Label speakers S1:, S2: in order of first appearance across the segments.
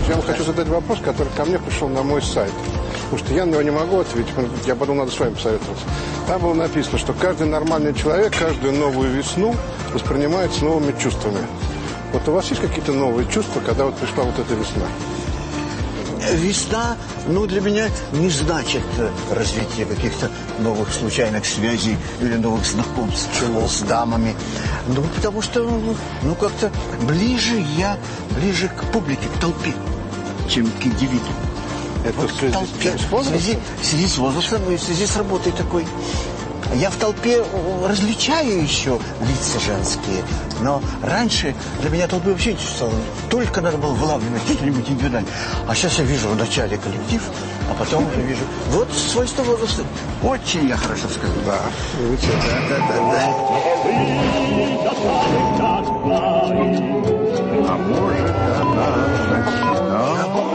S1: Михайлович, я вам хочу задать вопрос, который ко мне пришел на мой сайт. Потому что я на него не могу ответить, я подумал, надо с вами посоветоваться. Там было написано, что каждый нормальный человек каждую новую весну воспринимает с новыми чувствами. Вот у вас есть какие-то новые чувства, когда вот пришла вот эта весна?
S2: Весна, ну, для меня не значит э, развитие каких-то новых случайных связей или новых знакомств с дамами. Ну, потому что, ну, как-то ближе я, ближе к публике, к толпе, чем к индивиду.
S1: Это
S2: Вот
S1: в связи
S2: толпе.
S1: с?
S2: В связи, в связи с возрастом и в связи с работой такой. Я в толпе э, различаю еще лица женские, но раньше для меня толпы вообще не существовало. Только надо было вылавливать что-нибудь индивидуально. А сейчас я вижу вначале коллектив, а потом уже вижу... Вот свойство возраста. Очень я хорошо скажу.
S1: Да,
S2: Да, да, да, да.
S3: А может, она начинала?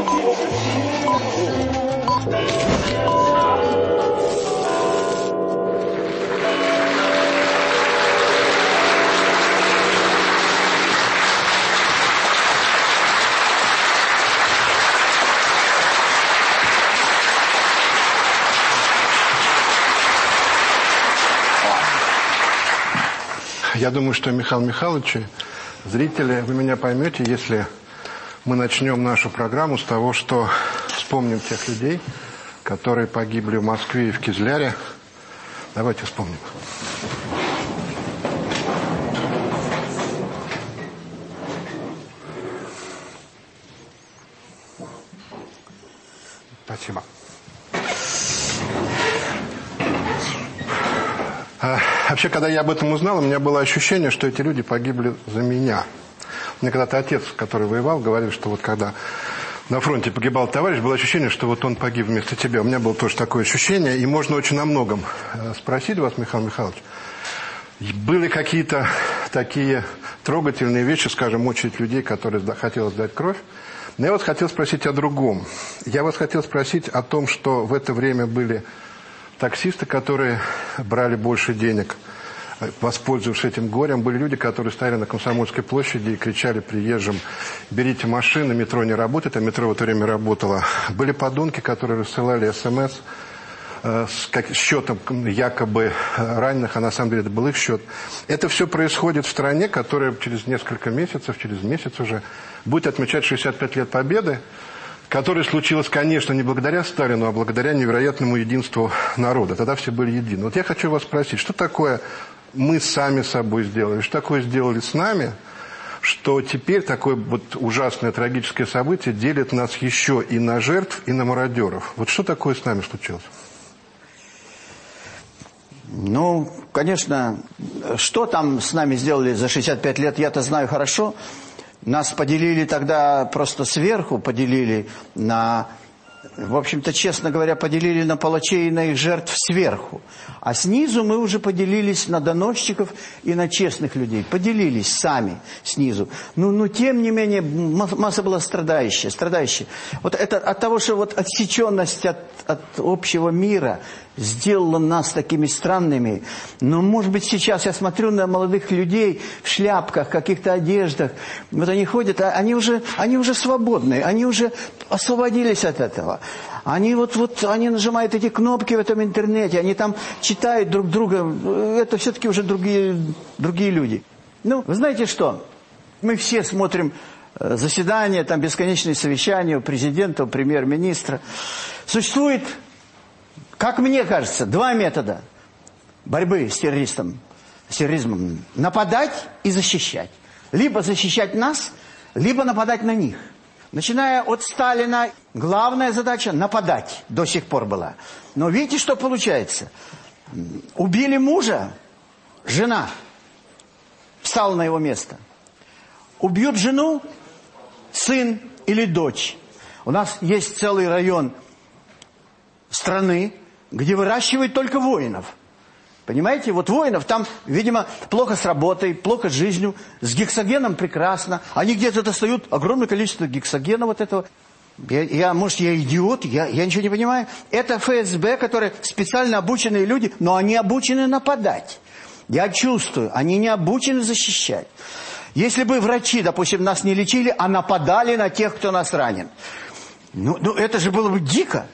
S1: Я думаю, что Михаил Михайлович, зрители, вы меня поймете, если мы начнем нашу программу с того, что вспомним тех людей, которые погибли в Москве и в Кизляре. Давайте вспомним. Спасибо. А, Вообще, когда я об этом узнал, у меня было ощущение, что эти люди погибли за меня. Мне когда-то отец, который воевал, говорил, что вот когда на фронте погибал товарищ, было ощущение, что вот он погиб вместо тебя. У меня было тоже такое ощущение, и можно очень о многом э, спросить вас, Михаил Михайлович. Были какие-то такие трогательные вещи, скажем, очередь людей, которые хотелось сдать кровь. Но я вас хотел спросить о другом. Я вас хотел спросить о том, что в это время были таксисты, которые брали больше денег, воспользовавшись этим горем. Были люди, которые стояли на Комсомольской площади и кричали приезжим, берите машины, метро не работает, а метро в это время работало. Были подонки, которые рассылали СМС э, с счетом якобы раненых, а на самом деле это был их счет. Это все происходит в стране, которая через несколько месяцев, через месяц уже будет отмечать 65 лет Победы, которое случилось, конечно, не благодаря Сталину, а благодаря невероятному единству народа. Тогда все были едины. Вот я хочу вас спросить, что такое мы сами собой сделали, что такое сделали с нами, что теперь такое вот ужасное трагическое событие делит нас еще и на жертв, и на мародеров. Вот что такое с нами случилось?
S2: Ну, конечно, что там с нами сделали за 65 лет, я-то знаю хорошо. Нас поделили тогда просто сверху, поделили на... В общем-то, честно говоря, поделили на палачей и на их жертв сверху. А снизу мы уже поделились на доносчиков и на честных людей. Поделились сами снизу. Ну, но тем не менее, ма- масса была страдающая, страдающая. Вот это от того, что вот отсеченность от, от общего мира сделала нас такими странными. Но, может быть, сейчас я смотрю на молодых людей в шляпках, каких-то одеждах. Вот они ходят, а они уже, они уже свободны, они уже освободились от этого. Они вот, вот, они нажимают эти кнопки в этом интернете, они там читают друг друга. Это все-таки уже другие, другие люди. Ну, вы знаете что? Мы все смотрим э, заседания, там бесконечные совещания у президента, у премьер-министра. Существует как мне кажется, два метода борьбы с террористом, с терроризмом. Нападать и защищать. Либо защищать нас, либо нападать на них. Начиная от Сталина, главная задача нападать до сих пор была. Но видите, что получается? Убили мужа, жена встала на его место. Убьют жену, сын или дочь. У нас есть целый район страны, где выращивают только воинов. Понимаете? Вот воинов там, видимо, плохо с работой, плохо с жизнью, с гексогеном прекрасно. Они где-то достают огромное количество гексогена вот этого. Я, я, может, я идиот, я, я ничего не понимаю. Это ФСБ, которые специально обученные люди, но они обучены нападать. Я чувствую, они не обучены защищать. Если бы врачи, допустим, нас не лечили, а нападали на тех, кто нас ранен. Ну, ну это же было бы дико.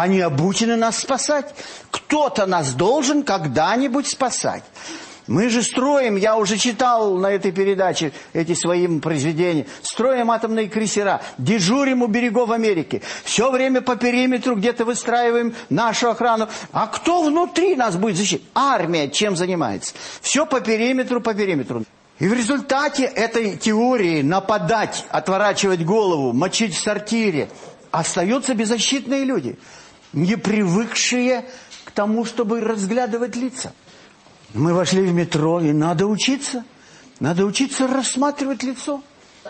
S2: Они обучены нас спасать. Кто-то нас должен когда-нибудь спасать. Мы же строим, я уже читал на этой передаче эти свои произведения, строим атомные крейсера, дежурим у берегов Америки, все время по периметру где-то выстраиваем нашу охрану. А кто внутри нас будет защищать? Армия чем занимается? Все по периметру, по периметру. И в результате этой теории нападать, отворачивать голову, мочить в сортире, остаются беззащитные люди, не привыкшие к тому, чтобы разглядывать лица. Мы вошли в метро, и надо учиться. Надо учиться рассматривать лицо.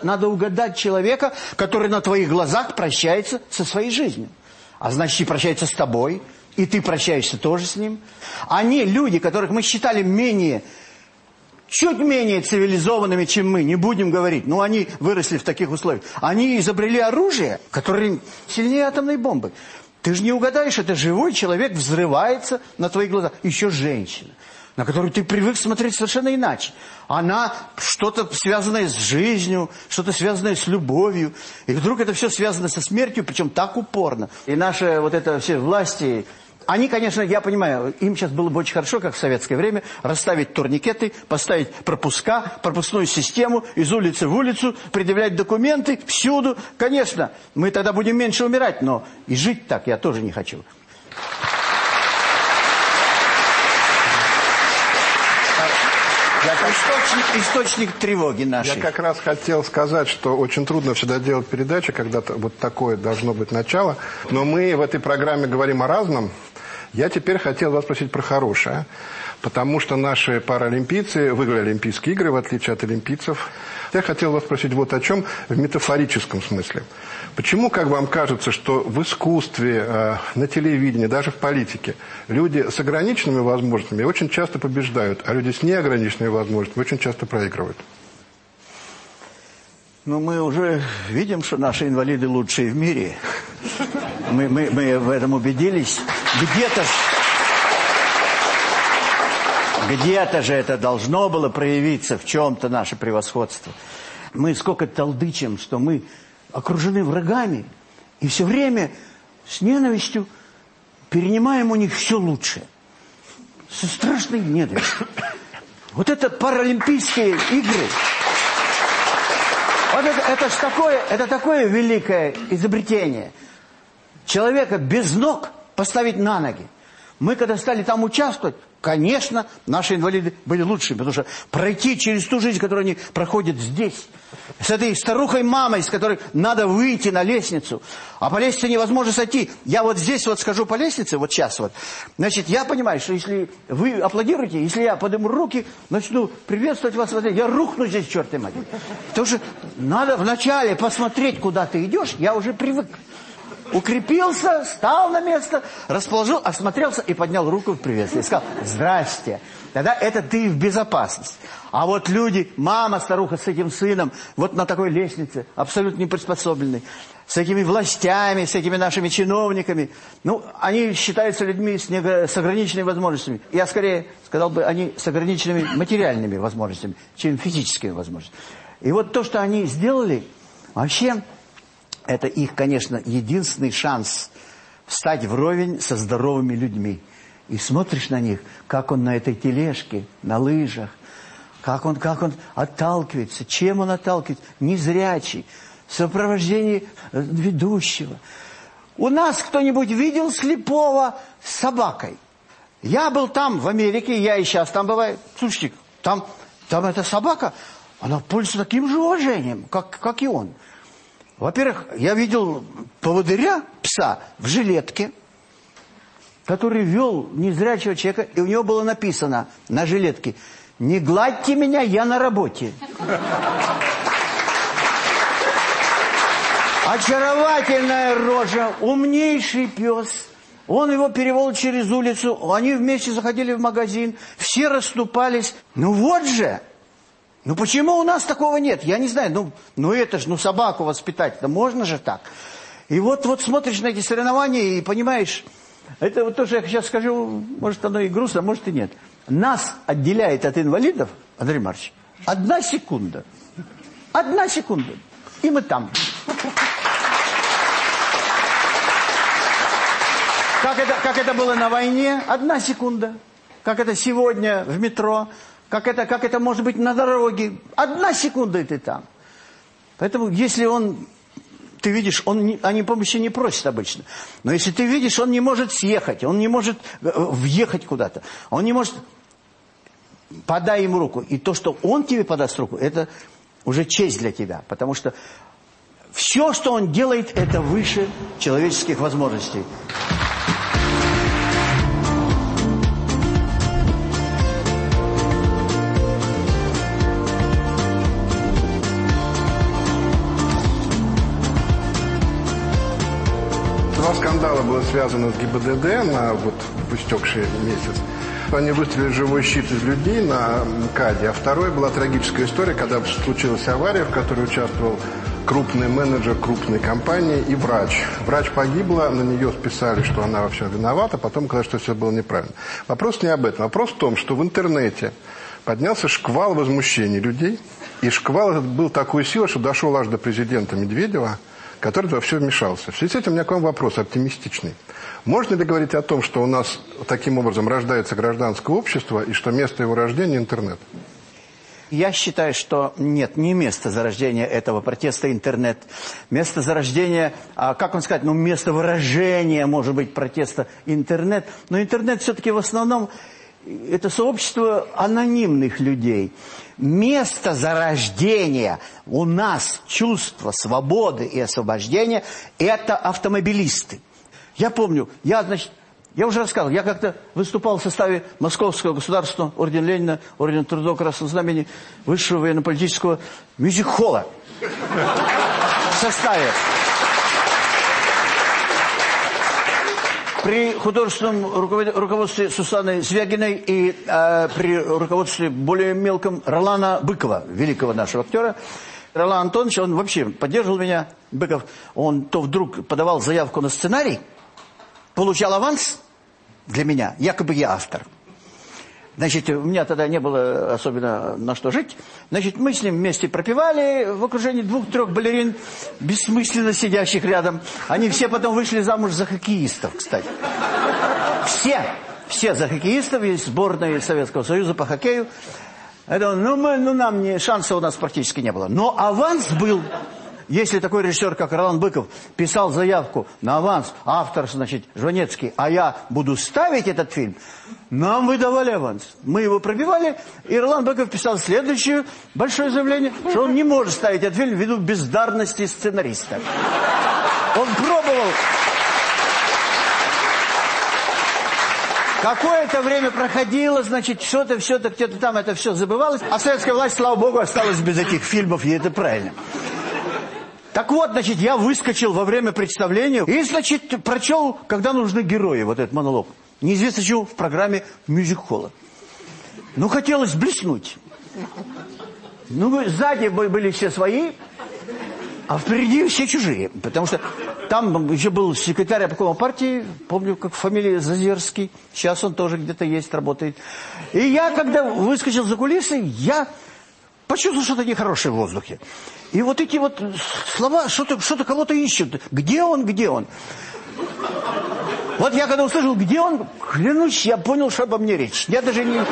S2: Надо угадать человека, который на твоих глазах прощается со своей жизнью. А значит, и прощается с тобой, и ты прощаешься тоже с ним. Они, люди, которых мы считали менее, чуть менее цивилизованными, чем мы, не будем говорить, но они выросли в таких условиях. Они изобрели оружие, которое сильнее атомной бомбы. Ты же не угадаешь, это живой человек взрывается на твоих глазах. Еще женщина на которую ты привык смотреть совершенно иначе. Она что-то связанное с жизнью, что-то связанное с любовью. И вдруг это все связано со смертью, причем так упорно. И наши вот это все власти... Они, конечно, я понимаю, им сейчас было бы очень хорошо, как в советское время, расставить турникеты, поставить пропуска, пропускную систему, из улицы в улицу, предъявлять документы всюду. Конечно, мы тогда будем меньше умирать, но и жить так я тоже не хочу. Источник, источник тревоги нашей.
S1: Я как раз хотел сказать, что очень трудно всегда делать передачи, когда вот такое должно быть начало. Но мы в этой программе говорим о разном. Я теперь хотел вас спросить про хорошее. Потому что наши паралимпийцы выиграли Олимпийские игры, в отличие от олимпийцев. Я хотел вас спросить вот о чем в метафорическом смысле. Почему, как вам кажется, что в искусстве, э, на телевидении, даже в политике люди с ограниченными возможностями очень часто побеждают, а люди с неограниченными возможностями очень часто проигрывают?
S2: Ну, мы уже видим, что наши инвалиды лучшие в мире. Мы, мы, мы в этом убедились. Где-то где-то же это должно было проявиться в чем-то наше превосходство. Мы сколько толдычим, что мы окружены врагами, и все время с ненавистью перенимаем у них все лучшее. Со страшной ненавистью. Вот это паралимпийские игры. Вот это, это ж такое, это такое великое изобретение. Человека без ног поставить на ноги. Мы когда стали там участвовать, Конечно, наши инвалиды были лучшими, потому что пройти через ту жизнь, которую они проходят здесь, с этой старухой-мамой, с которой надо выйти на лестницу, а по лестнице невозможно сойти. Я вот здесь вот скажу по лестнице, вот сейчас вот, значит, я понимаю, что если вы аплодируете, если я подниму руки, начну приветствовать вас, я рухну здесь, черт матери. Потому что надо вначале посмотреть, куда ты идешь, я уже привык укрепился, стал на место, расположил, осмотрелся и поднял руку в приветствие. И сказал, здрасте. Тогда это ты в безопасности. А вот люди, мама, старуха с этим сыном, вот на такой лестнице, абсолютно не приспособленной, с этими властями, с этими нашими чиновниками, ну, они считаются людьми с, него... с ограниченными возможностями. Я скорее сказал бы, они с ограниченными материальными возможностями, чем физическими возможностями. И вот то, что они сделали, вообще это их, конечно, единственный шанс встать вровень со здоровыми людьми. И смотришь на них, как он на этой тележке, на лыжах, как он, как он отталкивается, чем он отталкивается, незрячий, в сопровождении э, ведущего. У нас кто-нибудь видел слепого с собакой? Я был там, в Америке, я и сейчас там бываю. Слушайте, там, там эта собака, она пользуется таким же уважением, как, как и он. Во-первых, я видел поводыря, пса, в жилетке, который вел незрячего человека, и у него было написано на жилетке «Не гладьте меня, я на работе». Очаровательная рожа, умнейший пес. Он его перевел через улицу, они вместе заходили в магазин, все расступались. Ну вот же, ну почему у нас такого нет? Я не знаю, ну, ну это же, ну собаку воспитать, да можно же так. И вот, вот смотришь на эти соревнования и понимаешь, это вот то, что я сейчас скажу, может оно и грустно, может и нет. Нас отделяет от инвалидов, Андрей Марч, Одна секунда. Одна секунда. И мы там. Как это, как это было на войне? Одна секунда. Как это сегодня в метро? Как это, как это может быть на дороге? Одна секунда ты там. Поэтому если он... Ты видишь, он они помощи не просит обычно. Но если ты видишь, он не может съехать, он не может э, въехать куда-то. Он не может... Подай ему руку. И то, что он тебе подаст руку, это уже честь для тебя. Потому что все, что он делает, это выше человеческих возможностей.
S1: Скандала было связано с ГИБДД на вот истекший месяц. Они выставили живой щит из людей на МКАДе, а второй была трагическая история, когда случилась авария, в которой участвовал крупный менеджер крупной компании и врач. Врач погибла, на нее списали, что она вообще виновата, потом сказали, что все было неправильно. Вопрос не об этом. Вопрос в том, что в интернете поднялся шквал возмущений людей, и шквал этот был такой силы, что дошел аж до президента Медведева, который во все вмешался. В связи с этим у меня к вам вопрос оптимистичный. Можно ли говорить о том, что у нас таким образом рождается гражданское общество, и что место его рождения – интернет?
S2: Я считаю, что нет, не место зарождения этого протеста интернет. Место зарождения, а как он сказать, ну место выражения, может быть, протеста интернет. Но интернет все-таки в основном это сообщество анонимных людей. Место зарождения у нас чувства свободы и освобождения – это автомобилисты. Я помню, я, значит, я уже рассказывал, я как-то выступал в составе Московского государственного ордена Ленина, ордена Трудового Красного Знамени, высшего военно-политического мюзик-холла в составе. При художественном руководстве Сусаны Звягиной и э, при руководстве более мелком Ролана Быкова, великого нашего актера, Ролан Антонович, он вообще поддерживал меня, Быков, он то вдруг подавал заявку на сценарий, получал аванс для меня, якобы я автор. Значит, у меня тогда не было особенно на что жить. Значит, мы с ним вместе пропивали в окружении двух-трех балерин, бессмысленно сидящих рядом. Они все потом вышли замуж за хоккеистов, кстати. Все, все за хоккеистов, есть сборная Советского Союза по хоккею. Это, ну, мы, ну, нам не, шанса у нас практически не было. Но аванс был... Если такой режиссер, как Ролан Быков, писал заявку на аванс, автор, значит, Жванецкий, а я буду ставить этот фильм, нам выдавали аванс. Мы его пробивали, и Ролан Быков писал следующее большое заявление, что он не может ставить этот фильм ввиду бездарности сценариста. Он пробовал... Какое-то время проходило, значит, что-то, все-то, где-то там это все забывалось. А советская власть, слава богу, осталась без этих фильмов, и это правильно. Так вот, значит, я выскочил во время представления и, значит, прочел, когда нужны герои, вот этот монолог. Неизвестно чего, в программе мюзик-холла. Ну, хотелось блеснуть. Ну, сзади были все свои, а впереди все чужие. Потому что там еще был секретарь обкома партии, помню, как фамилия Зазерский. Сейчас он тоже где-то есть, работает. И я, когда выскочил за кулисы, я почувствовал что-то нехорошее в воздухе. И вот эти вот слова, что-то что, -то, кого-то ищут. Где он, где он? Вот я когда услышал, где он, клянусь, я понял, что обо мне речь. Я даже не,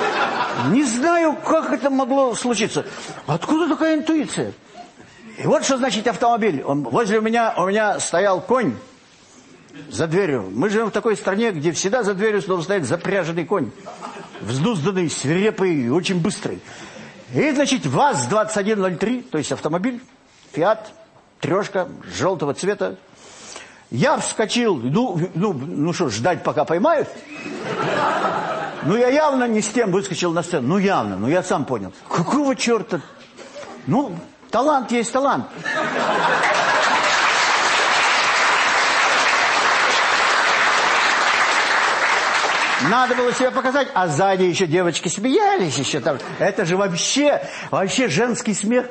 S2: не знаю, как это могло случиться. Откуда такая интуиция? И вот что значит автомобиль. Он, возле меня, у меня стоял конь за дверью. Мы живем в такой стране, где всегда за дверью должен стоять запряженный конь. Вздузданный, свирепый, очень быстрый. И, значит, ВАЗ-2103, то есть автомобиль, Фиат, трешка, желтого цвета. Я вскочил, ну, ну, ну что, ждать, пока поймают? Ну, я явно не с тем выскочил на сцену. Ну, явно, ну, я сам понял. Какого черта? Ну, талант есть талант. Надо было себя показать, а сзади еще девочки смеялись еще там. Это же вообще, вообще женский смех.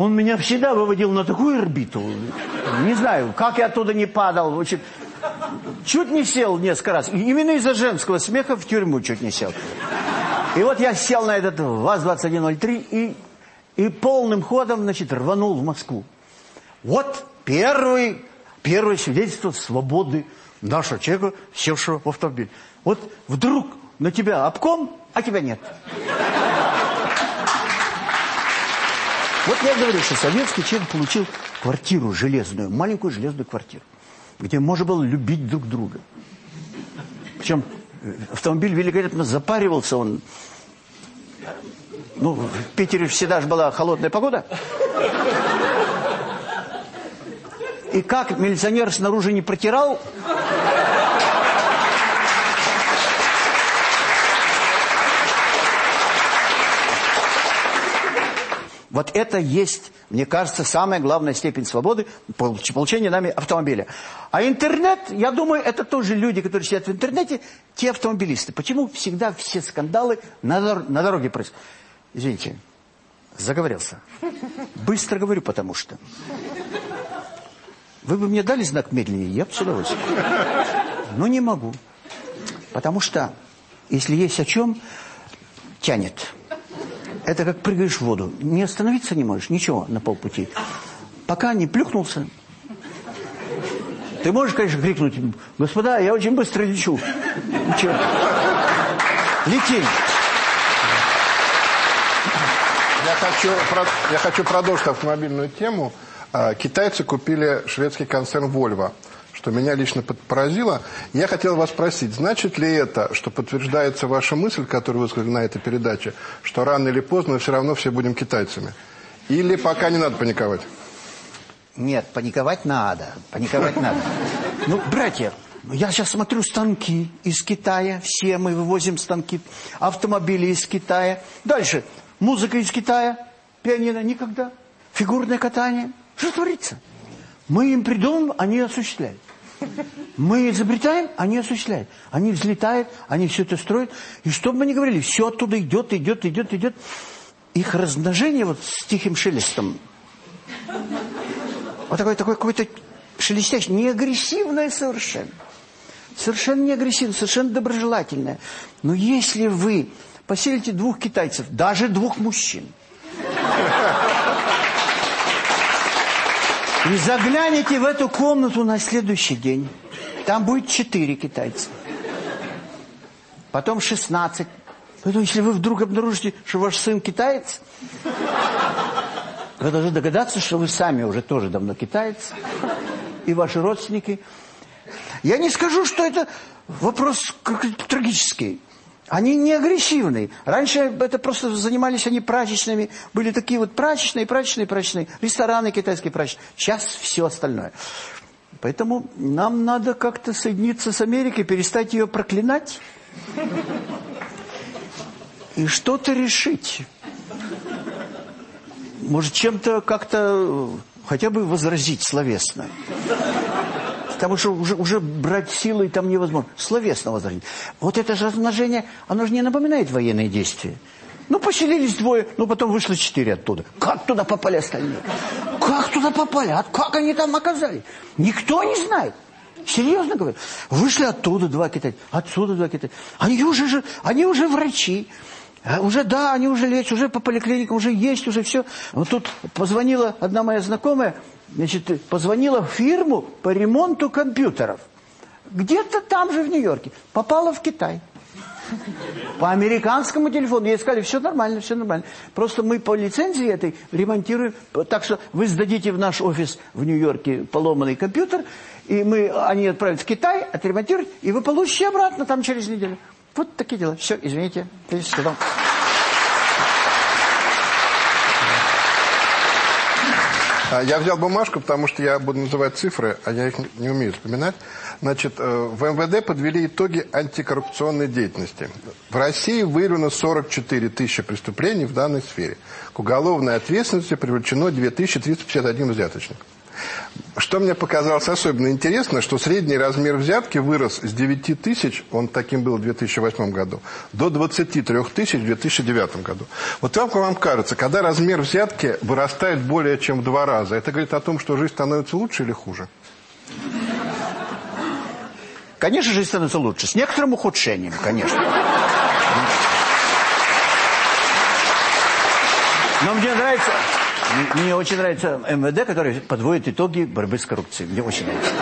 S2: Он меня всегда выводил на такую орбиту. Не знаю, как я оттуда не падал. Очень... Чуть не сел несколько раз. Именно из-за женского смеха в тюрьму чуть не сел. И вот я сел на этот ВАЗ-2103 и и полным ходом, значит, рванул в Москву. Вот первый, первое свидетельство свободы нашего человека, севшего в автомобиль. Вот вдруг на тебя обком, а тебя нет. Вот я говорю, что советский человек получил квартиру железную, маленькую железную квартиру, где можно было любить друг друга. Причем э, автомобиль великолепно запаривался, он... Ну, в Питере всегда же была холодная погода. И как милиционер снаружи не протирал... Вот это есть, мне кажется, самая главная степень свободы получения нами автомобиля. А интернет, я думаю, это тоже люди, которые сидят в интернете, те автомобилисты. Почему всегда все скандалы на, дор на дороге происходят? Извините, заговорился. Быстро говорю, потому что. Вы бы мне дали знак медленнее, я бы с удовольствием. Но не могу. Потому что, если есть о чем, тянет. Это как прыгаешь в воду. Не остановиться не можешь, ничего на полпути. Пока не плюхнулся. Ты можешь, конечно, крикнуть, господа, я очень быстро лечу. Лети.
S1: Я хочу, я хочу продолжить автомобильную тему. А, китайцы купили шведский концерн Volvo что меня лично поразило. Я хотел вас спросить, значит ли это, что подтверждается ваша мысль, которую вы сказали на этой передаче, что рано или поздно мы все равно все будем китайцами? Или пока не надо паниковать?
S2: Нет, паниковать надо. Паниковать надо. Ну, братья, я сейчас смотрю станки из Китая. Все мы вывозим станки. Автомобили из Китая. Дальше. Музыка из Китая. Пианино никогда. Фигурное катание. Что творится? Мы им придумываем, они осуществляют. Мы изобретаем, они осуществляют. Они взлетают, они все это строят. И что бы мы ни говорили, все оттуда идет, идет, идет, идет. Их размножение вот с тихим шелестом. Вот такое, такое какое-то шелестящее, не агрессивное совершенно. Совершенно не агрессивное, совершенно доброжелательное. Но если вы поселите двух китайцев, даже двух мужчин, и загляните в эту комнату на следующий день. Там будет четыре китайца. Потом шестнадцать. Поэтому если вы вдруг обнаружите, что ваш сын китаец, вы должны догадаться, что вы сами уже тоже давно китаец. И ваши родственники. Я не скажу, что это вопрос трагический. Они не агрессивные. Раньше это просто занимались они прачечными. Были такие вот прачечные, прачечные, прачечные. Рестораны китайские прачечные. Сейчас все остальное. Поэтому нам надо как-то соединиться с Америкой, перестать ее проклинать. И что-то решить. Может, чем-то как-то хотя бы возразить словесно. Потому что уже, уже брать силой там невозможно. Словесно возражение. Вот это же размножение, оно же не напоминает военные действия. Ну, поселились двое, ну, потом вышло четыре оттуда. Как туда попали остальные? Как туда попали? А как они там оказались? Никто не знает. Серьезно говорю. Вышли оттуда два китайца, отсюда два китайца. Они уже, они уже врачи. А уже, да, они уже лечат, уже по поликлиникам, уже есть, уже все. Вот тут позвонила одна моя знакомая, значит, позвонила в фирму по ремонту компьютеров. Где-то там же в Нью-Йорке. Попала в Китай. По американскому телефону. Ей сказали, все нормально, все нормально. Просто мы по лицензии этой ремонтируем. Так что вы сдадите в наш офис в Нью-Йорке поломанный компьютер, и мы, они отправят в Китай, отремонтируют, и вы получите обратно там через неделю. Вот такие дела. Все, извините. Сказал.
S1: А, я взял бумажку, потому что я буду называть цифры, а я их не умею вспоминать. Значит, э, в МВД подвели итоги антикоррупционной деятельности. В России выявлено 44 тысячи преступлений в данной сфере. К уголовной ответственности привлечено 2351 взяточник. Что мне показалось особенно интересно, что средний размер взятки вырос с 9 тысяч, он таким был в 2008 году, до 23 тысяч в 2009 году. Вот как вам кажется, когда размер взятки вырастает более чем в два раза, это говорит о том, что жизнь становится лучше или хуже?
S2: Конечно, жизнь становится лучше. С некоторым ухудшением, конечно. Но мне нравится, мне очень нравится МВД, который подводит итоги борьбы с коррупцией. Мне очень нравится.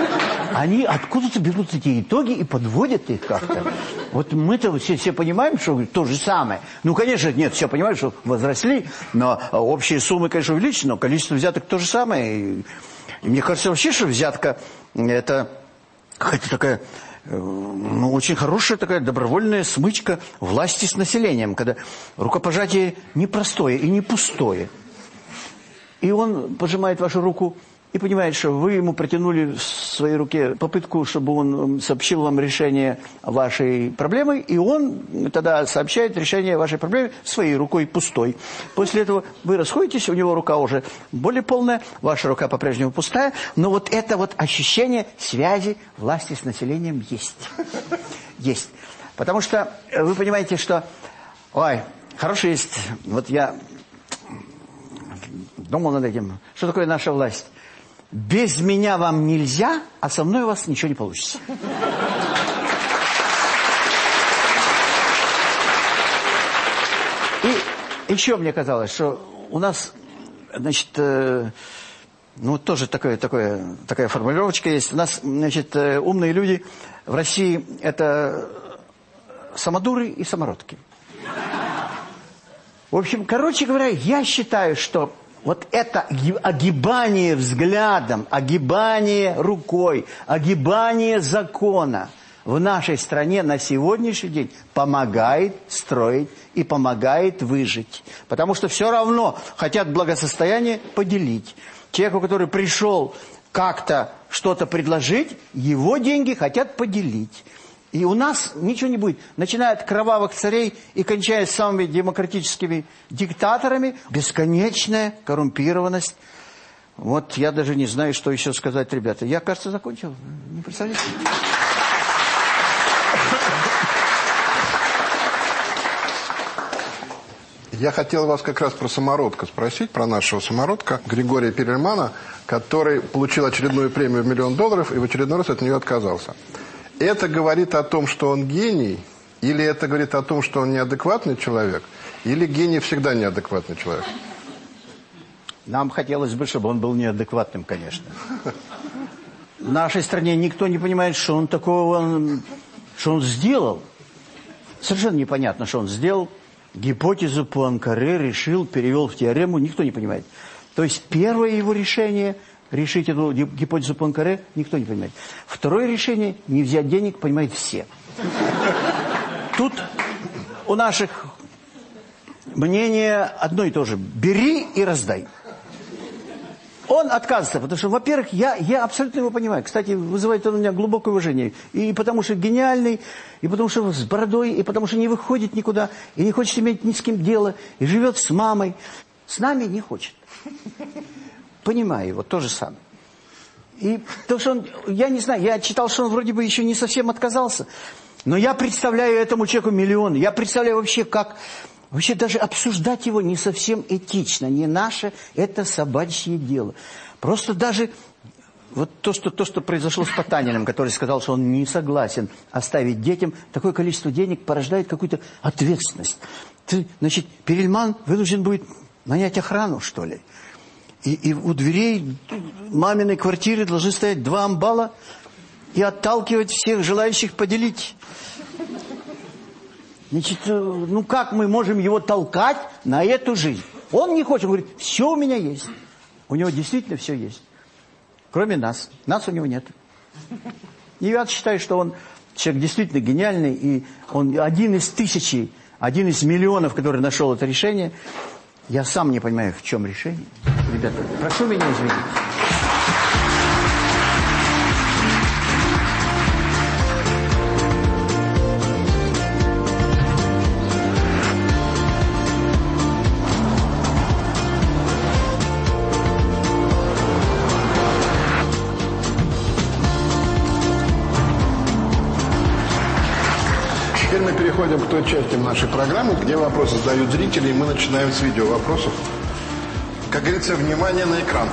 S2: Они откуда-то берут эти итоги и подводят их как-то. Вот мы-то все, все понимаем, что то же самое. Ну, конечно, нет, все понимают, что возросли, но общие суммы, конечно, увеличены, но количество взяток то же самое. И, и мне кажется вообще, что взятка это какая-то такая э, ну, очень хорошая такая добровольная смычка власти с населением, когда рукопожатие непростое и не пустое. И он пожимает вашу руку и понимает, что вы ему протянули в своей руке попытку, чтобы он сообщил вам решение вашей проблемы, и он тогда сообщает решение вашей проблемы своей рукой пустой. После этого вы расходитесь, у него рука уже более полная, ваша рука по-прежнему пустая, но вот это вот ощущение связи власти с населением есть. Есть. Потому что вы понимаете, что, ой, хороший есть, вот я думал над этим, что такое наша власть? без меня вам нельзя, а со мной у вас ничего не получится. И еще мне казалось, что у нас, значит, э, ну тоже такое, такое, такая формулировочка есть. У нас, значит, э, умные люди в России это самодуры и самородки. В общем, короче говоря, я считаю, что вот это огибание взглядом, огибание рукой, огибание закона в нашей стране на сегодняшний день помогает строить и помогает выжить. Потому что все равно хотят благосостояние поделить. Человеку, который пришел как-то что-то предложить, его деньги хотят поделить. И у нас ничего не будет. Начиная от кровавых царей и кончая самыми демократическими диктаторами, бесконечная коррумпированность. Вот я даже не знаю, что еще сказать, ребята. Я, кажется, закончил. Не представляете?
S1: Я хотел вас как раз про самородка спросить, про нашего самородка Григория Перельмана, который получил очередную премию в миллион долларов и в очередной раз от нее отказался. Это говорит о том, что он гений, или это говорит о том, что он неадекватный человек, или гений всегда неадекватный человек?
S2: Нам хотелось бы, чтобы он был неадекватным, конечно. В нашей стране никто не понимает, что он такого, что он сделал. Совершенно непонятно, что он сделал. Гипотезу Пуанкаре решил, перевел в теорему, никто не понимает. То есть первое его решение – решить эту гипотезу Панкаре никто не понимает. Второе решение – не взять денег, понимают все. Тут у наших мнение одно и то же. Бери и раздай. Он отказывается, потому что, во-первых, я, я абсолютно его понимаю. Кстати, вызывает он у меня глубокое уважение. И потому что гениальный, и потому что с бородой, и потому что не выходит никуда, и не хочет иметь ни с кем дело, и живет с мамой. С нами не хочет понимаю его, то же самое. И то, что он, я не знаю, я читал, что он вроде бы еще не совсем отказался, но я представляю этому человеку миллион, я представляю вообще, как, вообще даже обсуждать его не совсем этично, не наше, это собачье дело. Просто даже вот то, что, то, что произошло с Потаниным, который сказал, что он не согласен оставить детям, такое количество денег порождает какую-то ответственность. Ты, значит, Перельман вынужден будет нанять охрану, что ли? И, и у дверей маминой квартиры должны стоять два амбала и отталкивать всех желающих поделить. Значит, э, ну как мы можем его толкать на эту жизнь? Он не хочет, он говорит, все у меня есть. У него действительно все есть. Кроме нас. Нас у него нет. И я считаю, что он человек действительно гениальный, и он один из тысячи, один из миллионов, который нашел это решение – я сам не понимаю, в чем решение. Ребята, прошу меня извинить.
S1: Переходим к той части нашей программы, где вопросы задают зрители, и мы начинаем с видео вопросов. Как говорится, внимание на экран.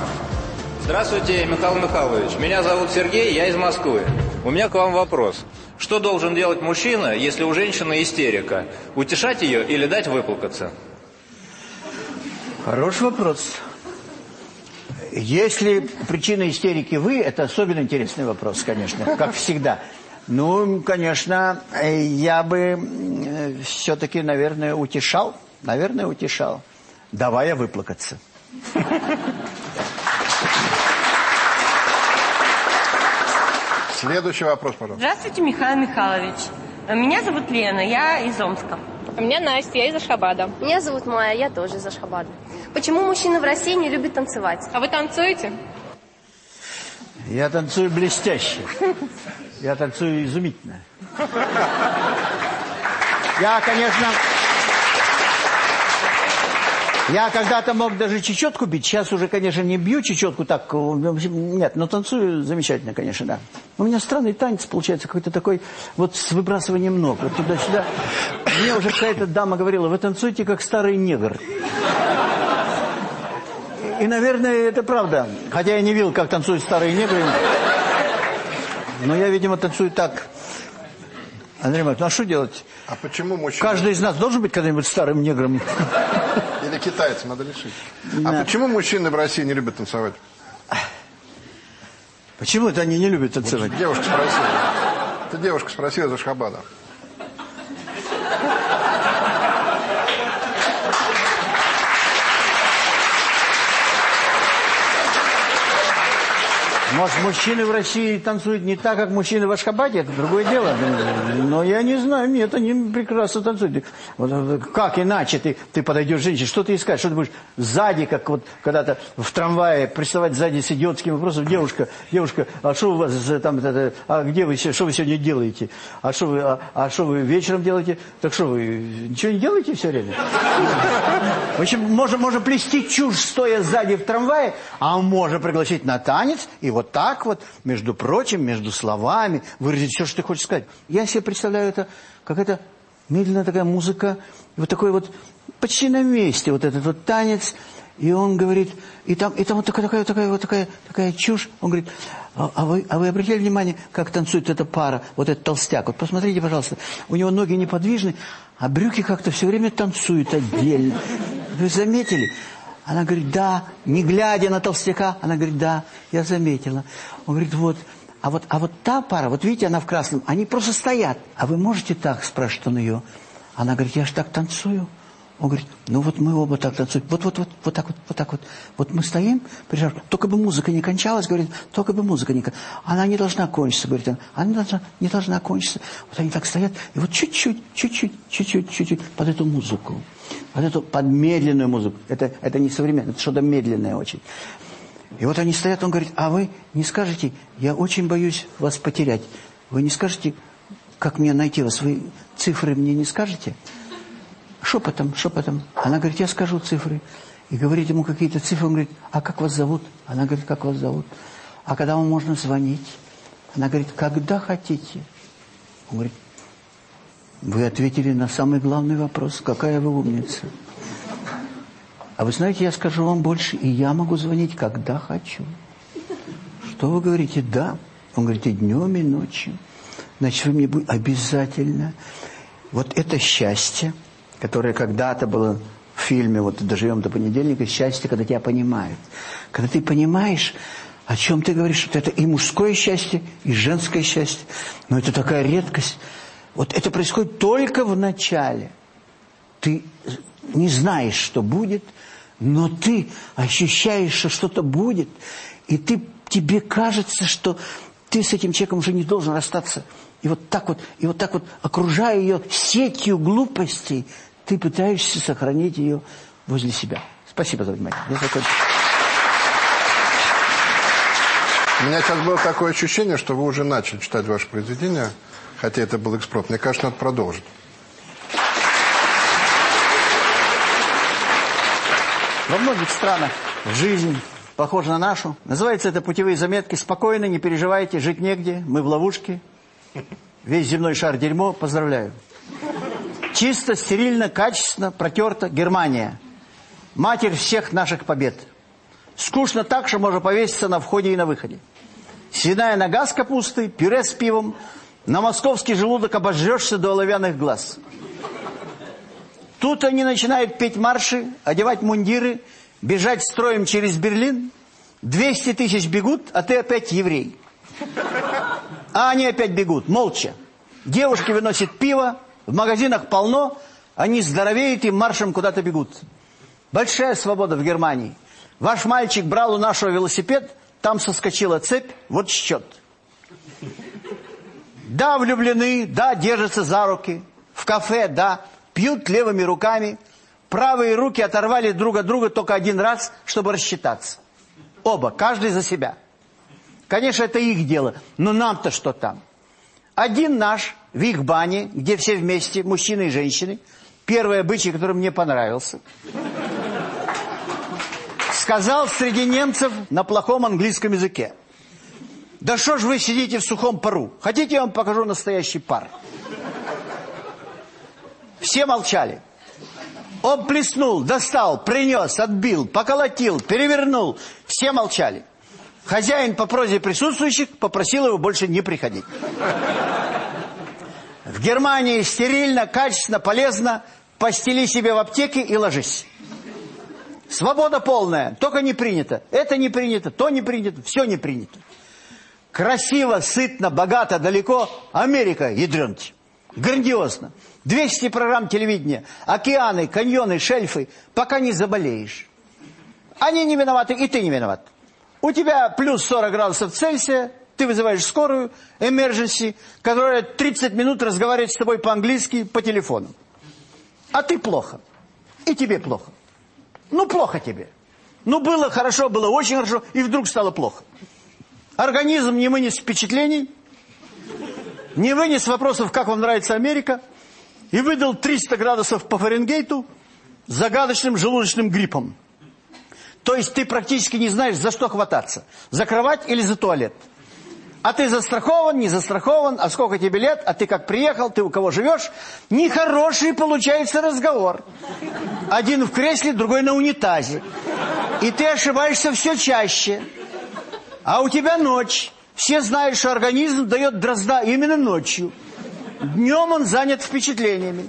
S4: Здравствуйте, Михаил Михайлович. Меня зовут Сергей, я из Москвы. У меня к вам вопрос. Что должен делать мужчина, если у женщины истерика? Утешать ее или дать выплакаться?
S2: Хороший вопрос. Если причина истерики вы, это особенно интересный вопрос, конечно, как всегда. Ну, конечно, я бы все-таки, наверное, утешал. Наверное, утешал. Давая выплакаться.
S1: Следующий вопрос, пожалуйста.
S5: Здравствуйте, Михаил Михайлович. Меня зовут Лена, я из Омска.
S6: А меня Настя, я из Ашхабада.
S7: Меня зовут Майя, я тоже из Ашхабада. Почему мужчины в России не любят танцевать?
S6: А вы танцуете?
S2: Я танцую блестяще. Я танцую изумительно. Я, конечно... Я когда-то мог даже чечетку бить. Сейчас уже, конечно, не бью чечетку так. Нет, но танцую замечательно, конечно, да. У меня странный танец получается, какой-то такой, вот с выбрасыванием ног. Вот туда-сюда. Мне уже какая-то дама говорила, вы танцуете как старый негр. И, наверное, это правда. Хотя я не видел, как танцуют старые негры. Но я, видимо, танцую так. Андрей Маркович, ну а что делать?
S1: А почему мужчина...
S2: Каждый из нас должен быть когда-нибудь старым негром.
S1: Или китайцем, надо решить.
S2: Да.
S1: А почему мужчины в России не любят танцевать?
S2: Почему это они не любят танцевать?
S1: Девушка спросила. Это девушка спросила за Шхабада.
S2: Может, мужчины в России танцуют не так, как мужчины в Ашхабаде, это другое дело. Но я не знаю, нет, они прекрасно танцуют. Вот, как иначе ты, ты подойдешь женщине, что ты искать, что ты будешь сзади, как вот когда-то в трамвае приставать сзади с идиотским вопросом, девушка, девушка, а что у вас там, это, а где вы, что вы сегодня делаете? А что вы, а, а что вы вечером делаете? Так что вы, ничего не делаете все время? В общем, можно, можно плести чушь, стоя сзади в трамвае, а можно пригласить на танец и вот так вот, между прочим, между словами, выразить все, что ты хочешь сказать. Я себе представляю это, какая-то медленная такая музыка, вот такой вот, почти на месте, вот этот вот танец, и он говорит, и там, и там вот такая, такая, такая, вот такая, такая чушь, он говорит, а, а, вы, а вы обратили внимание, как танцует эта пара, вот этот толстяк, вот посмотрите, пожалуйста, у него ноги неподвижны, а брюки как-то все время танцуют отдельно. Вы заметили? Она говорит, да, не глядя на толстяка, она говорит, да, я заметила. Он говорит, вот, а вот, а вот та пара, вот видите, она в красном, они просто стоят. А вы можете так, спрашивает он ее. Она говорит, я же так танцую. Он говорит, ну вот мы оба так танцуем. Вот, вот, вот, вот так вот, вот так вот. Вот мы стоим, прижав, только бы музыка не кончалась, говорит, только бы музыка не кончалась. Она не должна кончиться, говорит она. Она не должна, не должна кончиться. Вот они так стоят, и вот чуть-чуть, чуть-чуть, чуть-чуть, чуть-чуть под эту музыку. Под эту, под медленную музыку. Это, это не современное, это что-то медленное очень. И вот они стоят, он говорит, а вы не скажете, я очень боюсь вас потерять. Вы не скажете, как мне найти вас? Вы цифры мне не скажете? Шепотом, шепотом. Она говорит, я скажу цифры. И говорит ему какие-то цифры. Он говорит, а как вас зовут? Она говорит, как вас зовут? А когда вам можно звонить? Она говорит, когда хотите. Он говорит, вы ответили на самый главный вопрос. Какая вы умница. А вы знаете, я скажу вам больше, и я могу звонить, когда хочу. Что вы говорите? Да. Он говорит, и днем, и ночью. Значит, вы мне будете обязательно. Вот это счастье, которое когда-то было в фильме, вот «Доживем до понедельника», счастье, когда тебя понимают. Когда ты понимаешь, о чем ты говоришь, что это и мужское счастье, и женское счастье. Но это такая редкость. Вот это происходит только в начале. Ты не знаешь, что будет, но ты ощущаешь, что что-то будет, и ты, тебе кажется, что ты с этим человеком уже не должен расстаться. И вот так вот, и вот так вот, окружая ее сетью глупостей, ты пытаешься сохранить ее возле себя. Спасибо за внимание. Я закончил.
S1: У меня сейчас было такое ощущение, что вы уже начали читать ваше произведение, хотя это был экспрот. Мне кажется, надо продолжить.
S2: Во многих странах жизнь похожа на нашу. Называется это «Путевые заметки». Спокойно, не переживайте, жить негде, мы в ловушке. Весь земной шар дерьмо, поздравляю. Чисто, стерильно, качественно, протерто. Германия. Матерь всех наших побед. Скучно так, что можно повеситься на входе и на выходе. Свиная нога с капустой, пюре с пивом. На московский желудок обожжешься до оловянных глаз. Тут они начинают петь марши, одевать мундиры, бежать строем через Берлин. 200 тысяч бегут, а ты опять еврей. А они опять бегут, молча. Девушки выносят пиво, в магазинах полно, они здоровеют и маршем куда-то бегут. Большая свобода в Германии. Ваш мальчик брал у нашего велосипед, там соскочила цепь, вот счет. Да, влюблены, да, держатся за руки. В кафе, да, пьют левыми руками. Правые руки оторвали друг от друга только один раз, чтобы рассчитаться. Оба, каждый за себя. Конечно, это их дело, но нам-то что там? Один наш в их бане, где все вместе, мужчины и женщины, первый обычай, который мне понравился, сказал среди немцев на плохом английском языке. Да что ж вы сидите в сухом пару? Хотите, я вам покажу настоящий пар? Все молчали. Он плеснул, достал, принес, отбил, поколотил, перевернул. Все молчали. Хозяин по просьбе присутствующих попросил его больше не приходить. В Германии стерильно, качественно, полезно. Постели себе в аптеке и ложись. Свобода полная, только не принято. Это не принято, то не принято, все не принято. Красиво, сытно, богато, далеко. Америка, ядрёньте. Грандиозно. 200 программ телевидения, океаны, каньоны, шельфы, пока не заболеешь. Они не виноваты, и ты не виноват. У тебя плюс 40 градусов Цельсия, ты вызываешь скорую, emergency, которая 30 минут разговаривает с тобой по-английски по телефону. А ты плохо. И тебе плохо. Ну, плохо тебе. Ну, было хорошо, было очень хорошо, и вдруг стало плохо. Организм не вынес впечатлений, не вынес вопросов, как вам нравится Америка, и выдал 300 градусов по Фаренгейту загадочным желудочным гриппом. То есть ты практически не знаешь, за что хвататься. За кровать или за туалет. А ты застрахован, не застрахован, а сколько тебе лет, а ты как приехал, ты у кого живешь. Нехороший получается разговор. Один в кресле, другой на унитазе. И ты ошибаешься все чаще. А у тебя ночь. Все знают, что организм дает дрозда именно ночью. Днем он занят впечатлениями.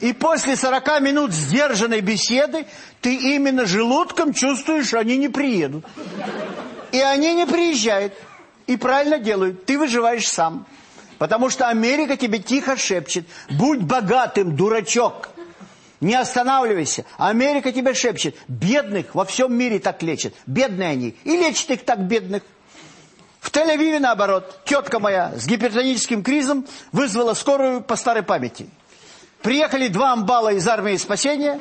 S2: И после 40 минут сдержанной беседы ты именно желудком чувствуешь, что они не приедут. И они не приезжают. И правильно делают. Ты выживаешь сам. Потому что Америка тебе тихо шепчет. Будь богатым, дурачок. Не останавливайся. Америка тебе шепчет. Бедных во всем мире так лечат. Бедные они. И лечат их так бедных. В Тель-Авиве, наоборот, тетка моя с гипертоническим кризом вызвала скорую по старой памяти. Приехали два амбала из армии спасения,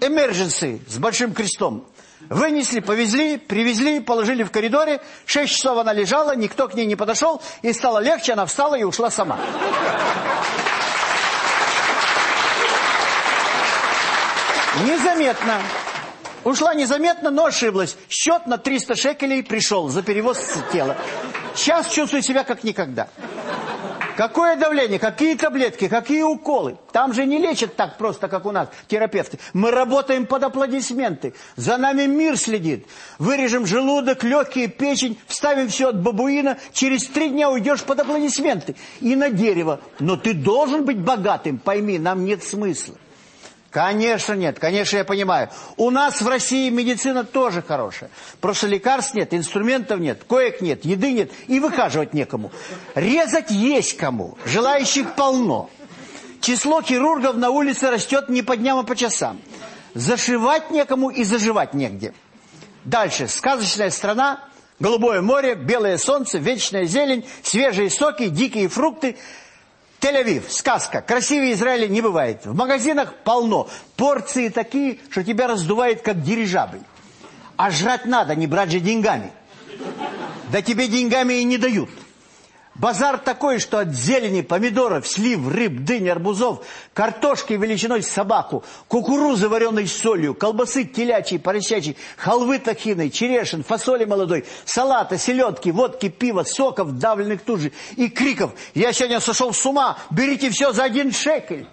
S2: эмердженсы с большим крестом. Вынесли, повезли, привезли, положили в коридоре. Шесть часов она лежала, никто к ней не подошел. И стало легче, она встала и ушла сама. Незаметно. Ушла незаметно, но ошиблась. Счет на 300 шекелей пришел за перевоз тела. Сейчас чувствую себя как никогда. Какое давление, какие таблетки, какие уколы. Там же не лечат так просто, как у нас, терапевты. Мы работаем под аплодисменты. За нами мир следит. Вырежем желудок, легкие, печень, вставим все от бабуина. Через три дня уйдешь под аплодисменты. И на дерево. Но ты должен быть богатым, пойми, нам нет смысла. Конечно нет, конечно я понимаю. У нас в России медицина тоже хорошая. Просто лекарств нет, инструментов нет, коек нет, еды нет и выхаживать некому. Резать есть кому, желающих полно. Число хирургов на улице растет не по дням, а по часам. Зашивать некому и заживать негде. Дальше. Сказочная страна, голубое море, белое солнце, вечная зелень, свежие соки, дикие фрукты – Тель-Авив, сказка. Красивее Израиля не бывает. В магазинах полно. Порции такие, что тебя раздувает, как дирижабль. А жрать надо, не брать же деньгами. Да тебе деньгами и не дают. Базар такой, что от зелени, помидоров, слив, рыб, дынь, арбузов, картошки величиной с собаку, кукурузы, вареной солью, колбасы телячьей, поросячьей, халвы тахиной, черешин, фасоли молодой, салата, селедки, водки, пива, соков, давленных тут же и криков «Я сегодня сошел с ума! Берите все за один шекель!»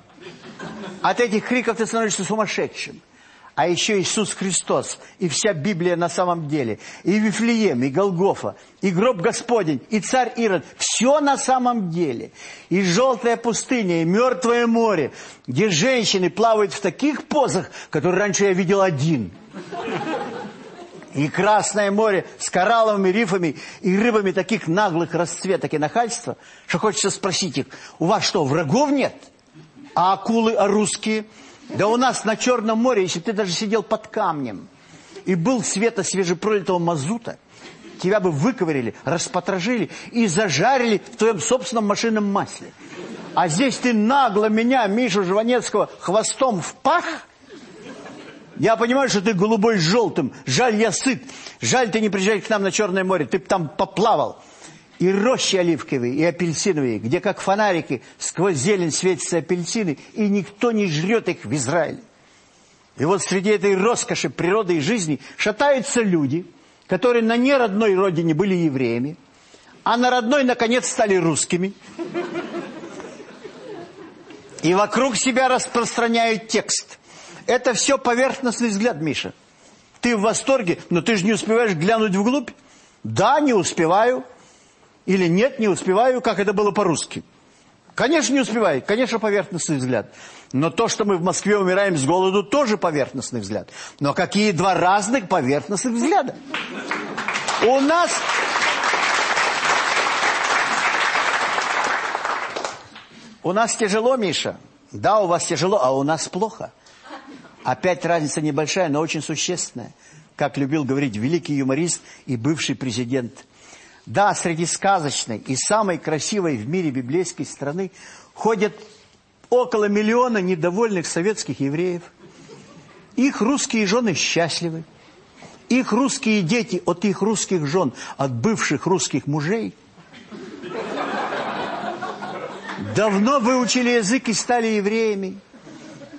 S2: От этих криков ты становишься сумасшедшим. А еще Иисус Христос, и вся Библия на самом деле, и Вифлеем, и Голгофа, и гроб Господень, и царь Ирод. Все на самом деле. И желтая пустыня, и мертвое море, где женщины плавают в таких позах, которые раньше я видел один. И Красное море с коралловыми рифами и рыбами таких наглых расцветок и нахальства, что хочется спросить их, у вас что, врагов нет? А акулы, а русские – да у нас на Черном море, если ты даже сидел под камнем и был света свежепролитого мазута, тебя бы выковырили, распотрошили и зажарили в твоем собственном машинном масле. А здесь ты нагло меня, Мишу Жванецкого, хвостом в пах. Я понимаю, что ты голубой с желтым. Жаль, я сыт. Жаль, ты не приезжаешь к нам на Черное море. Ты там поплавал и рощи оливковые, и апельсиновые, где как фонарики сквозь зелень светятся апельсины, и никто не жрет их в Израиле. И вот среди этой роскоши природы и жизни шатаются люди, которые на неродной родине были евреями, а на родной, наконец, стали русскими. И вокруг себя распространяют текст. Это все поверхностный взгляд, Миша. Ты в восторге, но ты же не успеваешь глянуть вглубь. Да, не успеваю. Или нет, не успеваю, как это было по-русски. Конечно, не успеваю. Конечно, поверхностный взгляд. Но то, что мы в Москве умираем с голоду, тоже поверхностный взгляд. Но какие два разных поверхностных взгляда? У нас... У нас тяжело, Миша. Да, у вас тяжело, а у нас плохо. Опять разница небольшая, но очень существенная. Как любил говорить великий юморист и бывший президент да, среди сказочной и самой красивой в мире библейской страны ходят около миллиона недовольных советских евреев. Их русские жены счастливы. Их русские дети от их русских жен, от бывших русских мужей, давно выучили язык и стали евреями.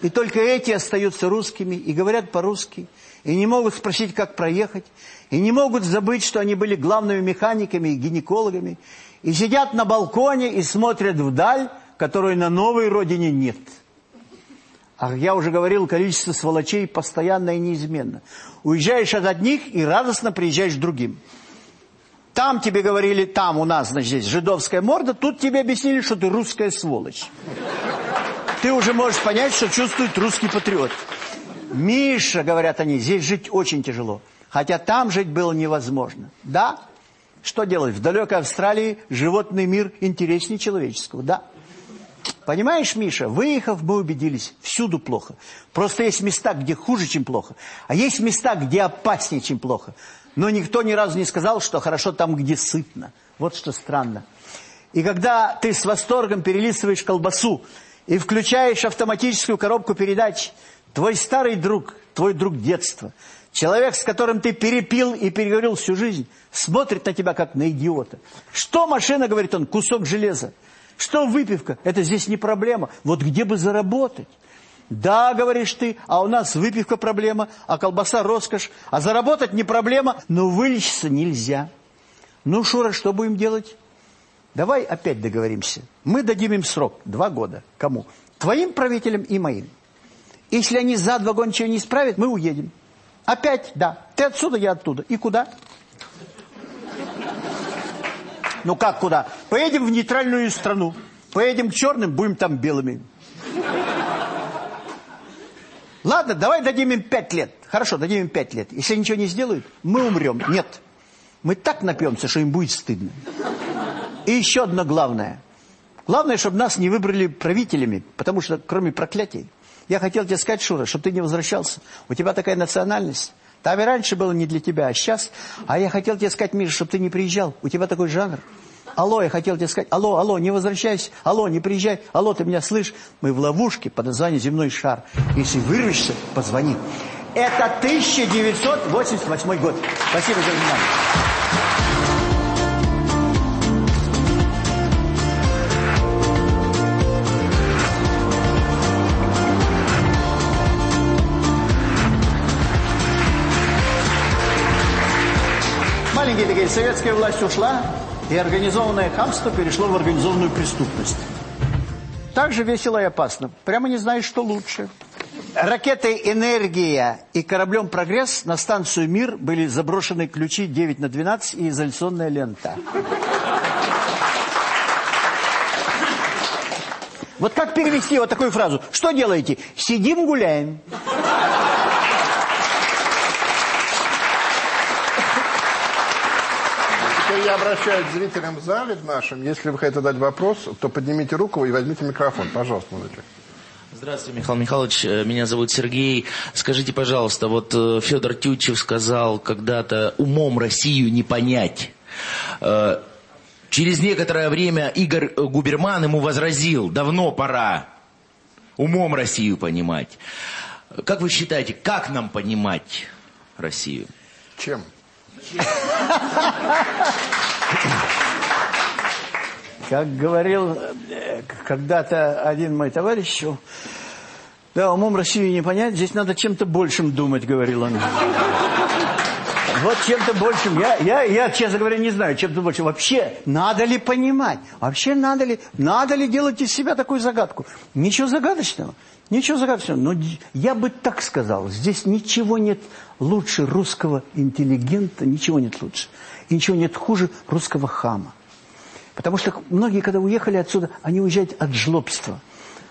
S2: И только эти остаются русскими и говорят по-русски и не могут спросить, как проехать, и не могут забыть, что они были главными механиками и гинекологами, и сидят на балконе и смотрят вдаль, которой на новой родине нет. А я уже говорил, количество сволочей постоянно и неизменно. Уезжаешь от одних и радостно приезжаешь к другим. Там тебе говорили, там у нас, значит, здесь жидовская морда, тут тебе объяснили, что ты русская сволочь. Ты уже можешь понять, что чувствует русский патриот. Миша, говорят они, здесь жить очень тяжело. Хотя там жить было невозможно. Да? Что делать? В далекой Австралии животный мир интереснее человеческого. Да. Понимаешь, Миша, выехав, мы убедились, всюду плохо. Просто есть места, где хуже, чем плохо. А есть места, где опаснее, чем плохо. Но никто ни разу не сказал, что хорошо там, где сытно. Вот что странно. И когда ты с восторгом перелистываешь колбасу и включаешь автоматическую коробку передач, Твой старый друг, твой друг детства, человек, с которым ты перепил и переговорил всю жизнь, смотрит на тебя как на идиота. Что машина, говорит он, кусок железа. Что выпивка? Это здесь не проблема. Вот где бы заработать? Да, говоришь ты, а у нас выпивка проблема, а колбаса роскошь. А заработать не проблема, но вылечиться нельзя. Ну, Шура, что будем делать? Давай опять договоримся. Мы дадим им срок, два года. Кому? Твоим правителям и моим. Если они за два года ничего не исправят, мы уедем. Опять, да. Ты отсюда, я оттуда. И куда? Ну как куда? Поедем в нейтральную страну. Поедем к черным, будем там белыми. Ладно, давай дадим им пять лет. Хорошо, дадим им пять лет. Если ничего не сделают, мы умрем. Нет. Мы так напьемся, что им будет стыдно. И еще одно главное. Главное, чтобы нас не выбрали правителями, потому что кроме проклятий я хотел тебе сказать, Шура, чтобы ты не возвращался. У тебя такая национальность. Там и раньше было не для тебя, а сейчас. А я хотел тебе сказать, Миша, чтобы ты не приезжал. У тебя такой жанр. Алло, я хотел тебе сказать, алло, алло, не возвращайся, алло, не приезжай, алло, ты меня слышишь? Мы в ловушке под названием «Земной шар». Если вырвешься, позвони. Это 1988 год. Спасибо за внимание. Советская власть ушла, и организованное хамство перешло в организованную преступность. Так же весело и опасно. Прямо не знаешь, что лучше. ракетой «Энергия» и кораблем «Прогресс» на станцию «Мир» были заброшены ключи 9 на 12 и изоляционная лента. Вот как перевести вот такую фразу? Что делаете? Сидим, гуляем.
S1: Теперь я обращаюсь к зрителям в зале в нашем. Если вы хотите задать вопрос, то поднимите руку и возьмите микрофон. Пожалуйста, молодой
S8: Здравствуйте, Михаил Михайлович. Э, Меня зовут Сергей. Скажите, пожалуйста, вот э, Федор Тютчев сказал когда-то «умом Россию не понять». Э, Через некоторое время Игорь Губерман ему возразил «давно пора умом Россию понимать». Как вы считаете, как нам понимать Россию?
S1: Чем?
S2: Как говорил э, когда-то один мой товарищ, да, умом Россию не понять, здесь надо чем-то большим думать, говорил он. Вот чем-то большим. Я, я, я, честно говоря, не знаю, чем-то большим. Вообще, надо ли понимать? Вообще, надо ли, надо ли делать из себя такую загадку? Ничего загадочного. Ничего загадочного. Но я бы так сказал. Здесь ничего нет лучше русского интеллигента, ничего нет лучше. И ничего нет хуже русского хама. Потому что многие, когда уехали отсюда, они уезжают от жлобства.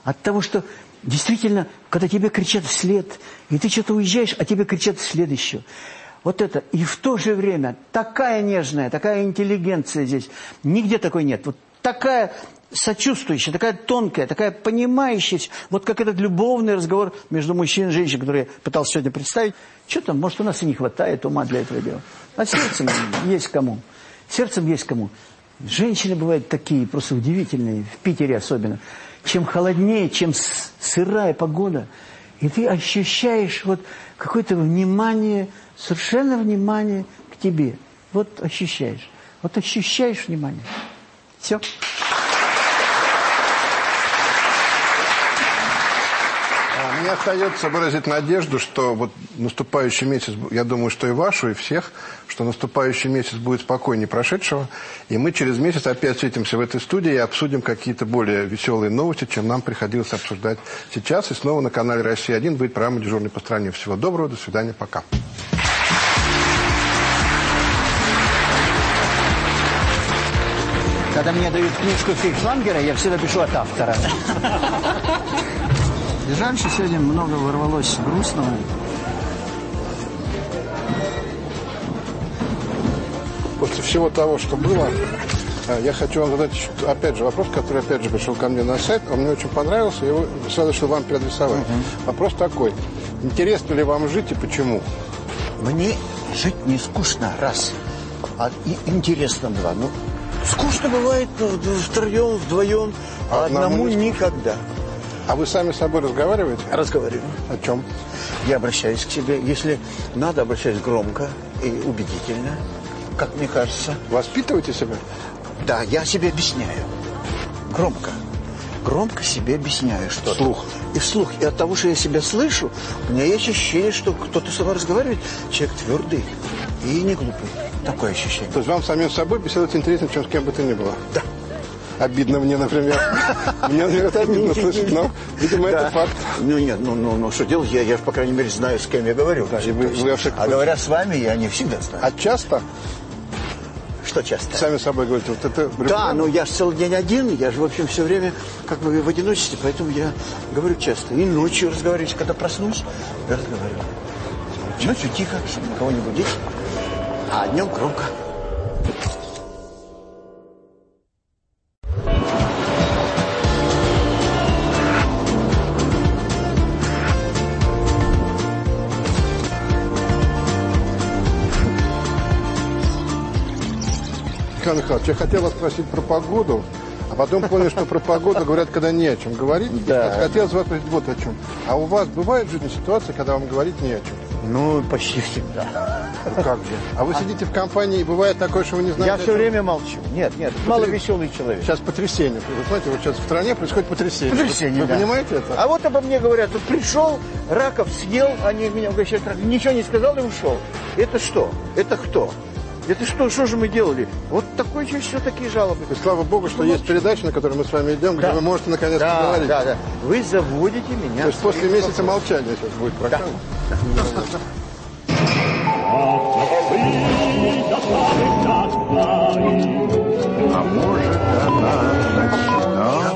S2: От того, что действительно, когда тебе кричат вслед, и ты что-то уезжаешь, а тебе кричат вслед еще. Вот это. И в то же время такая нежная, такая интеллигенция здесь. Нигде такой нет. Вот такая сочувствующая, такая тонкая, такая понимающая. Вот как этот любовный разговор между мужчиной и женщиной, который я пытался сегодня представить. Что там, может, у нас и не хватает ума для этого дела. А сердцем есть кому. Сердцем есть кому. Женщины бывают такие, просто удивительные, в Питере особенно. Чем холоднее, чем сырая погода, и ты ощущаешь вот какое-то внимание совершенно внимание к тебе. Вот ощущаешь. Вот ощущаешь внимание. Все.
S1: Мне остается выразить надежду, что вот наступающий месяц, я думаю, что и вашу, и всех, что наступающий месяц будет спокойнее прошедшего, и мы через месяц опять встретимся в этой студии и обсудим какие-то более веселые новости, чем нам приходилось обсуждать сейчас. И снова на канале «Россия-1» будет программа «Дежурный по стране». Всего доброго, до свидания, пока.
S2: Когда мне дают книжку Фейхтлангера, я всегда пишу от автора. Жаль, что сегодня много ворвалось грустного.
S1: После всего того, что было, а, я хочу вам задать, опять же, вопрос, который, опять же, пришел ко мне на сайт. Он мне очень понравился, я его сразу решил вам переадресовать. Угу. Вопрос такой. Интересно ли вам жить и почему?
S2: Мне жить не скучно, раз. А и интересно, два. Ну, Скучно бывает ну, втроем, вдвоем, а одному, одному никогда.
S1: А вы сами с собой разговариваете?
S2: Разговариваю.
S1: О чем?
S2: Я обращаюсь к себе. Если надо, обращаюсь громко и убедительно, как мне кажется.
S1: Воспитываете себя?
S2: Да, я себе объясняю. Громко. Громко себе объясняю что-то.
S1: Вслух.
S2: И вслух. И от того, что я себя слышу, у меня есть ощущение, что кто-то со мной разговаривает. Человек твердый и не глупый. Такое ощущение.
S1: То есть вам самим собой беседовать интереснее, чем с кем бы то ни было?
S2: Да.
S1: Обидно мне, например. Мне, например, это обидно слышать, но, видимо, это факт.
S2: Ну, нет, ну, ну, ну, что делать? Я, я, по крайней мере, знаю, с кем я говорю. А говоря с вами, я не всегда знаю.
S1: А часто?
S2: Что часто?
S1: Сами собой говорите, вот это...
S2: Да, но я же целый день один, я же, в общем, все время как бы в одиночестве, поэтому я говорю часто. И ночью разговариваю, когда проснусь, я разговариваю. Ночью тихо, чтобы никого не будить а днем громко.
S1: Михаил Михайлович, я хотел вас спросить про погоду, а потом понял, что про погоду говорят, когда не о чем говорить. Да. Хотелось вас спросить вот о чем. А у вас бывает в жизни ситуация, когда вам говорить не о чем?
S2: Ну, почти всегда.
S1: Ну, как же? А вы сидите в компании, и бывает такое, что вы не знаете...
S2: Я все время молчу. Нет, нет, мало веселый человек.
S1: Сейчас потрясение. Вы знаете, вот сейчас в стране происходит потрясение.
S2: Потрясение,
S1: Вы
S2: да.
S1: понимаете это?
S2: А вот обо мне говорят, вот пришел, раков съел, они меня угощают раком, ничего не сказал и ушел. Это что? Это кто? Это что, что же мы делали? Вот такой же все такие жалобы.
S1: И слава богу, что есть передача, на которой мы с вами идем, где
S2: Да.
S1: вы можете наконец
S2: Да,
S1: поговорить.
S2: да, да. Вы заводите меня.
S1: То есть после
S2: свои
S1: месяца
S2: вопросы.
S1: молчания сейчас будет программа.
S3: А может она начинала?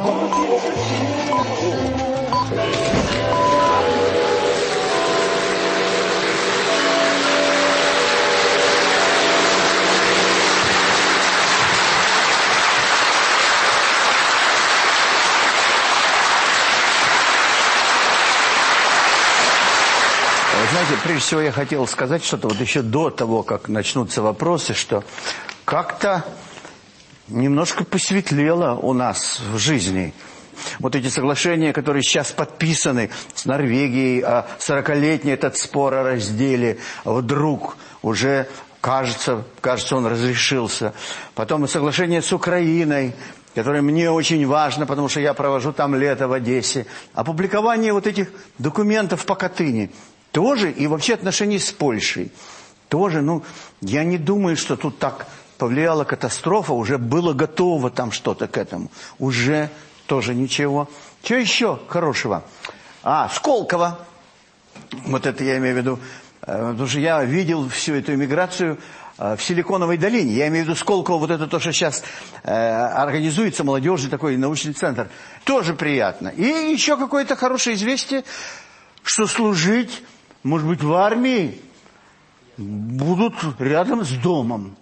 S2: Знаете, прежде всего я хотел сказать что-то вот еще до того, как начнутся вопросы, что как-то немножко посветлело у нас в жизни. Вот эти соглашения, которые сейчас подписаны с Норвегией, а 40-летний этот спор о разделе, вдруг уже кажется, кажется, он разрешился. Потом и соглашение с Украиной, которое мне очень важно, потому что я провожу там лето в Одессе. Опубликование вот этих документов по Катыни тоже, и вообще отношения с Польшей тоже, ну, я не думаю, что тут так повлияла катастрофа, уже было готово там что-то к этому. Уже тоже ничего. Что еще хорошего? А, Сколково. Вот это я имею в виду. э, Потому что я видел всю эту иммиграцию э, в Силиконовой долине. Я имею в виду Сколково, вот это то, что сейчас э, организуется молодежный такой научный центр. Тоже приятно. И еще какое-то хорошее известие, что служить, может быть, в армии будут рядом с домом.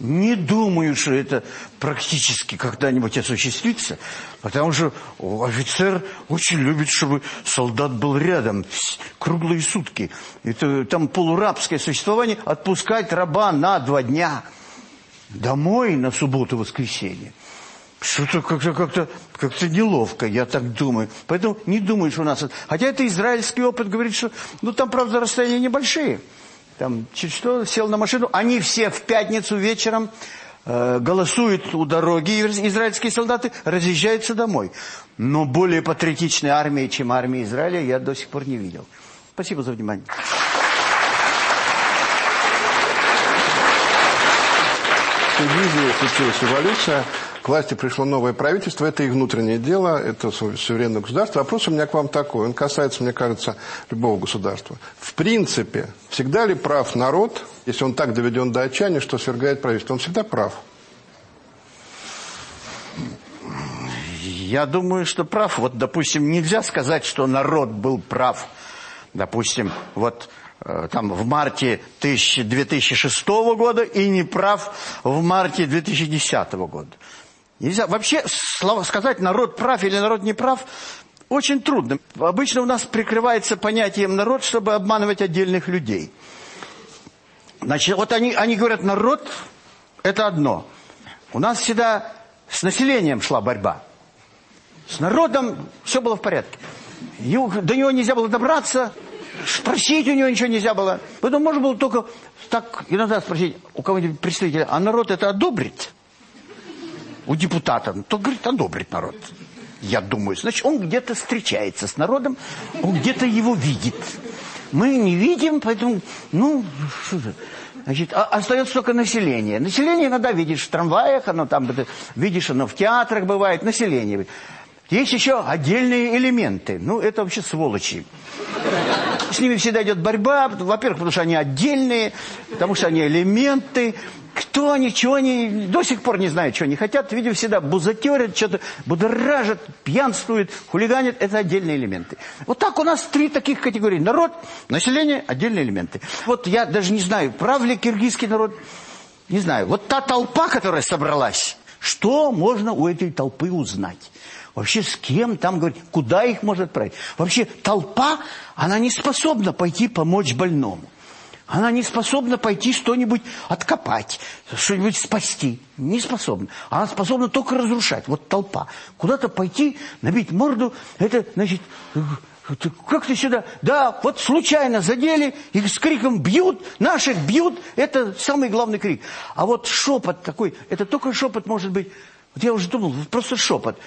S2: Не думаю, что это практически когда-нибудь осуществится, потому что офицер очень любит, чтобы солдат был рядом круглые сутки. Это там полурабское существование, отпускать раба на два дня домой на субботу-воскресенье. Что-то как-то как-то как-то неловко, я так думаю. Поэтому не думаю, что у нас... Хотя это израильский опыт говорит, что... Ну, там, правда, расстояния небольшие. Там, чуть что, сел на машину. Они все в пятницу вечером э, голосуют у дороги. Израильские солдаты разъезжаются домой. Но более патриотичной армии, чем армия Израиля, я до сих пор не видел. Спасибо за внимание.
S1: В Киргизии случилась эволюция, к власти пришло новое правительство, это их внутреннее дело, это су- суверенное государство. Вопрос у меня к вам такой, он касается, мне кажется, любого государства. В принципе, всегда ли прав народ, если он так доведен до отчаяния, что свергает правительство? Он всегда прав.
S2: Я думаю, что прав. Вот, допустим, нельзя сказать, что народ был прав. Допустим, вот э, там в марте 1000 2006 года и не прав в марте 2010 года. Нельзя вообще слова сказать народ прав или народ не прав очень трудно. Обычно у нас прикрывается понятием народ, чтобы обманывать отдельных людей. Значит, вот они, они говорят, народ – это одно. У нас всегда с населением шла борьба. С народом все было в порядке. До него нельзя было добраться, спросить у него ничего нельзя было. Поэтому можно было только так иногда спросить у кого-нибудь представителя, а народ это одобрит? У депутата. То говорит, одобрит народ. Я думаю, значит, он где-то встречается с народом, он где-то его видит. Мы не видим, поэтому, ну, что же. Значит, а- остается только население. Население иногда видишь в трамваях, оно там, видишь, оно в театрах бывает, население. Есть еще отдельные элементы. Ну, это вообще сволочи. С ними всегда идет борьба. Во-первых, потому что они отдельные, потому что они элементы. Кто они, чего они, до сих пор не знают, чего они хотят. Видимо, всегда бузатерят, что-то будоражат, пьянствуют, хулиганят. Это отдельные элементы. Вот так у нас три таких категории. Народ, население, отдельные элементы. Вот я даже не знаю, прав ли киргизский народ, не знаю. Вот та толпа, которая собралась, что можно у этой толпы узнать? Вообще с кем там говорить, куда их может отправить? Вообще толпа, она не способна пойти помочь больному. Она не способна пойти что-нибудь откопать, что-нибудь спасти. Не способна. Она способна только разрушать. Вот толпа. Куда-то пойти, набить морду, это, значит, как ты сюда? Да, вот случайно задели, их с криком бьют, наших бьют. Это самый главный крик. А вот шепот такой, это только шепот может быть. Вот я уже думал, просто шепот.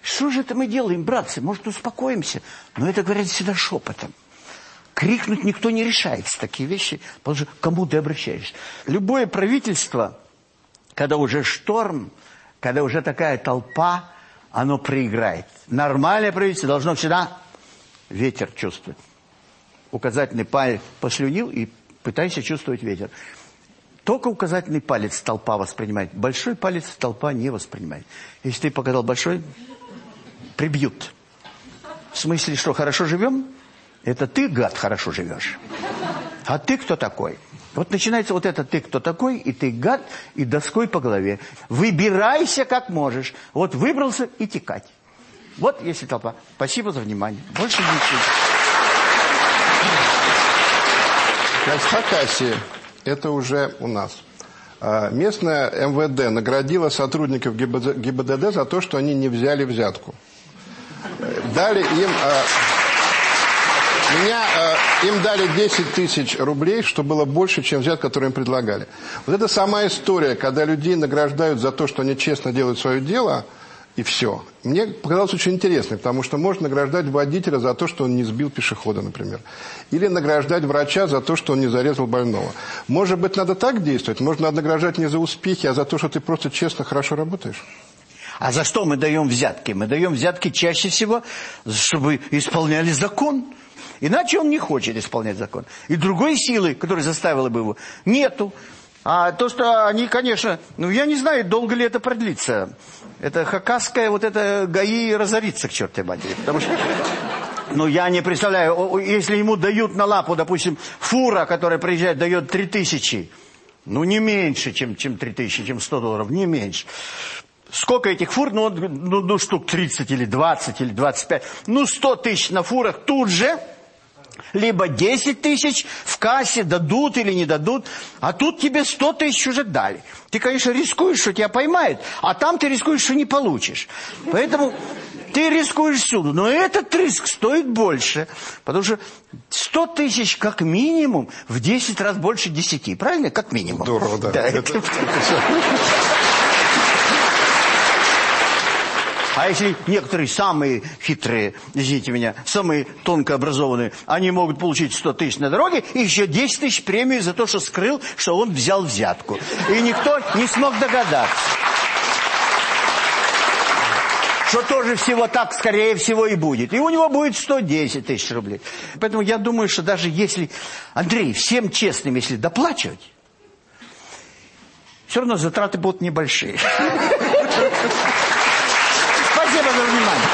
S2: Что же это мы делаем, братцы? Может, успокоимся? Но это говорят всегда шепотом. Крикнуть никто не решается. Такие вещи, потому что кому ты обращаешься. Любое правительство, когда уже шторм, когда уже такая толпа, оно проиграет. Нормальное правительство должно всегда ветер чувствовать. Указательный палец послюнил и пытайся чувствовать ветер. Только указательный палец толпа воспринимает. Большой палец толпа не воспринимает. Если ты показал большой, прибьют. В смысле, что хорошо живем? Это ты, гад, хорошо живешь. А ты кто такой? Вот начинается вот это «ты кто такой?» и «ты гад» и доской по голове. Выбирайся как можешь. Вот выбрался и текать. Вот если толпа. Спасибо за внимание. Больше ничего.
S1: Хакасия. Это уже у нас. А, Местное МВД наградило сотрудников ГИБД, ГИБДД за то, что они не взяли взятку. Дали им... Меня, а, им дали 10 тысяч рублей, что было больше, чем взят, который им предлагали. Вот это сама история, когда людей награждают за то, что они честно делают свое дело, и все. Мне показалось очень интересно, потому что можно награждать водителя за то, что он не сбил пешехода, например. Или награждать врача за то, что он не зарезал больного. Может быть, надо так действовать? Можно награждать не за успехи, а за то, что ты просто честно, хорошо работаешь?
S2: А за что мы даем взятки? Мы даем взятки чаще всего, чтобы исполняли закон. Иначе он не хочет исполнять закон. И другой силы, которая заставила бы его, нету. А то, что они, конечно, ну я не знаю, долго ли это продлится. Это хакасская вот это ГАИ разорится к чертой матери. Потому что, ну я не представляю, если ему дают на лапу, допустим, фура, которая приезжает, дает 3000, ну не меньше, чем, чем 3000, чем 100 долларов, не меньше. Сколько этих фур? Ну, ну, ну, штук 30 или 20 или 25. Ну, 100 тысяч на фурах тут же. Либо 10 тысяч в кассе дадут или не дадут. А тут тебе 100 тысяч уже дали. Ты, конечно, рискуешь, что тебя поймают. А там ты рискуешь, что не получишь. Поэтому ты рискуешь всюду. Но этот риск стоит больше. Потому что 100 тысяч как минимум в 10 раз больше 10. Правильно? Как минимум.
S1: Здорово, да.
S2: это-
S1: Это-
S2: А если некоторые самые хитрые, извините меня, самые тонко образованные, они могут получить 100 тысяч на дороге и еще 10 тысяч премии за то, что скрыл, что он взял взятку. И никто не смог догадаться. Что тоже всего так, скорее всего, и будет. И у него будет 110 тысяч рублей. Поэтому я думаю, что даже если... Андрей, всем честным, если доплачивать, все равно затраты будут небольшие. Спасибо за внимание.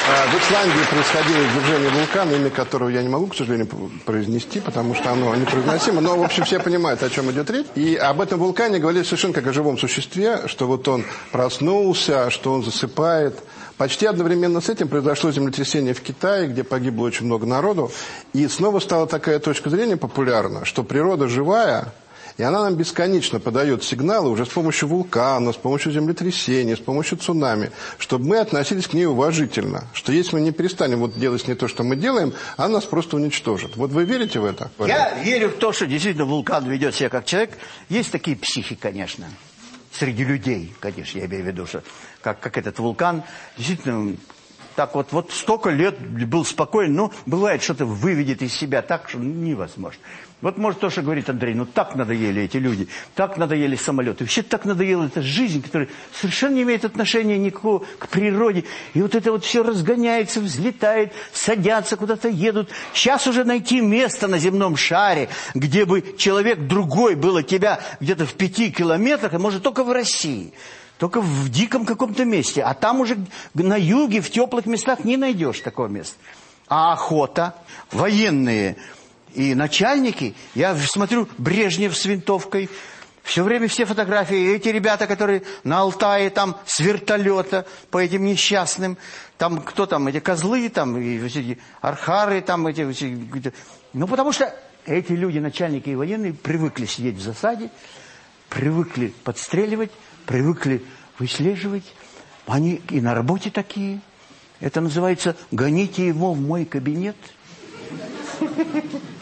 S1: А, В Исландии происходило извержение вулкана, имя которого я не могу, к сожалению, произнести, потому что оно непроизносимо. Но, в общем, все понимают, о чем идет речь. И об этом вулкане говорили совершенно как о живом существе, что вот он проснулся, что он засыпает. Почти одновременно с этим произошло землетрясение в Китае, где погибло очень много народу. И снова стала такая точка зрения популярна, что природа живая, и она нам бесконечно подает сигналы уже с помощью вулкана, с помощью землетрясения, с помощью цунами, чтобы мы относились к ней уважительно. Что если мы не перестанем вот делать не то, что мы делаем, она нас просто уничтожит. Вот вы верите в это?
S2: Я верю в то, что действительно вулкан ведет себя как человек. Есть такие психи, конечно, среди людей, конечно, я имею в виду, что как, как этот вулкан, действительно, так вот, вот столько лет был спокоен, но бывает, что-то выведет из себя так, что невозможно. Вот может то, что говорит Андрей, ну так надоели эти люди, так надоели самолеты, вообще так надоела эта жизнь, которая совершенно не имеет отношения никакого к природе. И вот это вот все разгоняется, взлетает, садятся, куда-то едут. Сейчас уже найти место на земном шаре, где бы человек другой был от тебя где-то в пяти километрах, а может только в России. Только в диком каком-то месте. А там уже на юге, в теплых местах не найдешь такого места. А охота, военные и начальники, я смотрю, Брежнев с винтовкой, все время все фотографии, эти ребята, которые на Алтае там с вертолета по этим несчастным, там кто там, эти козлы там, и эти архары там, эти, эти, ну потому что эти люди, начальники и военные, привыкли сидеть в засаде, привыкли подстреливать, привыкли выслеживать. Они и на работе такие. Это называется «гоните его в мой кабинет».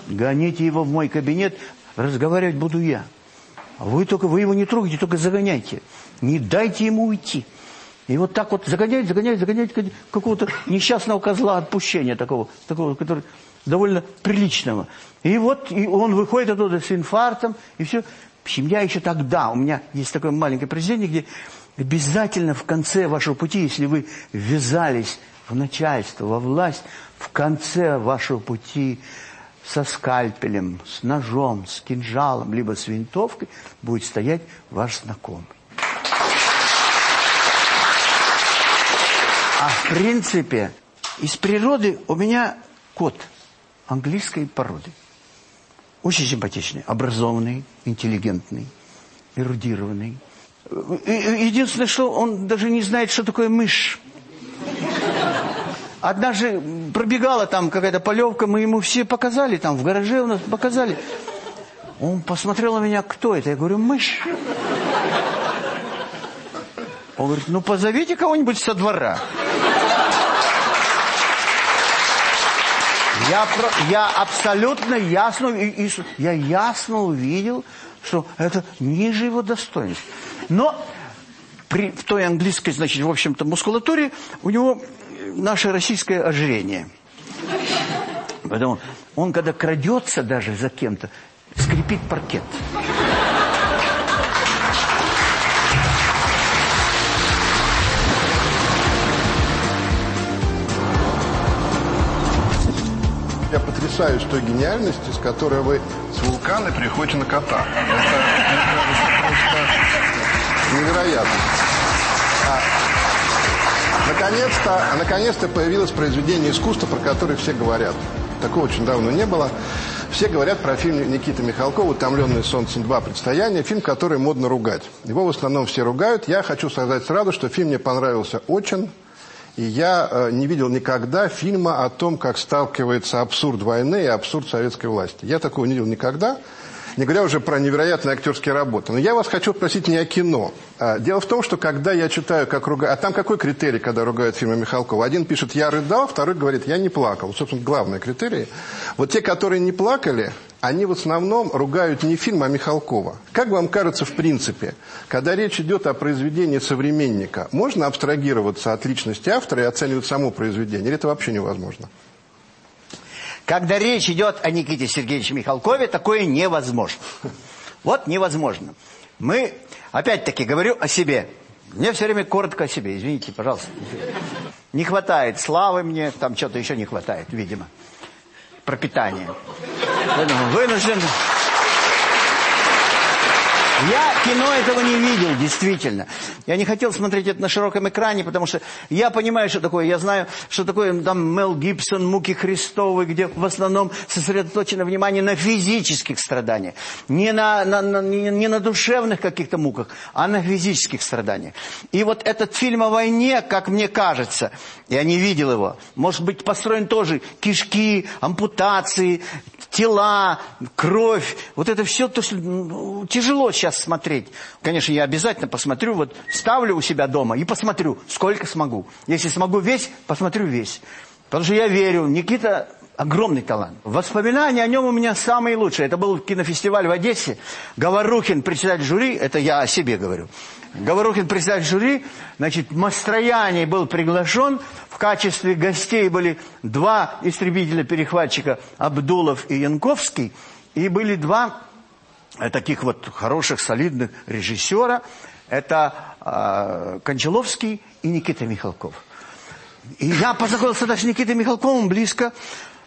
S2: Гоните его в мой кабинет, разговаривать буду я. А вы только, вы его не трогайте, только загоняйте. Не дайте ему уйти. И вот так вот загоняет, загоняет, загоняет какого-то несчастного козла отпущения такого, такого, который довольно приличного. И вот и он выходит оттуда с инфарктом, и все. Семья еще тогда, у меня есть такое маленькое произведение, где обязательно в конце вашего пути, если вы ввязались в начальство, во власть, в конце вашего пути со скальпелем, с ножом, с кинжалом, либо с винтовкой будет стоять ваш знакомый. А в принципе, из природы у меня кот английской породы. Очень симпатичный, образованный, интеллигентный, эрудированный. Единственное, что он даже не знает, что такое мышь. Однажды пробегала там какая-то полевка, мы ему все показали, там в гараже у нас показали. Он посмотрел на меня, кто это? Я говорю, мышь. Он говорит, ну позовите кого-нибудь со двора. Я, я абсолютно ясно, я ясно увидел, что это ниже его достоинств. Но при, в той английской, значит, в общем-то, мускулатуре у него наше российское ожирение. Поэтому он, когда крадется даже за кем-то, скрипит паркет.
S1: Я потрясаюсь той гениальности, с которой вы с вулкана переходите на кота. Это, это, просто невероятно. Наконец-то наконец появилось произведение искусства, про которое все говорят. Такого очень давно не было. Все говорят про фильм Никиты Михалкова «Утомленный солнцем 2. Предстояние». Фильм, который модно ругать. Его в основном все ругают. Я хочу сказать сразу, что фильм мне понравился очень. И я э, не видел никогда фильма о том, как сталкивается абсурд войны и абсурд советской власти. Я такого не видел никогда, не говоря уже про невероятные актерские работы. Но я вас хочу спросить не о кино. А, дело в том, что когда я читаю, как ругают... А там какой критерий, когда ругают фильмы Михалкова? Один пишет «я рыдал», второй говорит «я не плакал». Собственно, главный критерий. Вот те, которые не плакали, они в основном ругают не фильм, а Михалкова. Как вам кажется, в принципе, когда речь идет о произведении современника, можно абстрагироваться от личности автора и оценивать само произведение? Или это вообще невозможно?
S2: Когда речь идет о Никите Сергеевиче Михалкове, такое невозможно. Вот невозможно. Мы, опять-таки, говорю о себе. Мне все время коротко о себе, извините, пожалуйста. Не хватает славы мне, там что-то еще не хватает, видимо пропитание. Вынужден... Я кино этого не видел, действительно. Я не хотел смотреть это на широком экране, потому что я понимаю, что такое. Я знаю, что такое там Мел Гибсон, «Муки Христовы», где в основном сосредоточено внимание на физических страданиях. Не на, на, на, не, не на душевных каких-то муках, а на физических страданиях. И вот этот фильм о войне, как мне кажется, я не видел его, может быть построен тоже кишки, ампутации, тела, кровь. Вот это все то, что тяжело сейчас смотреть. Конечно, я обязательно посмотрю, вот ставлю у себя дома и посмотрю, сколько смогу. Если смогу весь, посмотрю весь. Потому что я верю, Никита огромный талант. Воспоминания о нем у меня самые лучшие. Это был кинофестиваль в Одессе. Говорухин, председатель жюри, это я о себе говорю. Говорухин, председатель жюри, значит, Мастрояний был приглашен. В качестве гостей были два истребителя-перехватчика, Абдулов и Янковский. И были два э, таких вот хороших, солидных режиссера. Это э, Кончаловский и Никита Михалков. И я познакомился даже с Никитой Михалковым близко.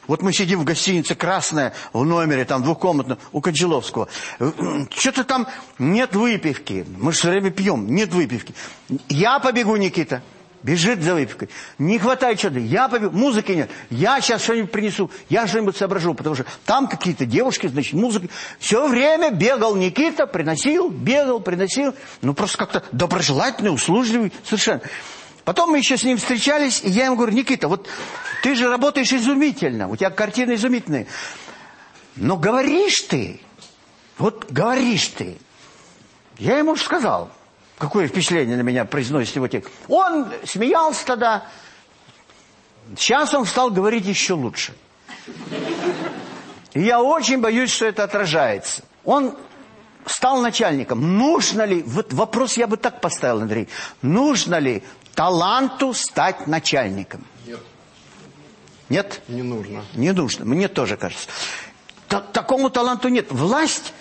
S2: Вот мы сидим в гостинице «Красная» в номере, там двухкомнатном, у Кончаловского. Что-то там нет выпивки. Мы же все время пьем, нет выпивки. Я побегу, Никита. Бежит за выпивкой. Не хватает что-то. Я побегу. Музыки нет. Я сейчас что-нибудь принесу. Я что-нибудь соображу. Потому что там какие-то девушки, значит, музыка. Все время бегал Никита, приносил, бегал, приносил. Ну, просто как-то доброжелательный, услужливый совершенно. Потом мы еще с ним встречались, и я ему говорю, Никита, вот ты же работаешь изумительно, у тебя картины изумительные. Но говоришь ты, вот говоришь ты. Я ему уже сказал, какое впечатление на меня произносит его текст. Он смеялся тогда, сейчас он стал говорить еще лучше. И я очень боюсь, что это отражается. Он стал начальником. Нужно ли, вот вопрос я бы так поставил, Андрей, нужно ли таланту стать начальником?
S1: Нет.
S2: Нет?
S1: Не нужно.
S2: Не нужно, мне тоже кажется. Та- такому таланту нет. Власть,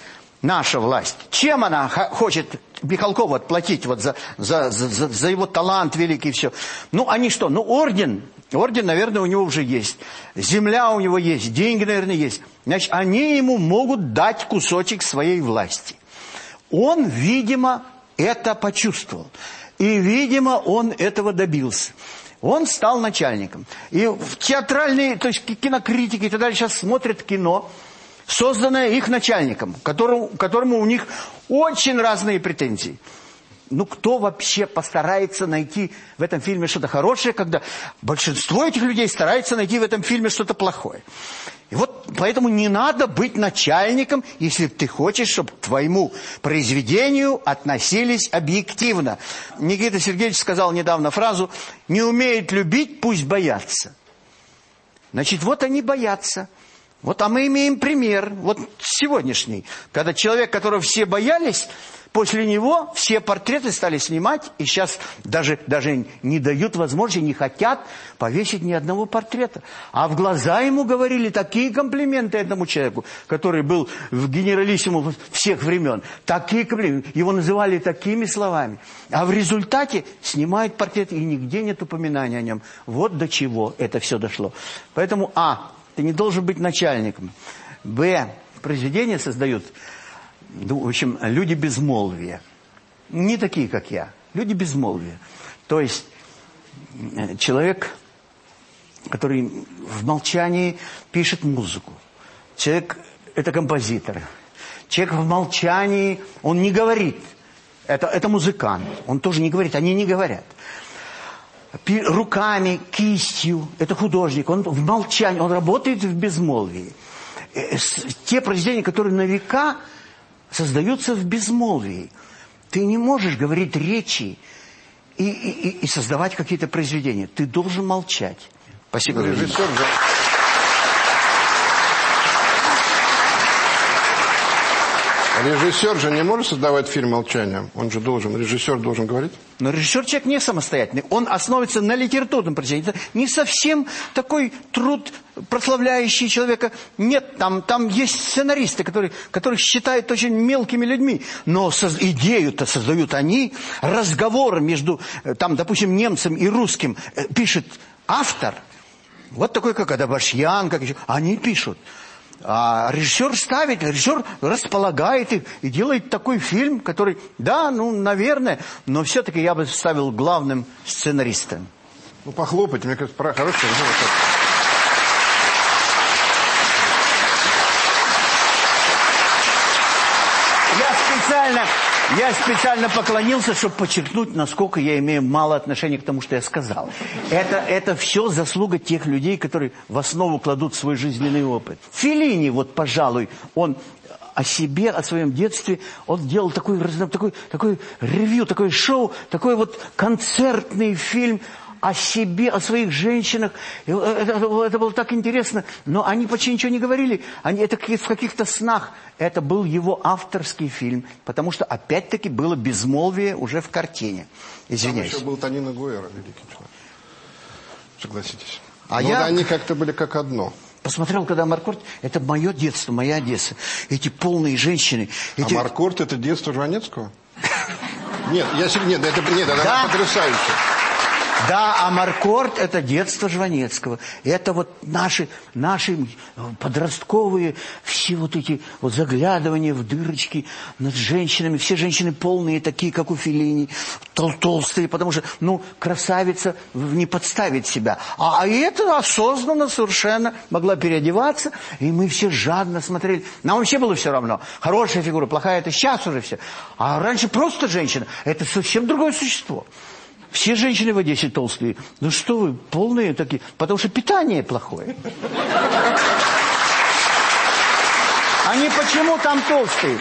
S2: наша власть, чем она хочет Михалкову отплатить вот за, за, за, за- за его талант великий и все? Ну, они что? Ну, орден. Орден, наверное, у него уже есть. Земля у него есть, деньги, наверное, есть. Значит, они ему могут дать кусочек своей власти. Он, видимо, это почувствовал. И, видимо, он этого добился. Он стал начальником. И в театральные, то есть кинокритики и так далее сейчас смотрят кино, созданное их начальником, которому, которому у них очень разные претензии. Ну, кто вообще постарается найти в этом фильме что-то хорошее, когда большинство этих людей старается найти в этом фильме что-то плохое? И вот поэтому не надо быть начальником, если ты хочешь, чтобы к твоему произведению относились объективно. Никита Сергеевич сказал недавно фразу «Не умеет любить, пусть боятся». Значит, вот они боятся. Вот, а мы имеем пример, вот сегодняшний, когда человек, которого все боялись, после него все портреты стали снимать, и сейчас даже, даже не дают возможности, не хотят повесить ни одного портрета. А в глаза ему говорили такие комплименты этому человеку, который был в генералиссиму всех времен. Такие комплименты, его называли такими словами. А в результате снимают портрет, и нигде нет упоминания о нем. Вот до чего это все дошло. Поэтому, а, ты не должен быть начальником. Б, произведения создают, в общем, люди безмолвия. Не такие, как я. Люди безмолвия. То есть, э, человек, который в молчании пишет музыку. Человек – это композитор. Человек в молчании, он не говорит. Это, это музыкант. Он тоже не говорит, они не говорят руками, кистью. Это художник. Он в молчании, он работает в безмолвии. Э, Те произведения, которые на века создаются в безмолвии. Ты не можешь говорить речи и, и- и- и создавать какие-то произведения. Ты должен молчать. Спасибо.
S1: Режиссер Режиссер же не может создавать фильм молчанием. Он же должен, режиссер должен говорить.
S2: Но режиссер человек не самостоятельный. Он основывается на литературном произведении. Это не совсем такой труд, прославляющий человека. Нет, там, там есть сценаристы, которые, которых считают очень мелкими людьми. Но идею-то создают они. Разговор между, э, там, допустим, немцем и русским э, пишет автор. Вот такой, как Адабашьян, как еще. Они пишут. А режиссер ставит, режиссер располагает их и делает такой фильм, который, да, ну, наверное, но все-таки я бы ставил главным сценаристом.
S1: Ну, похлопайте, мне кажется, про хороший режиссер.
S2: Я специально, я специально поклонился, чтобы подчеркнуть, насколько я имею мало отношения к тому, что я сказал. Это, это все заслуга тех людей, которые в основу кладут свой жизненный опыт. Феллини, вот, пожалуй, он о себе, о своем детстве, он делал такой, такой, такой ревью, такое шоу, такой вот концертный фильм о себе, о своих женщинах. И Это, это- было так интересно. Но они почти ничего не говорили. Они, это в каких-то снах. Это был его авторский фильм. Потому что, опять-таки, было безмолвие уже в картине.
S1: Там
S2: Извиняюсь.
S1: еще был Танина Гуэра, великий человек. Согласитесь.
S2: А
S1: Но
S2: я-
S1: они как-то были как одно.
S2: Посмотрел, когда Маркорт... Это мое детство, моя Одесса. Эти полные женщины. Эти...
S1: А Маркорт это детство Жванецкого? Нет, я нет, это нет, это
S2: Да.
S1: потрясающе.
S2: Да, а Маркорт – это детство Жванецкого. Это вот наши, наши подростковые все вот эти вот заглядывания в дырочки над женщинами. Все женщины полные, такие, как у Феллини, тол толстые, потому что, ну, красавица не подставит себя. А, а это осознанно совершенно могла переодеваться, и мы все жадно смотрели. Нам вообще было все равно. Хорошая фигура, плохая – это сейчас уже все. А раньше просто женщина – это совсем другое существо. Все женщины в Одессе толстые. Ну что вы, полные такие. Потому что питание плохое. Они почему там толстые?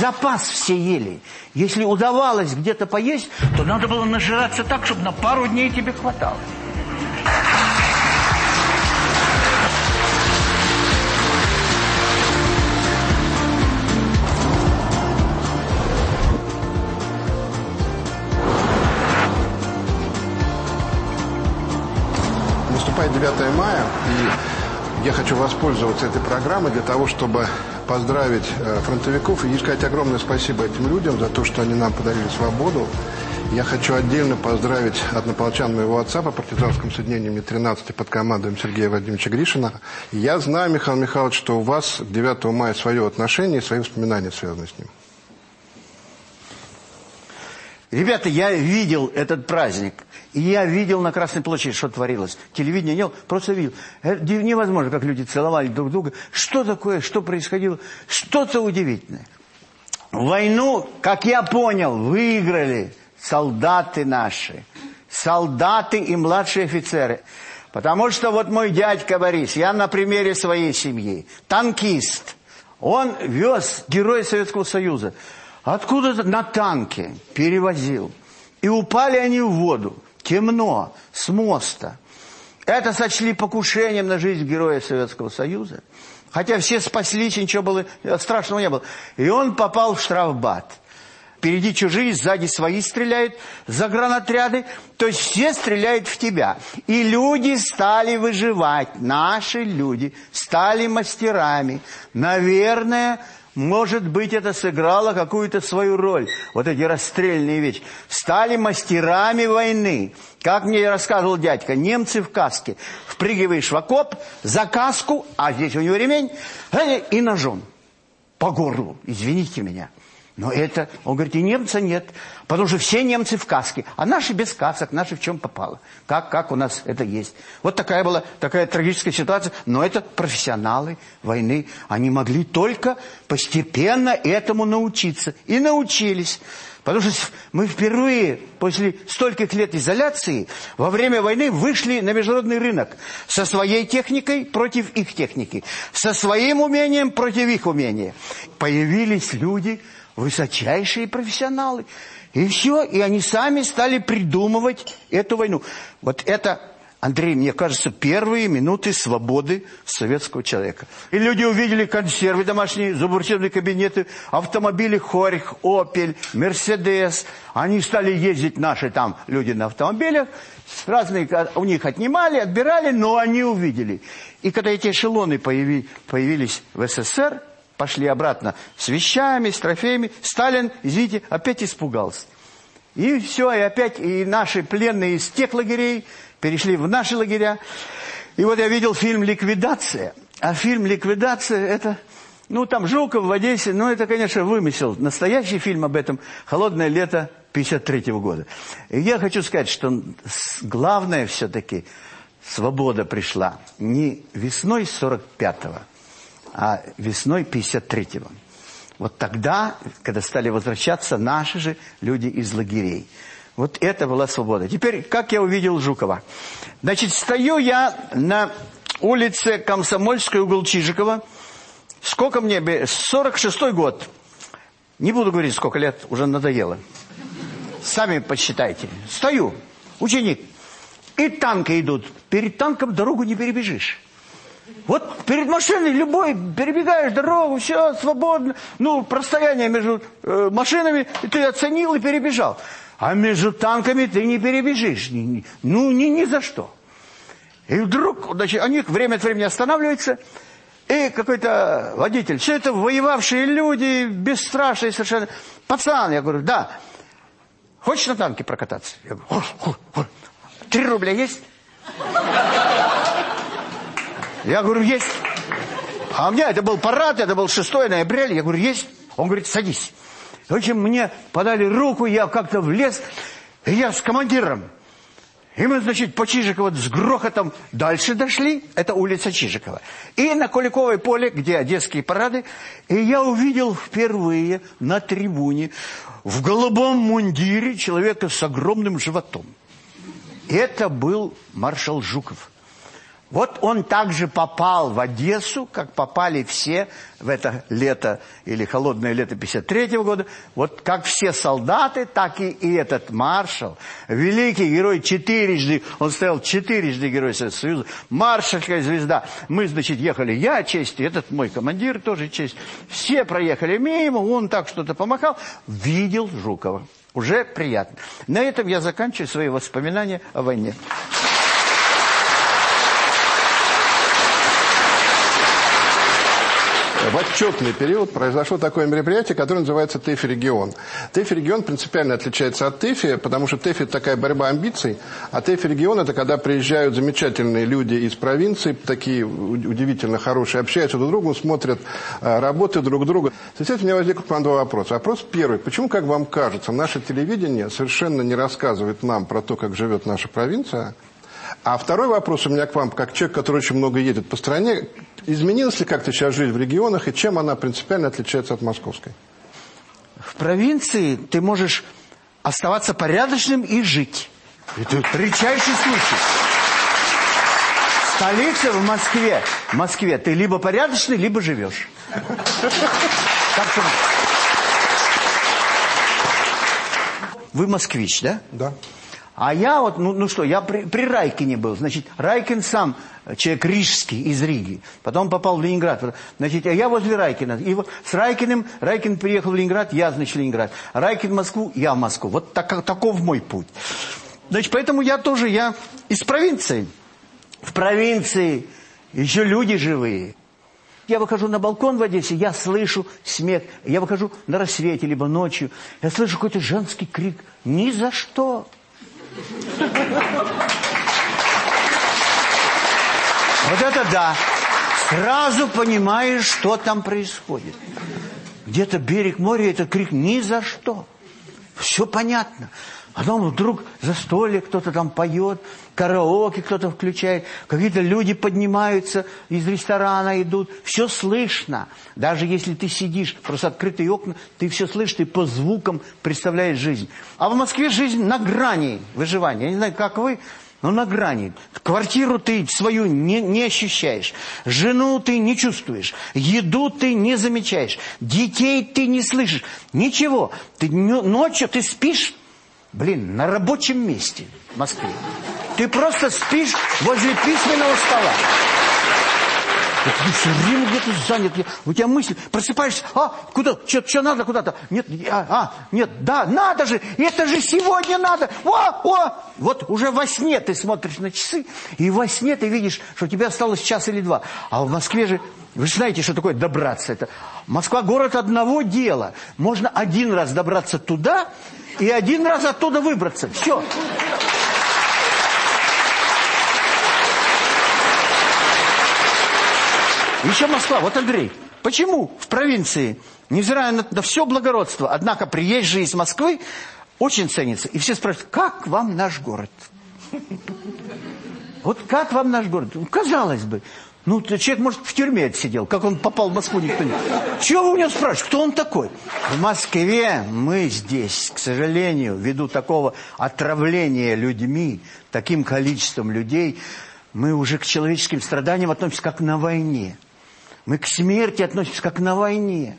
S2: Запас все ели. Если удавалось где-то поесть, то надо было нажираться так, чтобы на пару дней тебе хватало.
S1: 9 мая, и я хочу воспользоваться этой программой для того, чтобы поздравить э, фронтовиков и сказать огромное спасибо этим людям за то, что они нам подарили свободу. Я хочу отдельно поздравить однополчан моего отца по партизанскому соединению Ми-13 под командой Сергея Владимировича Гришина. Я знаю, Михаил Михайлович, что у вас к 9 мая свое отношение и свои воспоминания связаны с ним.
S2: Ребята, я видел этот праздник. И я видел на Красной площади, что творилось. Телевидение не просто видел. Это невозможно, как люди целовали друг друга. Что такое, что происходило? Что-то удивительное. Войну, как я понял, выиграли солдаты наши. Солдаты и младшие офицеры. Потому что вот мой дядька Борис, я на примере своей семьи, танкист. Он вез героя Советского Союза. Откуда-то на танке перевозил. И упали они в воду. Темно, с моста. Это сочли покушением на жизнь героя Советского Союза. Хотя все спаслись, ничего было, страшного не было. И он попал в штрафбат. Впереди чужие, сзади свои стреляют, загранотряды. То есть все стреляют в тебя. И люди стали выживать. Наши люди стали мастерами. Наверное, может быть, это сыграло какую-то свою роль. Вот эти расстрельные вещи. Стали мастерами войны. Как мне рассказывал дядька, немцы в каске. Впрыгиваешь в окоп, за каску, а здесь у него ремень, э, и ножом. По горлу, извините меня. Но это, он говорит, и немца нет, потому что все немцы в каске, а наши без касок, наши в чем попало. Как, как у нас это есть. Вот такая была такая трагическая ситуация, но это профессионалы войны. Они могли только постепенно этому научиться. И научились. Потому что мы впервые после стольких лет изоляции во время войны вышли на международный рынок со своей техникой против их техники, со своим умением против их умения. Появились люди высочайшие профессионалы. И все, и они сами стали придумывать эту войну. Вот это, Андрей, мне кажется, первые минуты свободы советского человека. И люди увидели консервы домашние, забурченные кабинеты, автомобили Хорих, Опель, Мерседес. Они стали ездить, наши там люди на автомобилях, разные у них отнимали, отбирали, но они увидели. И когда эти эшелоны появились в СССР, пошли обратно с вещами, с трофеями. Сталин, извините, опять испугался. И все, и опять и наши пленные из тех лагерей перешли в наши лагеря. И вот я видел фильм «Ликвидация». А фильм «Ликвидация» это... Ну, там Жуков в Одессе, ну, это, конечно, вымысел. Настоящий фильм об этом «Холодное лето» 53 -го года. И я хочу сказать, что главное все-таки свобода пришла не весной 45-го, а весной 53-го. Вот тогда, когда стали возвращаться наши же люди из лагерей. Вот это была свобода. Теперь, как я увидел Жукова? Значит, стою я на улице Комсомольской, угол Чижикова. Сколько мне? 46-й год. Не буду говорить, сколько лет, уже надоело. Сами посчитайте. Стою, ученик. И танки идут. Перед танком дорогу не перебежишь. Вот перед машиной любой перебегаешь дорогу, все свободно. Ну, расстояние между э, машинами ты оценил и перебежал. А между танками ты не перебежишь. Ну, ни, ни за что. И вдруг, значит, они время от времени останавливаются, и какой-то водитель, все это воевавшие люди, бесстрашные совершенно. Пацан, я говорю, да. Хочешь на танке прокататься? Я говорю, три рубля есть? Я говорю, есть. А у меня это был парад, это был 6 ноября. Я говорю, есть. Он говорит, садись. В общем, мне подали руку, я как-то влез. И я с командиром. И мы, значит, по Чижиково с грохотом дальше дошли. Это улица Чижикова. И на Куликовой поле, где одесские парады. И я увидел впервые на трибуне в голубом мундире человека с огромным животом. Это был маршал Жуков. Вот он также попал в Одессу, как попали все в это лето или холодное лето 53 -го года. Вот как все солдаты, так и, и этот маршал. Великий герой четырежды, он стоял четырежды герой Советского Союза. Маршальская звезда. Мы, значит, ехали, я честь, этот мой командир тоже честь. Все проехали мимо, он так что-то помахал. Видел Жукова. Уже приятно. На этом я заканчиваю свои воспоминания о войне.
S1: Отчетный период произошло такое мероприятие, которое называется ТЭФИ-регион. ТЭФИ-регион принципиально отличается от ТЭФИ, потому что ТЭФИ – это такая борьба амбиций, а ТЭФИ-регион – это когда приезжают замечательные люди из провинции, такие удивительно хорошие, общаются друг с другом, смотрят э, работы друг друга. Соответственно, у меня возникнут к вам два вопроса. Вопрос первый. Почему, как вам кажется, наше телевидение совершенно не рассказывает нам про то, как живет наша провинция, а второй вопрос у меня к вам, как человек, который очень много едет по стране. Изменилась ли как-то сейчас жизнь в регионах, и чем она принципиально отличается от московской?
S2: В провинции ты можешь оставаться порядочным и жить. Это редчайший случай. В столице, в Москве, в Москве ты либо порядочный, либо живешь. Так что... Вы москвич, да?
S1: Да.
S2: А я вот, ну, ну что, я при, при Райкине был. Значит, Райкин сам, человек рижский, из Риги. Потом попал в Ленинград. Значит, а я возле Райкина. И вот с Райкиным, Райкин приехал в Ленинград, я, значит, Ленинград. Райкин в Москву, я в Москву. Вот так, таков мой путь. Значит, поэтому я тоже, я из провинции. В провинции еще люди живые. Я выхожу на балкон в Одессе, я слышу смех. Я выхожу на рассвете, либо ночью. Я слышу какой-то женский крик. Ни за что. Вот это да. Сразу понимаешь, что там происходит. Где-то берег моря, этот крик ни за что. Все понятно. Потом вдруг за застолье кто-то там поет, караоке кто-то включает, какие-то люди поднимаются, из ресторана идут. Все слышно. Даже если ты сидишь, просто открытые окна, ты все слышишь, ты по звукам представляешь жизнь. А в Москве жизнь на грани выживания. Я не знаю, как вы, но на грани. Квартиру ты свою не, не ощущаешь. Жену ты не чувствуешь. Еду ты не замечаешь. Детей ты не слышишь. Ничего. Ты ночью ты спишь Блин, на рабочем месте в Москве. Ты просто спишь возле письменного стола. Ты все время где-то занят. У тебя мысль, просыпаешься, а, куда, что надо куда-то? Нет, а, а, нет, да, надо же, это же сегодня надо. О, о! Вот уже во сне ты смотришь на часы, и во сне ты видишь, что у тебя осталось час или два. А в Москве же, вы знаете, что такое добраться. Это Москва город одного дела. Можно один раз добраться туда, и один раз оттуда выбраться. Все. Еще Москва. Вот, Андрей, почему в провинции, невзирая на, на все благородство, однако приезжие из Москвы очень ценится. И все спрашивают, как вам наш город? Вот как вам наш город? Казалось бы, ну, человек, может, в тюрьме отсидел. Как он попал в Москву, никто не... Чего вы у него спрашиваете? Кто он такой? В Москве мы здесь, к сожалению, ввиду такого отравления людьми, таким количеством людей, мы уже к человеческим страданиям относимся как на войне. Мы к смерти относимся как на войне.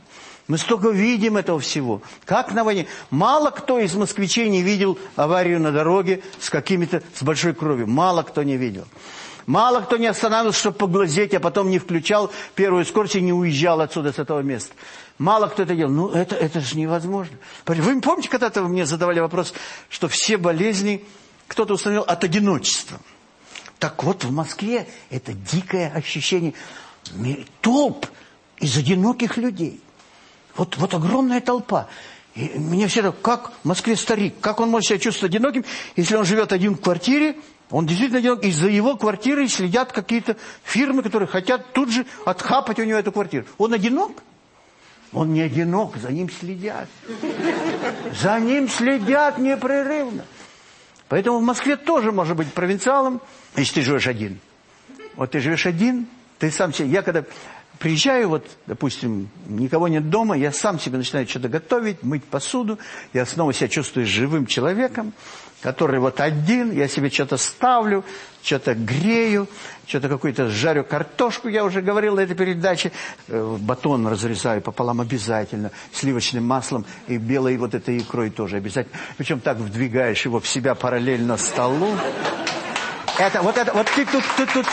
S2: Мы столько видим этого всего. Как на войне. Мало кто из москвичей не видел аварию на дороге с какими-то, с большой кровью. Мало кто не видел. Мало кто не останавливался, чтобы поглазеть, а потом не включал первую скорость и не уезжал отсюда, с этого места. Мало кто это делал. Ну, это, это же невозможно. Вы помните, когда-то вы мне задавали вопрос, что все болезни кто-то установил от одиночества. Так вот, в Москве это дикое ощущение толп из одиноких людей. Вот, вот огромная толпа. И меня всегда, как в Москве старик, как он может себя чувствовать одиноким, если он живет один в квартире, он действительно одинок. И за его квартирой следят какие-то фирмы, которые хотят тут же отхапать у него эту квартиру. Он одинок? Он не одинок, за ним следят. За ним следят непрерывно. Поэтому в Москве тоже может быть провинциалом, если ты живешь один. Вот ты живешь один, ты сам себе... Я когда приезжаю, вот, допустим, никого нет дома, я сам себе начинаю что-то готовить, мыть посуду, я снова себя чувствую живым человеком который вот один, я себе что-то ставлю, что-то грею, что-то какую-то жарю картошку, я уже говорил на этой передаче, э, батон разрезаю пополам обязательно, сливочным маслом и белой вот этой икрой тоже обязательно. Причем так вдвигаешь его в себя параллельно столу. Это, вот это, вот ты тут, ты тут,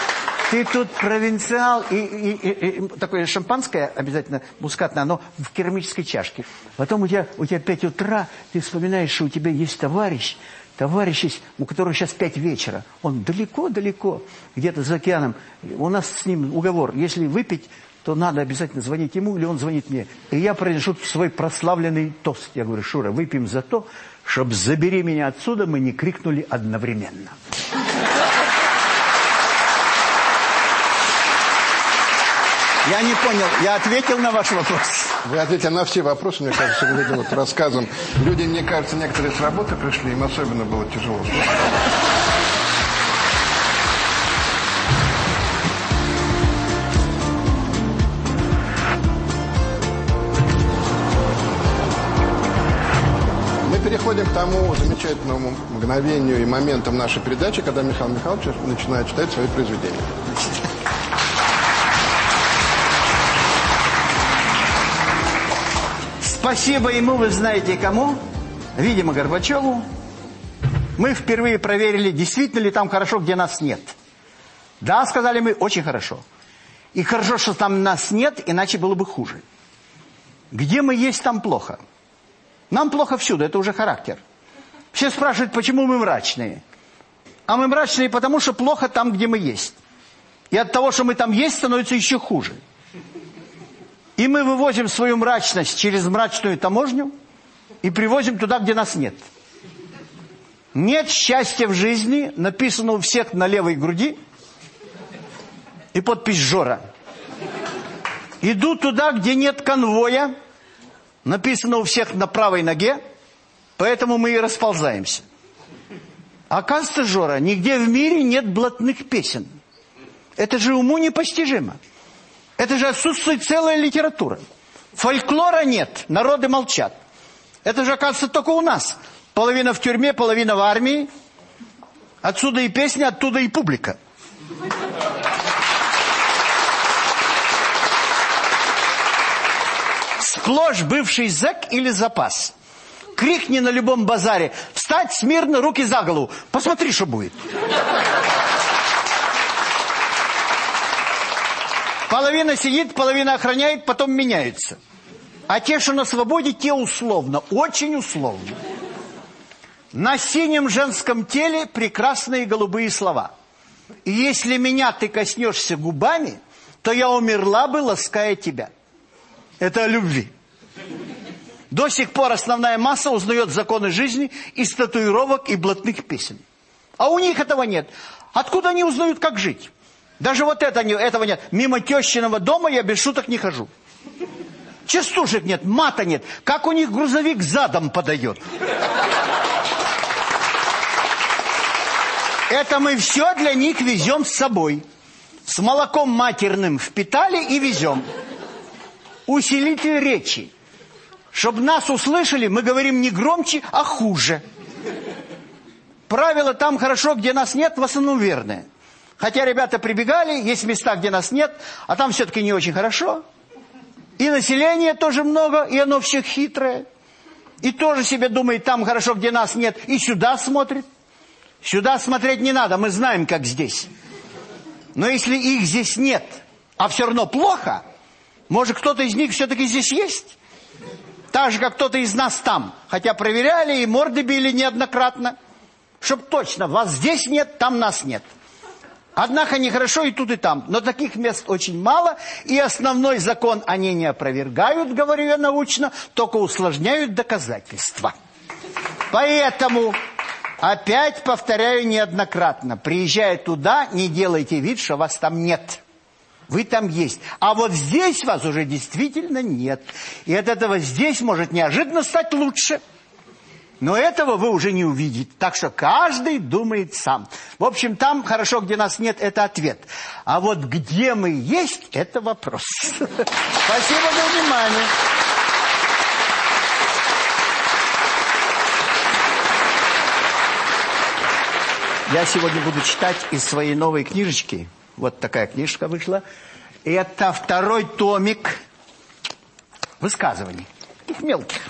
S2: ты тут провинциал, и, и, и, и такое шампанское обязательно мускатное, оно в керамической чашке. Потом у тебя, у тебя 5 утра, ты вспоминаешь, что у тебя есть товарищ, товарищ есть, у которого сейчас пять вечера. Он далеко-далеко, где-то за океаном. У нас с ним уговор. Если выпить то надо обязательно звонить ему, или он звонит мне. И я произношу свой прославленный тост. Я говорю, Шура, выпьем за то, чтобы «забери меня отсюда» мы не крикнули одновременно. Я не понял, я ответил на ваш вопрос.
S1: Вы ответили на все вопросы, мне кажется, этим вот рассказом. Люди, мне кажется, некоторые с работы пришли, им особенно было тяжело. Переходим к тому замечательному мгновению и моментам нашей передачи, когда Михаил Михайлович начинает читать свои произведения.
S2: Спасибо ему, вы знаете кому? Видимо, Горбачеву. Мы впервые проверили, действительно ли там хорошо, где нас нет. Да, сказали мы, очень хорошо. И хорошо, что там нас нет, иначе было бы хуже. Где мы есть, там плохо. Нам плохо всюду, это уже характер. Все спрашивают, почему мы мрачные. А мы мрачные, потому что плохо там, где мы есть. И от того, что мы там есть, становится еще хуже. И мы вывозим свою мрачность через мрачную таможню и привозим туда, где нас нет. Нет счастья в жизни, написано у всех на левой груди, и подпись Жора. Иду туда, где нет конвоя, написано у всех на правой ноге, поэтому мы и расползаемся. Оказывается, Жора, нигде в мире нет блатных песен. Это же уму непостижимо. Это же отсутствует целая литература. Фольклора нет, народы молчат. Это же, оказывается, только у нас. Половина в тюрьме, половина в армии. Отсюда и песня, оттуда и публика. Сплошь бывший зэк или запас. Крикни на любом базаре. Встать смирно, руки за голову. Посмотри, что будет. Половина сидит, половина охраняет, потом меняются. А те, что на свободе, те условно, очень условно. На синем женском теле прекрасные голубые слова. И если меня ты коснешься губами, то я умерла бы, лаская тебя. Это о любви. До сих пор основная масса узнает законы жизни из татуировок и блатных песен. А у них этого нет. Откуда они узнают, как жить? Даже вот это, этого нет. Мимо тещиного дома я без шуток не хожу. Частушек нет, мата нет. Как у них грузовик задом подает. Это мы все для них везем с собой. С молоком матерным впитали и везем. Усилитель речи. Чтобы нас услышали, мы говорим не громче, а хуже. Правило там хорошо, где нас нет, в основном верное. Хотя ребята прибегали, есть места, где нас нет, а там все-таки не очень хорошо. И население тоже много, и оно все хитрое. И тоже себе думает, там хорошо, где нас нет, и сюда смотрит. Сюда смотреть не надо, мы знаем, как здесь. Но если их здесь нет, а все равно плохо, может, кто-то из них все-таки здесь есть? Так же, как кто-то из нас там. Хотя проверяли и морды били неоднократно. Чтоб точно, вас здесь нет, там нас нет. Однако нехорошо и тут, и там. Но таких мест очень мало. И основной закон они не опровергают, говорю я научно, только усложняют доказательства. Поэтому, опять повторяю неоднократно, приезжая туда, не делайте вид, что вас там нет. Вы там есть. А вот здесь вас уже действительно нет. И от этого здесь может неожиданно стать лучше. Но этого вы уже не увидите. Так что каждый думает сам. В общем, там хорошо, где нас нет, это ответ. А вот где мы есть, это вопрос. Спасибо за внимание. Я сегодня буду читать из своей новой книжечки. Вот такая книжка вышла. Это второй томик высказываний. Мелких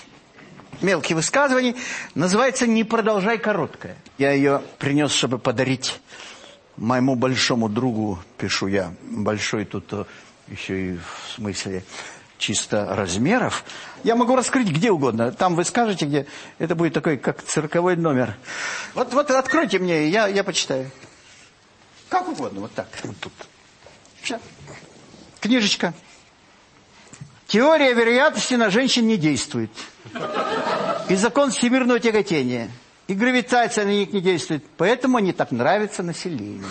S2: мелкие высказывания, называется «Не продолжай короткое». Я ее принес, чтобы подарить моему большому другу, пишу я, большой тут э, еще и в смысле чисто размеров. Я могу раскрыть где угодно. Там вы скажете, где. Это будет такой, как цирковой номер. Вот, вот откройте мне, я, я почитаю. Как угодно, вот так. Вот тут. Все. Книжечка. Теория вероятности на женщин не действует. И закон всемирного тяготения. И гравитация на них не действует. Поэтому они так нравятся населению.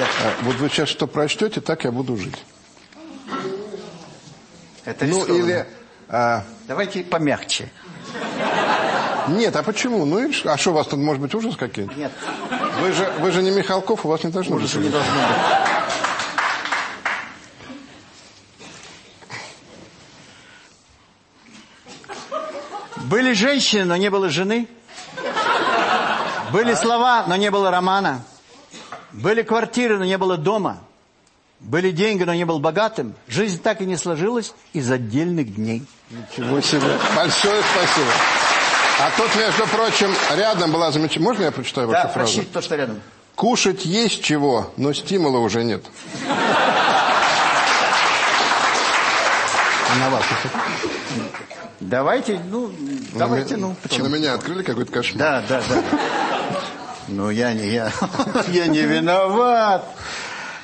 S1: А Вот вы сейчас что прочтете, так я буду жить.
S2: Это
S1: Ну, или... а,
S2: Давайте помягче.
S1: нет, а почему? Ну, и а что, у вас тут, может быть, ужас какие-то?
S2: Нет,
S1: Вы же, вы же не Михалков, у вас не должно
S2: ужаса
S1: быть.
S2: не должно быть. Были женщины, но не было жены. Были слова, но не было романа. Были квартиры, но не было дома. Были деньги, но не был богатым. Жизнь так и не сложилась из отдельных дней.
S1: Ничего себе. Большое спасибо. А тут, между прочим, рядом была замечательная... Можно я прочитаю вашу
S2: Да,
S1: фразу?
S2: прочти то, что рядом.
S1: Кушать есть чего, но стимула уже нет. На вас.
S2: Давайте, ну, давайте,
S1: На
S2: ну,
S1: ме-
S2: почему?
S1: На меня открыли какой-то кошмар.
S2: Да, да, да. Ну, я не я. Я не виноват.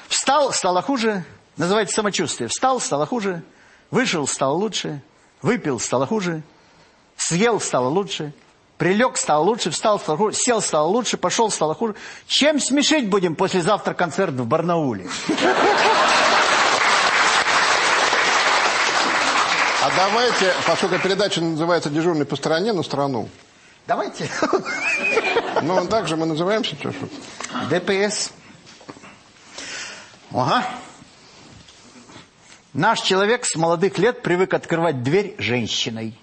S2: Встал, стало хуже. Называется самочувствие. Встал, стало хуже. Вышел, стало лучше. Выпил, стало хуже. Съел, стало лучше. Прилег, стало лучше. Встал, стало хуже. Сел, стало лучше. Пошел, стало хуже. Чем смешить будем послезавтра концерт в Барнауле?
S1: А давайте, поскольку передача называется «Дежурный по стране», на страну.
S2: Давайте.
S1: Ну, так же мы называемся, что.
S2: ДПС. Ага. Наш человек с молодых лет привык открывать дверь женщиной.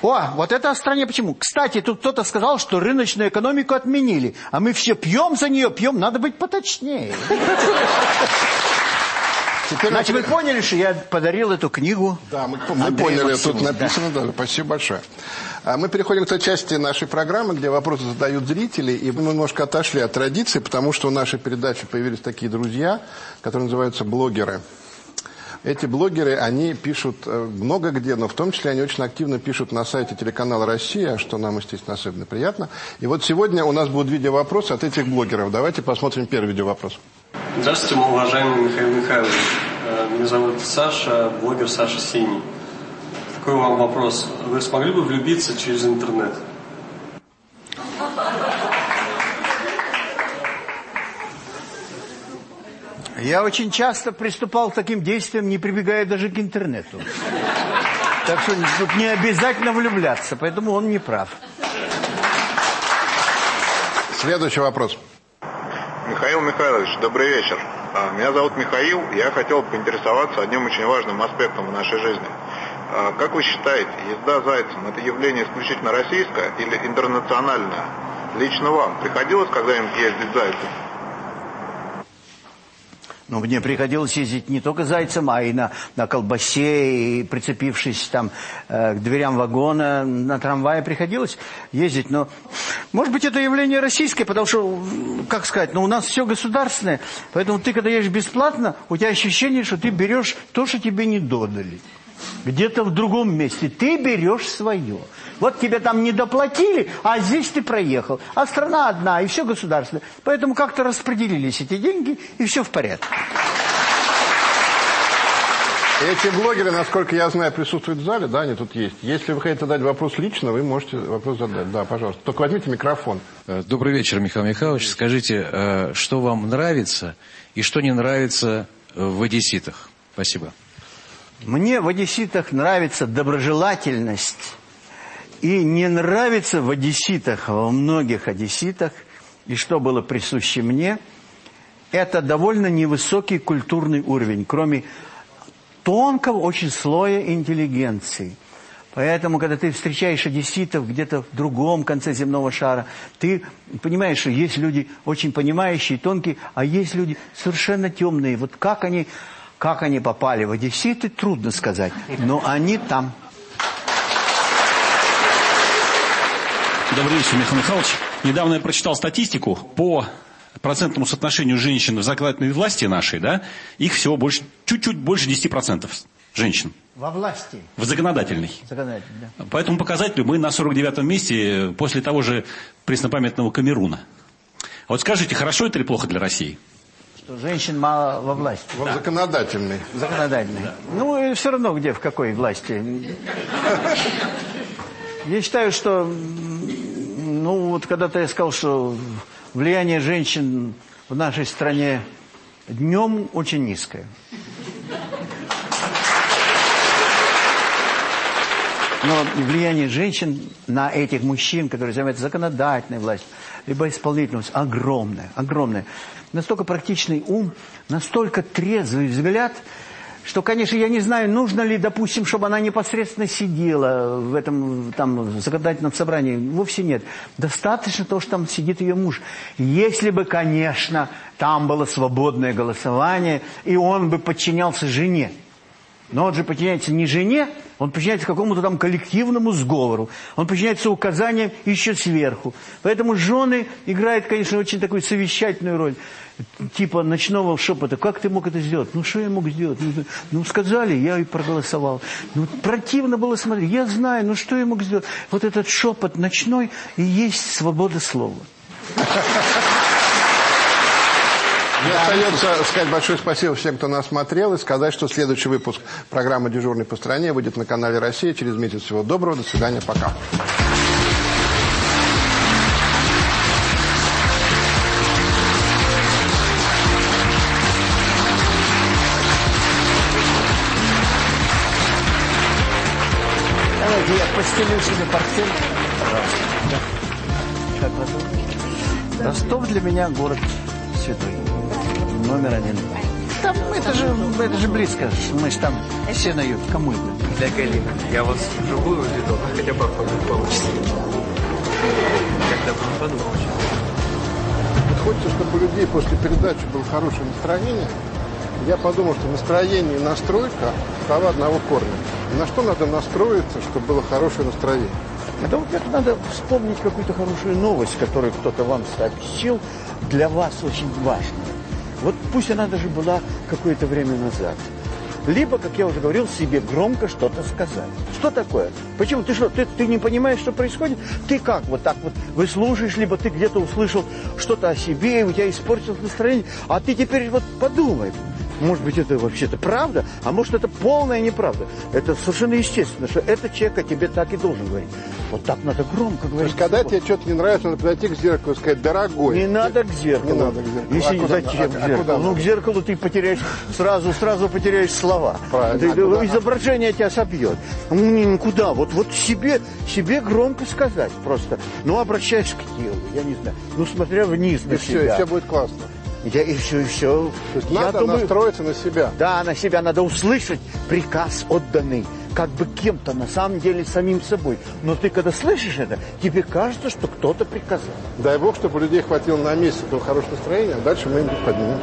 S2: О, вот это о стране почему? Кстати, тут кто-то сказал, что рыночную экономику отменили, а мы все пьем за нее, пьем, надо быть поточнее.
S1: Теперь
S2: Значит, вы поняли, что я подарил эту книгу
S1: Да, мы, мы
S2: Андрею
S1: поняли,
S2: Максимову,
S1: тут написано, да. спасибо большое. А мы переходим к той части нашей программы, где вопросы задают зрители, и мы немножко отошли от традиции, потому что в нашей передаче появились такие друзья, которые называются блогеры. Эти блогеры, они пишут э, много где, но в том числе они очень активно пишут на сайте телеканала «Россия», что нам, естественно, особенно приятно. И вот сегодня у нас будут видеовопросы от этих блогеров. Давайте посмотрим первый видеовопрос.
S9: Здравствуйте, уважаемый Михаил Михайлович. Э, Меня зовут Саша, блогер Саша Синий. Такой вам вопрос. Вы смогли бы влюбиться через интернет?
S2: Я очень часто приступал к таким действиям, не прибегая даже к интернету. Так что тут не обязательно влюбляться, поэтому он не прав.
S1: Следующий вопрос.
S10: Михаил Михайлович, добрый вечер. А, Меня зовут Михаил, я хотел поинтересоваться одним очень важным аспектом в нашей жизни. А, Как вы считаете, езда зайцем – это явление исключительно российское или интернациональное? Лично вам приходилось когда-нибудь ездить зайцем?
S2: Ну, мне приходилось ездить не только зайцем, а и на, на колбасе, и прицепившись там э, к дверям вагона, на трамвае приходилось ездить. Но, может быть, это явление российское, потому что, как сказать, ну, у нас все государственное. Поэтому ты, когда едешь бесплатно, у тебя ощущение, что ты берешь то, что тебе не додали. Где-то в другом месте. Ты берешь свое. Вот тебе там не доплатили, а здесь ты проехал. А страна одна, и все государственное. Поэтому как-то распределились эти деньги, и все в порядке.
S1: Эти блогеры, насколько я знаю, присутствуют в зале, да, они тут есть. Если вы хотите задать вопрос лично, вы можете вопрос задать. Да, пожалуйста. Только возьмите микрофон.
S11: Э, Добрый вечер, Михаил Михайлович. Скажите, э, что вам нравится и что не нравится э, в одесситах? Спасибо.
S2: Мне в одесситах нравится доброжелательность. И не нравится в одесситах, во многих одесситах, и что было присуще мне, это довольно невысокий культурный уровень, кроме тонкого очень слоя интеллигенции. Поэтому, когда ты встречаешь одесситов где-то в другом конце земного шара, ты понимаешь, что есть люди очень понимающие, тонкие, а есть люди совершенно темные. Вот как они, как они попали в одесситы, трудно сказать, но они там.
S12: Добрый вечер, Михаил Михайлович. Недавно я прочитал статистику по процентному соотношению женщин в законодательной власти нашей, да, их всего больше, чуть-чуть больше 10% женщин
S2: Во власти.
S12: в законодательной.
S2: Законодательно, да.
S12: По этому показателю мы на 49-м месте после того же преснопамятного Камеруна. Вот скажите, хорошо это или плохо для России?
S2: Что женщин мало во власти.
S1: Он законодательный.
S2: Законодательный. Ну, и все равно где, в какой власти. Я считаю, что, ну, вот когда-то я сказал, что влияние женщин в нашей стране днем очень низкое. Но влияние женщин на этих мужчин, которые занимаются законодательной властью, либо исполнительной властью, огромное, огромное. Настолько практичный ум, настолько трезвый взгляд, что, конечно, я не знаю, нужно ли, допустим, чтобы она непосредственно сидела в этом там, законодательном собрании. Вовсе нет. Достаточно того, что там сидит ее муж. Если бы, конечно, там было свободное голосование, и он бы подчинялся жене. Но он же подчиняется не жене, он подчиняется какому-то там коллективному сговору. Он подчиняется указаниям еще сверху. Поэтому жены играют, конечно, очень такую совещательную роль. Типа ночного шепота. Как ты мог это сделать? Ну, что я мог сделать? Ну, ну, сказали, я и проголосовал. Ну, противно было смотреть. Я знаю, ну, что я мог сделать? Вот этот шепот ночной и есть свобода слова.
S1: Мне остается сказать большое спасибо всем, кто нас смотрел, и сказать, что следующий выпуск программы «Дежурный по стране» выйдет на канале «Россия» через месяц. Всего доброго, до свидания, пока.
S2: Постелю себе портфель. Пожалуйста. Как вас зовут? Ростов для меня город святой. Номер один. Там, это же, это же близко. Мы же там все на юге. Кому это?
S13: Для коллег. Я вас вживую увидел, хотя бы получится. Когда бы не подумал.
S1: Вот хочется, чтобы у людей после передачи было хорошее настроение. Я подумал, что настроение и настройка – слова одного корня. На что надо настроиться, чтобы было хорошее настроение?
S2: Да вот это надо вспомнить какую-то хорошую новость, которую кто-то вам сообщил, для вас очень важную. Вот пусть она даже была какое-то время назад. Либо, как я уже говорил, себе громко что-то сказать. Что такое? Почему? Ты что, ты, ты не понимаешь, что происходит? Ты как вот так вот выслушаешь, либо ты где-то услышал что-то о себе, и у тебя испортилось настроение, а ты теперь вот подумай. Может быть, это вообще-то правда, а может, это полная неправда. Это совершенно естественно, что этот человек о тебе так и должен говорить. Вот так надо громко
S1: То
S2: говорить.
S1: есть, когда тебе что-то не нравится, надо подойти к зеркалу и сказать, дорогой.
S2: Не надо к зеркалу.
S1: Не надо к зеркалу.
S2: Если
S1: А
S2: не
S1: куда-
S2: зачем
S1: а-
S2: к
S1: а
S2: зеркалу?
S1: куда
S2: ну, к зеркалу ты потеряешь сразу, сразу потеряешь слова.
S1: Правильно.
S2: Ты-
S1: А
S2: изображение тебя собьет. Ну, Куда? Вот, вот себе, себе громко сказать просто. Ну, обращаясь к телу, я не знаю. Ну, смотря вниз на
S1: И все, и
S2: себя.
S1: все будет классно.
S2: Я- и все, и все.
S1: То есть надо настроиться на себя.
S2: Да, на себя надо услышать приказ отданный, как бы кем-то, на самом деле самим собой. Но ты когда слышишь это, тебе кажется, что кто-то приказал.
S1: Дай бог, чтобы у людей хватило на месяц этого хорошего настроения, а дальше мы им поднимем.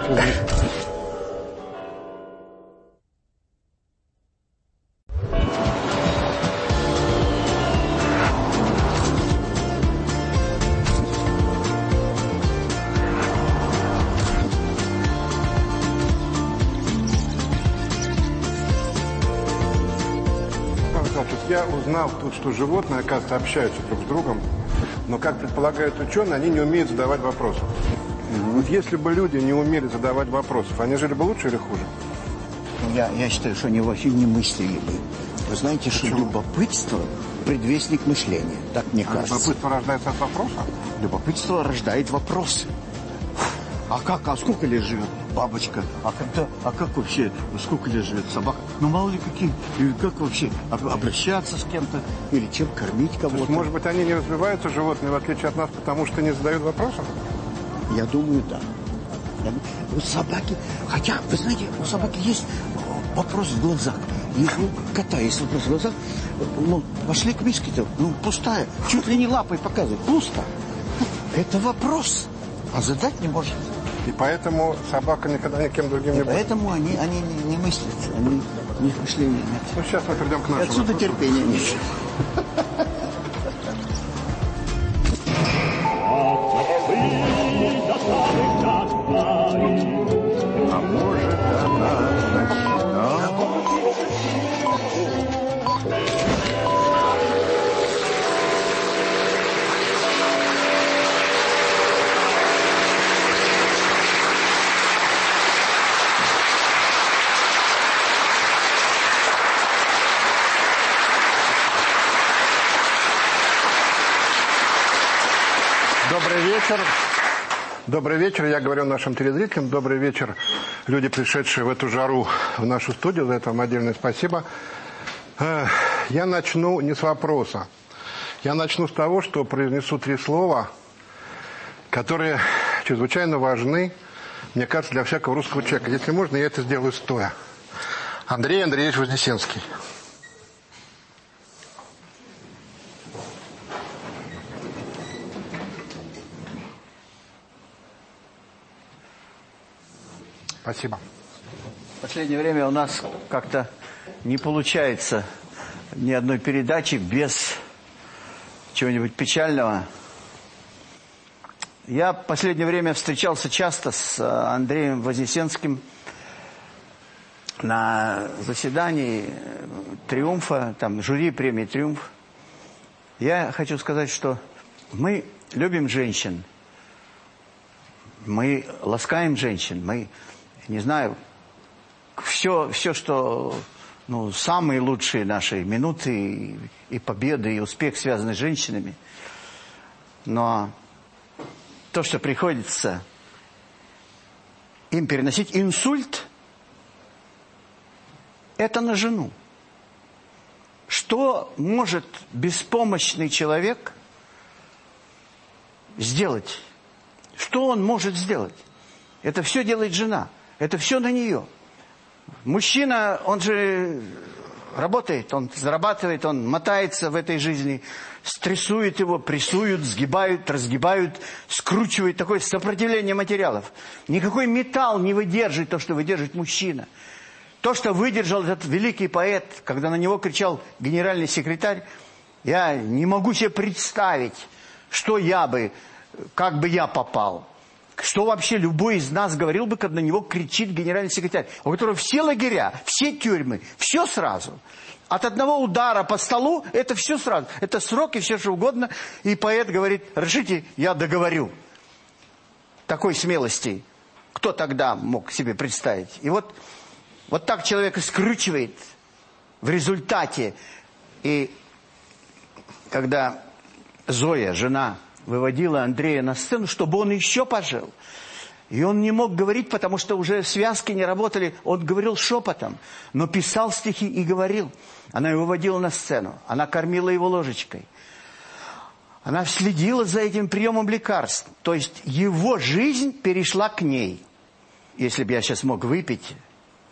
S1: Что животные, оказывается, общаются друг с другом, но, как предполагают ученые, они не умеют задавать вопросы. Вот если бы люди не умели задавать вопросов, они жили бы лучше или хуже?
S2: Я, я считаю, что они вообще не мыслили бы. Вы знаете, что любопытство – предвестник мышления. Так мне
S1: А
S2: кажется.
S1: любопытство рождается от вопроса?
S2: Любопытство рождает вопросы. А как, а сколько лет живет бабочка? А когда, а как вообще, сколько лет живет собака? Ну, мало ли какие, и как вообще об- обращаться с кем-то или чем кормить кого-то?
S1: может быть, они не развиваются, животные, в отличие от нас, потому что не задают вопросов?
S2: Я думаю, да. У собаки, хотя, вы знаете, у собаки есть вопрос в глазах. И у кота есть вопрос в глазах. Ну, пошли к миске-то, ну, пустая. Чуть ли не лапой показывает, пусто. Это вопрос, а задать не может.
S1: И поэтому собака никогда никем другим не
S2: И
S1: будет.
S2: поэтому они, они не, не мыслят, они, у них мышления нет.
S1: Ну, сейчас мы придем к
S2: И
S1: нашему
S2: отсюда
S1: вопросу.
S2: терпения нет.
S1: Добрый вечер, я говорю нашим телезрителям. Добрый вечер, люди, пришедшие в эту жару в нашу студию. За это вам отдельное спасибо. Э, Я начну не с вопроса. Я начну с того, что произнесу три слова, которые чрезвычайно важны, мне кажется, для всякого русского человека. Если можно, я это сделаю стоя. Андрей Андреевич Вознесенский. Спасибо.
S2: В последнее время у нас как-то не получается ни одной передачи без чего-нибудь печального. Я в последнее время встречался часто с э, Андреем Вознесенским на заседании э, «Триумфа», там жюри премии «Триумф». Я хочу сказать, что мы любим женщин, мы ласкаем женщин, мы, не знаю, все, все что, ну, самые лучшие наши минуты и, и победы, и успех связаны с женщинами. Но то, что приходится им переносить инсульт, это на жену. Что может беспомощный человек сделать? Что он может сделать? Это все делает жена. Это все на нее. Мужчина, он же работает, он зарабатывает, он мотается в этой жизни, стрессует его, прессуют, сгибают, разгибают, скручивают. Такое сопротивление материалов. Никакой металл не выдержит то, что выдержит мужчина. То, что выдержал этот великий поэт, когда на него кричал генеральный секретарь, я не могу себе представить, что я бы, как бы я попал. Что вообще любой из нас говорил бы, когда на него кричит генеральный секретарь, у которого все лагеря, все тюрьмы, все сразу. От одного удара по столу это все сразу. Это срок и все что угодно. И поэт говорит, решите, я договорю. Такой смелости кто тогда мог себе представить? И вот, вот так человека скручивает в результате. И когда Зоя, жена выводила Андрея на сцену, чтобы он еще пожил. И он не мог говорить, потому что уже связки не работали. Он говорил шепотом, но писал стихи и говорил. Она его выводила на сцену. Она кормила его ложечкой. Она следила за этим приемом лекарств. То есть его жизнь перешла к ней. Если бы я сейчас мог выпить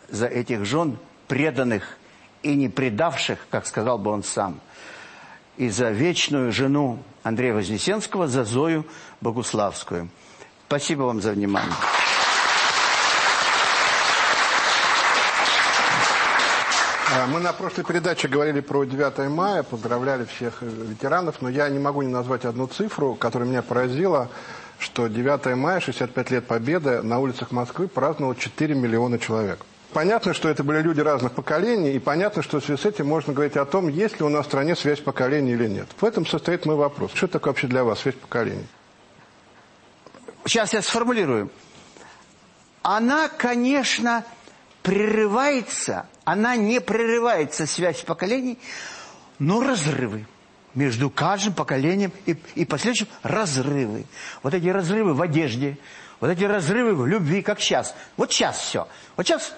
S2: за этих жен, преданных и не предавших, как сказал бы он сам, и за вечную жену Андрея Вознесенского, за Зою Богуславскую. Спасибо вам за внимание.
S1: А, Мы на прошлой передаче говорили про 9 мая, поздравляли всех э, ветеранов, но я не могу не назвать одну цифру, которая меня поразила, что 9 мая, 65 лет Победы, на улицах Москвы праздновало 4 миллиона человек. Понятно, что это были люди разных поколений, и понятно, что в связи с этим можно говорить о том, есть ли у нас в стране связь поколений или нет. В этом состоит мой вопрос. Что такое вообще для вас связь поколений?
S2: Сейчас я сформулирую. Она, конечно, прерывается, она не прерывается, связь поколений, но разрывы между каждым поколением и, и последующим разрывы. Вот эти разрывы в одежде, вот эти разрывы в любви, как сейчас. Вот сейчас все. Вот сейчас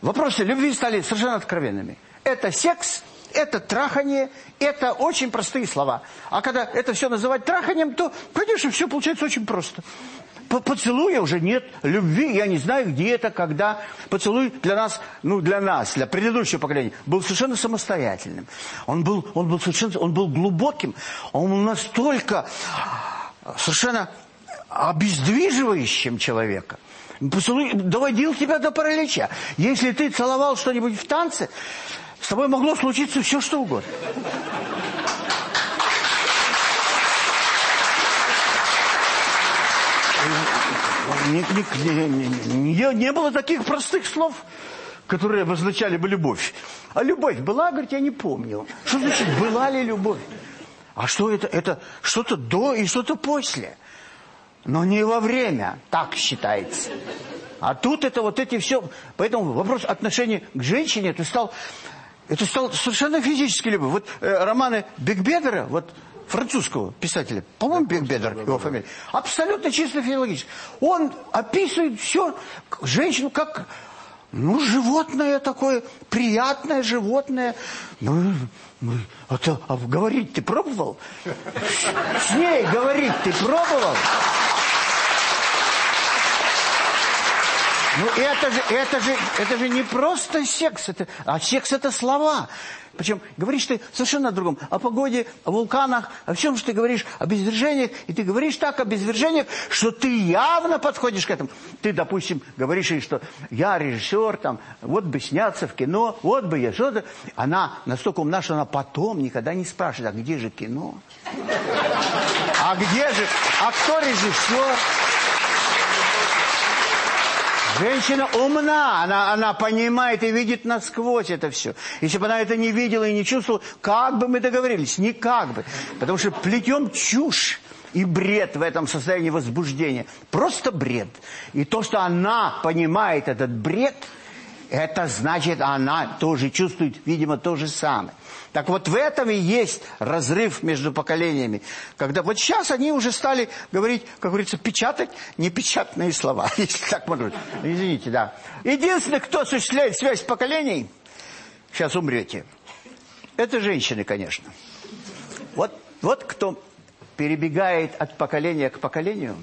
S2: вопросы любви стали совершенно откровенными. Это секс, это трахание, это очень простые слова. А когда это все называть траханием, то, конечно, все получается очень просто. По Поцелуя уже нет, любви, я не знаю, где это, когда. Поцелуй для нас, ну для нас, для предыдущего поколения, был совершенно самостоятельным. Он был, он был совершенно, он был глубоким, он был настолько совершенно обездвиживающим человека. Доводил тебя до паралича. Если ты целовал что-нибудь в танце, с тобой могло случиться все, что угодно. Не, не, не, не было таких простых слов, которые обозначали бы любовь. А любовь была, говорит, я не помню. Что значит, была ли любовь? А что это? Это что-то до и что-то после. Но не во время, так считается. А тут это вот эти все... Поэтому вопрос отношения к женщине, это стал, это стал совершенно физически любовь. Вот э, романы Бекбедера, вот французского писателя, по-моему, Бедер, его фамилия, абсолютно чисто физиологически. Он описывает все, женщину как, ну, животное такое, приятное животное. Ну, ну а, то, а говорить ты пробовал? С ней говорить ты пробовал? Ну, это же, это же, это же не просто секс, это, а секс это слова. Причем говоришь ты совершенно о другом. О погоде, о вулканах, о всем, что ты говоришь, о безвержениях. И ты говоришь так о безвержениях, что ты явно подходишь к этому. Ты, допустим, говоришь ей, что я режиссер, там, вот бы сняться в кино, вот бы я что-то. Она настолько умна, что она потом никогда не спрашивает, а где же кино? А где же, а кто режиссер? Женщина умна, она, она понимает и видит насквозь это все. Если бы она это не видела и не чувствовала, как бы мы договорились? Никак бы. Потому что плетем чушь и бред в этом состоянии возбуждения. Просто бред. И то, что она понимает этот бред, это значит, она тоже чувствует, видимо, то же самое. Так вот в этом и есть разрыв между поколениями. Когда вот сейчас они уже стали говорить, как говорится, печатать непечатные слова. Если так можно Извините, да. Единственный, кто осуществляет связь поколений, сейчас умрете. Это женщины, конечно. Вот, вот кто перебегает от поколения к поколению.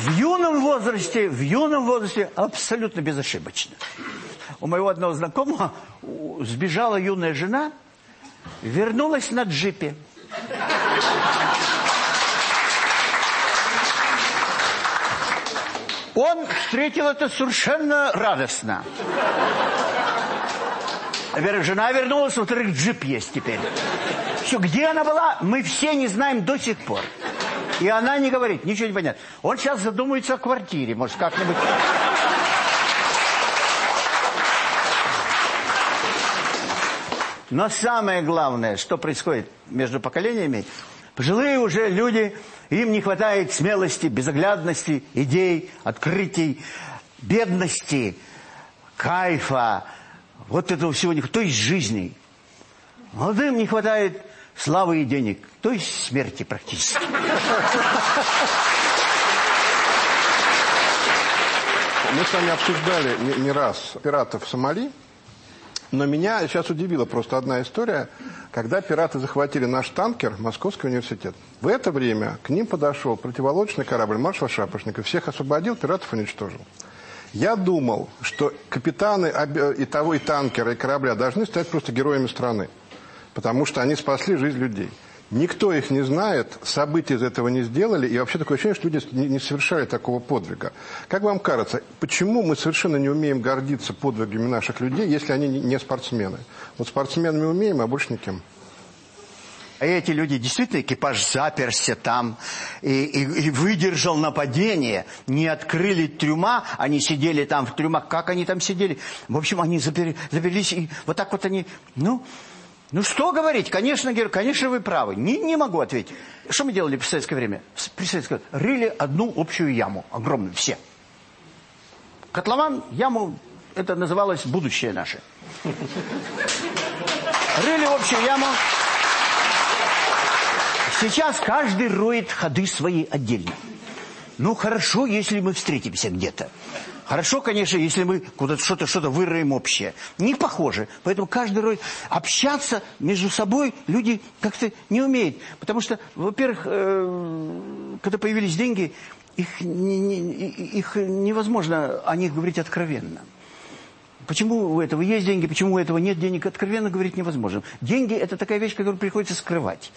S2: В юном возрасте, в юном возрасте абсолютно безошибочно. У моего одного знакомого сбежала юная жена, вернулась на джипе. Он встретил это совершенно радостно. Во-первых, жена вернулась, во-вторых, джип есть теперь. Все, где она была, мы все не знаем до сих пор. И она не говорит, ничего не понятно. Он сейчас задумается о квартире, может, как-нибудь... Но самое главное, что происходит между поколениями, пожилые уже люди, им не хватает смелости, безоглядности, идей, открытий, бедности, кайфа, вот этого всего, то есть жизни. Молодым не хватает славы и денег, то есть смерти практически.
S1: Мы с вами обсуждали не, не раз пиратов Сомали, но меня сейчас удивила просто одна история, когда пираты захватили наш танкер, Московский университет. В это время к ним подошел противолодочный корабль маршала Шапошников, всех освободил, пиратов уничтожил. Я думал, что капитаны и того, и танкера, и корабля должны стать просто героями страны потому что они спасли жизнь людей. Никто их не знает, события из этого не сделали, и вообще такое ощущение, что люди не совершали такого подвига. Как вам кажется, почему мы совершенно не умеем гордиться подвигами наших людей, если они не спортсмены? Вот спортсменами умеем, а больше никем.
S2: А эти люди, действительно, экипаж заперся там и, и, и выдержал нападение. Не открыли трюма, они сидели там в трюмах. Как они там сидели? В общем, они запер, заперлись, и вот так вот они, ну... Ну что говорить? Конечно, Гер, конечно, вы правы. Не, не могу ответить. Что мы делали в советское время? При советское рыли одну общую яму, огромную, все. Котлован, яму, это называлось будущее наше. Рыли общую яму. Сейчас каждый роет ходы свои отдельно. Ну хорошо, если мы встретимся где-то. Хорошо, конечно, если мы куда-то что-то что-то выроем общее. Не похоже. Поэтому каждый рой... Общаться между собой люди как-то не умеют. Потому что, во-первых, э, когда появились деньги, их, не, не, их невозможно о них говорить откровенно. Почему у этого есть деньги, почему у этого нет денег, откровенно говорить невозможно. Деньги – это такая вещь, которую приходится скрывать.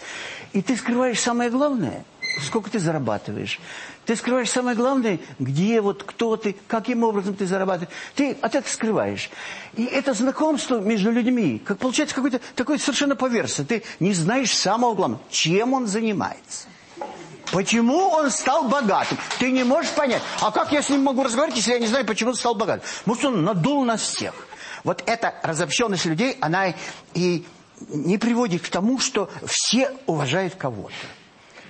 S2: И ты скрываешь самое главное, сколько ты зарабатываешь. Ты скрываешь самое главное, где вот, кто ты, каким образом ты зарабатываешь. Ты от этого скрываешь. И это знакомство между людьми, как получается какой-то такой совершенно поверхностный. Ты не знаешь самого главного, чем он занимается. Почему он стал богатым? Ты не можешь понять. А как я с ним могу разговаривать, если я не знаю, почему он стал богатым? Может, он надул нас всех. Вот эта разобщенность людей, она и не приводит к тому, что все уважают кого-то.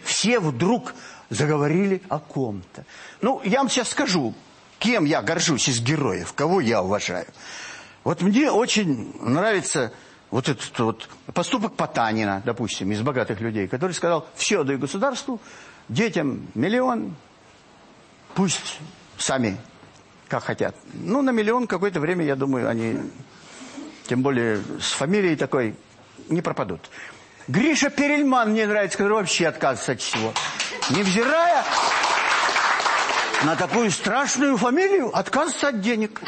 S2: Все вдруг заговорили о ком-то. Ну, я вам сейчас скажу, кем я горжусь из героев, кого я уважаю. Вот мне очень нравится вот этот вот поступок Потанина, допустим, из богатых людей, который сказал, все отдаю государству, детям миллион, пусть сами как хотят. Ну, на миллион какое-то время, я думаю, они, тем более с фамилией такой, не пропадут. Гриша Перельман мне нравится, который вообще отказывается от всего. Невзирая на такую страшную фамилию, отказывается от денег.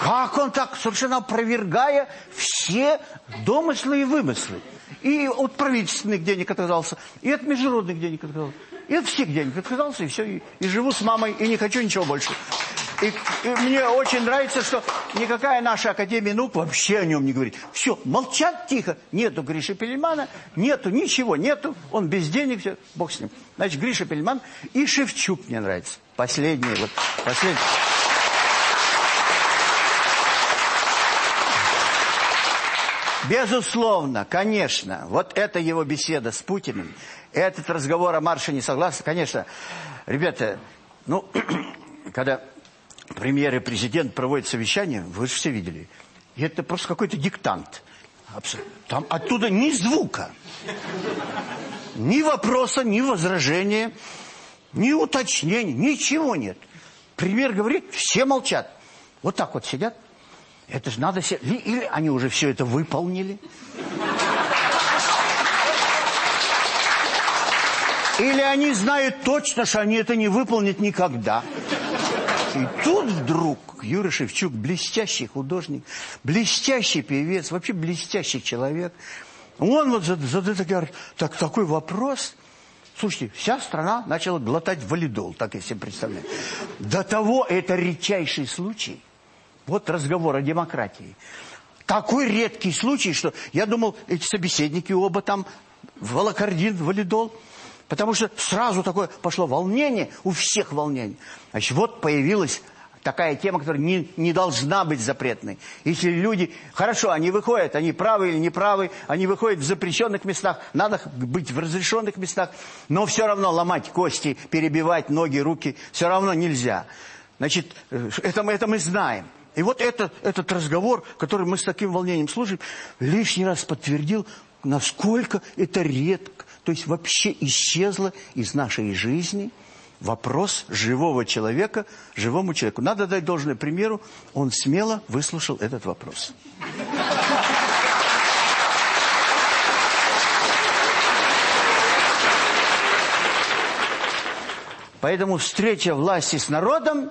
S2: Как он так, совершенно опровергая все домыслы и вымыслы. И от правительственных денег отказался, и от международных денег отказался. И от всех денег отказался, и все, и, и живу с мамой, и не хочу ничего больше. И, и мне очень нравится, что никакая наша Академия наук вообще о нем не говорит. Все, молчат тихо. Нету Гриши Пельмана, нету ничего, нету. Он без денег, все, бог с ним. Значит, Гриша Пельман и Шевчук мне нравится. Последний, вот, последний. Безусловно, конечно, вот эта его беседа с Путиным, этот разговор о марше не согласен, конечно, ребята, ну, когда премьер и президент проводят совещание, вы же все видели, и это просто какой-то диктант. Там оттуда ни звука, ни вопроса, ни возражения, ни уточнений, ничего нет. Премьер говорит, все молчат. Вот так вот сидят. Это же надо... Или, или они уже все это выполнили. Или они знают точно, что они это не выполнят никогда. И тут вдруг Юра Шевчук, блестящий художник, блестящий певец, вообще блестящий человек. Он вот задает так, такой вопрос. Слушайте, вся страна начала глотать валидол, так я себе представляю. До того это редчайший случай. Вот разговор о демократии. Такой редкий случай, что я думал, эти собеседники оба там волокордин, валидол. Потому что сразу такое пошло волнение, у всех волнение. Значит, вот появилась такая тема, которая не, не должна быть запретной. Если люди, хорошо, они выходят, они правы или неправы, они выходят в запрещенных местах, надо быть в разрешенных местах, но все равно ломать кости, перебивать ноги, руки, все равно нельзя. Значит, э, это, это мы знаем. И вот это, этот разговор, который мы с таким волнением слушаем, лишний раз подтвердил, насколько это редко, то есть вообще исчезло из нашей жизни вопрос живого человека живому человеку. Надо дать должное примеру, он смело выслушал этот вопрос. Поэтому встреча власти с народом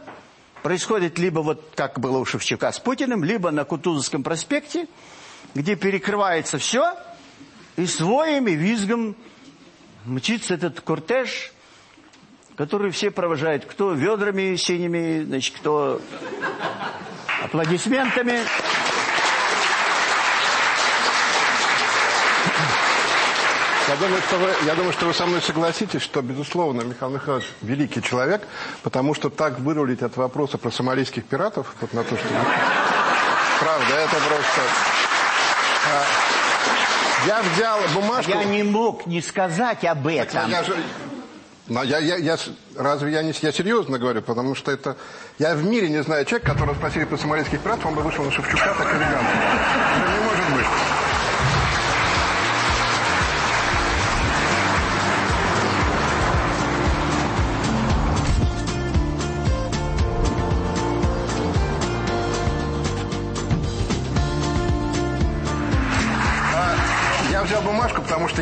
S2: происходит либо вот как было у Шевчука с Путиным, либо на Кутузовском проспекте, где перекрывается все, и своим и визгом мчится этот кортеж, который все провожают. Кто ведрами синими, значит, кто аплодисментами.
S1: Я думаю, что вы, я думаю, что вы со мной согласитесь, что, безусловно, Михаил Михайлович великий человек, потому что так вырулить от вопроса про сомалийских пиратов, вот на то, что... Правда, это просто... Я взял бумажку...
S2: Я не мог не сказать об этом.
S1: Я же... Но я, я, я, разве я не я серьезно говорю, потому что это... Я в мире не знаю человека, которого спросили про сомалийских пиратов, он бы вышел на Шевчука так элегантно. Это не может быть.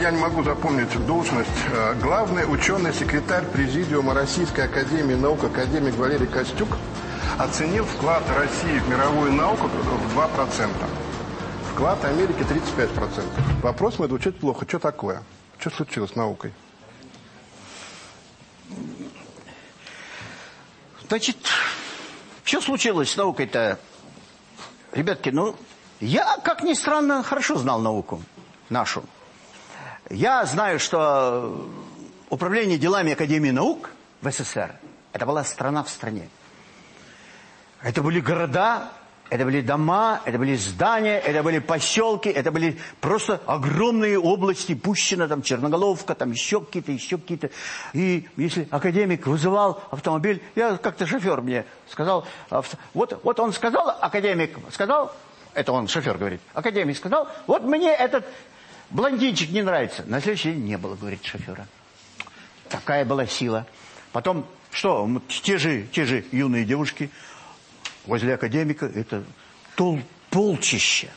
S1: Я не могу запомнить должность. Э, главный ученый-секретарь Президиума Российской Академии Наук, академик Валерий Костюк, оценил вклад России в мировую науку в 2%. Вклад Америки 35%. Вопрос мы звучит плохо. Что такое? Что случилось с наукой?
S2: Значит, что случилось с наукой-то? Ребятки, ну, я, как ни странно, хорошо знал науку нашу. Я знаю, что управление делами Академии наук в СССР, это была страна в стране. Это были города, Это были дома, это были здания, это были поселки, это были просто огромные области, Пущина, там Черноголовка, там еще какие-то, еще какие-то. И если академик вызывал автомобиль, я как-то шофер мне сказал, вот, вот он сказал, академик сказал, это он, шофер говорит, академик сказал, вот мне этот блондинчик не нравится. На следующий день не было, говорит шофера. Такая была сила. Потом, что, те же, те же юные девушки возле академика, это тол, полчища.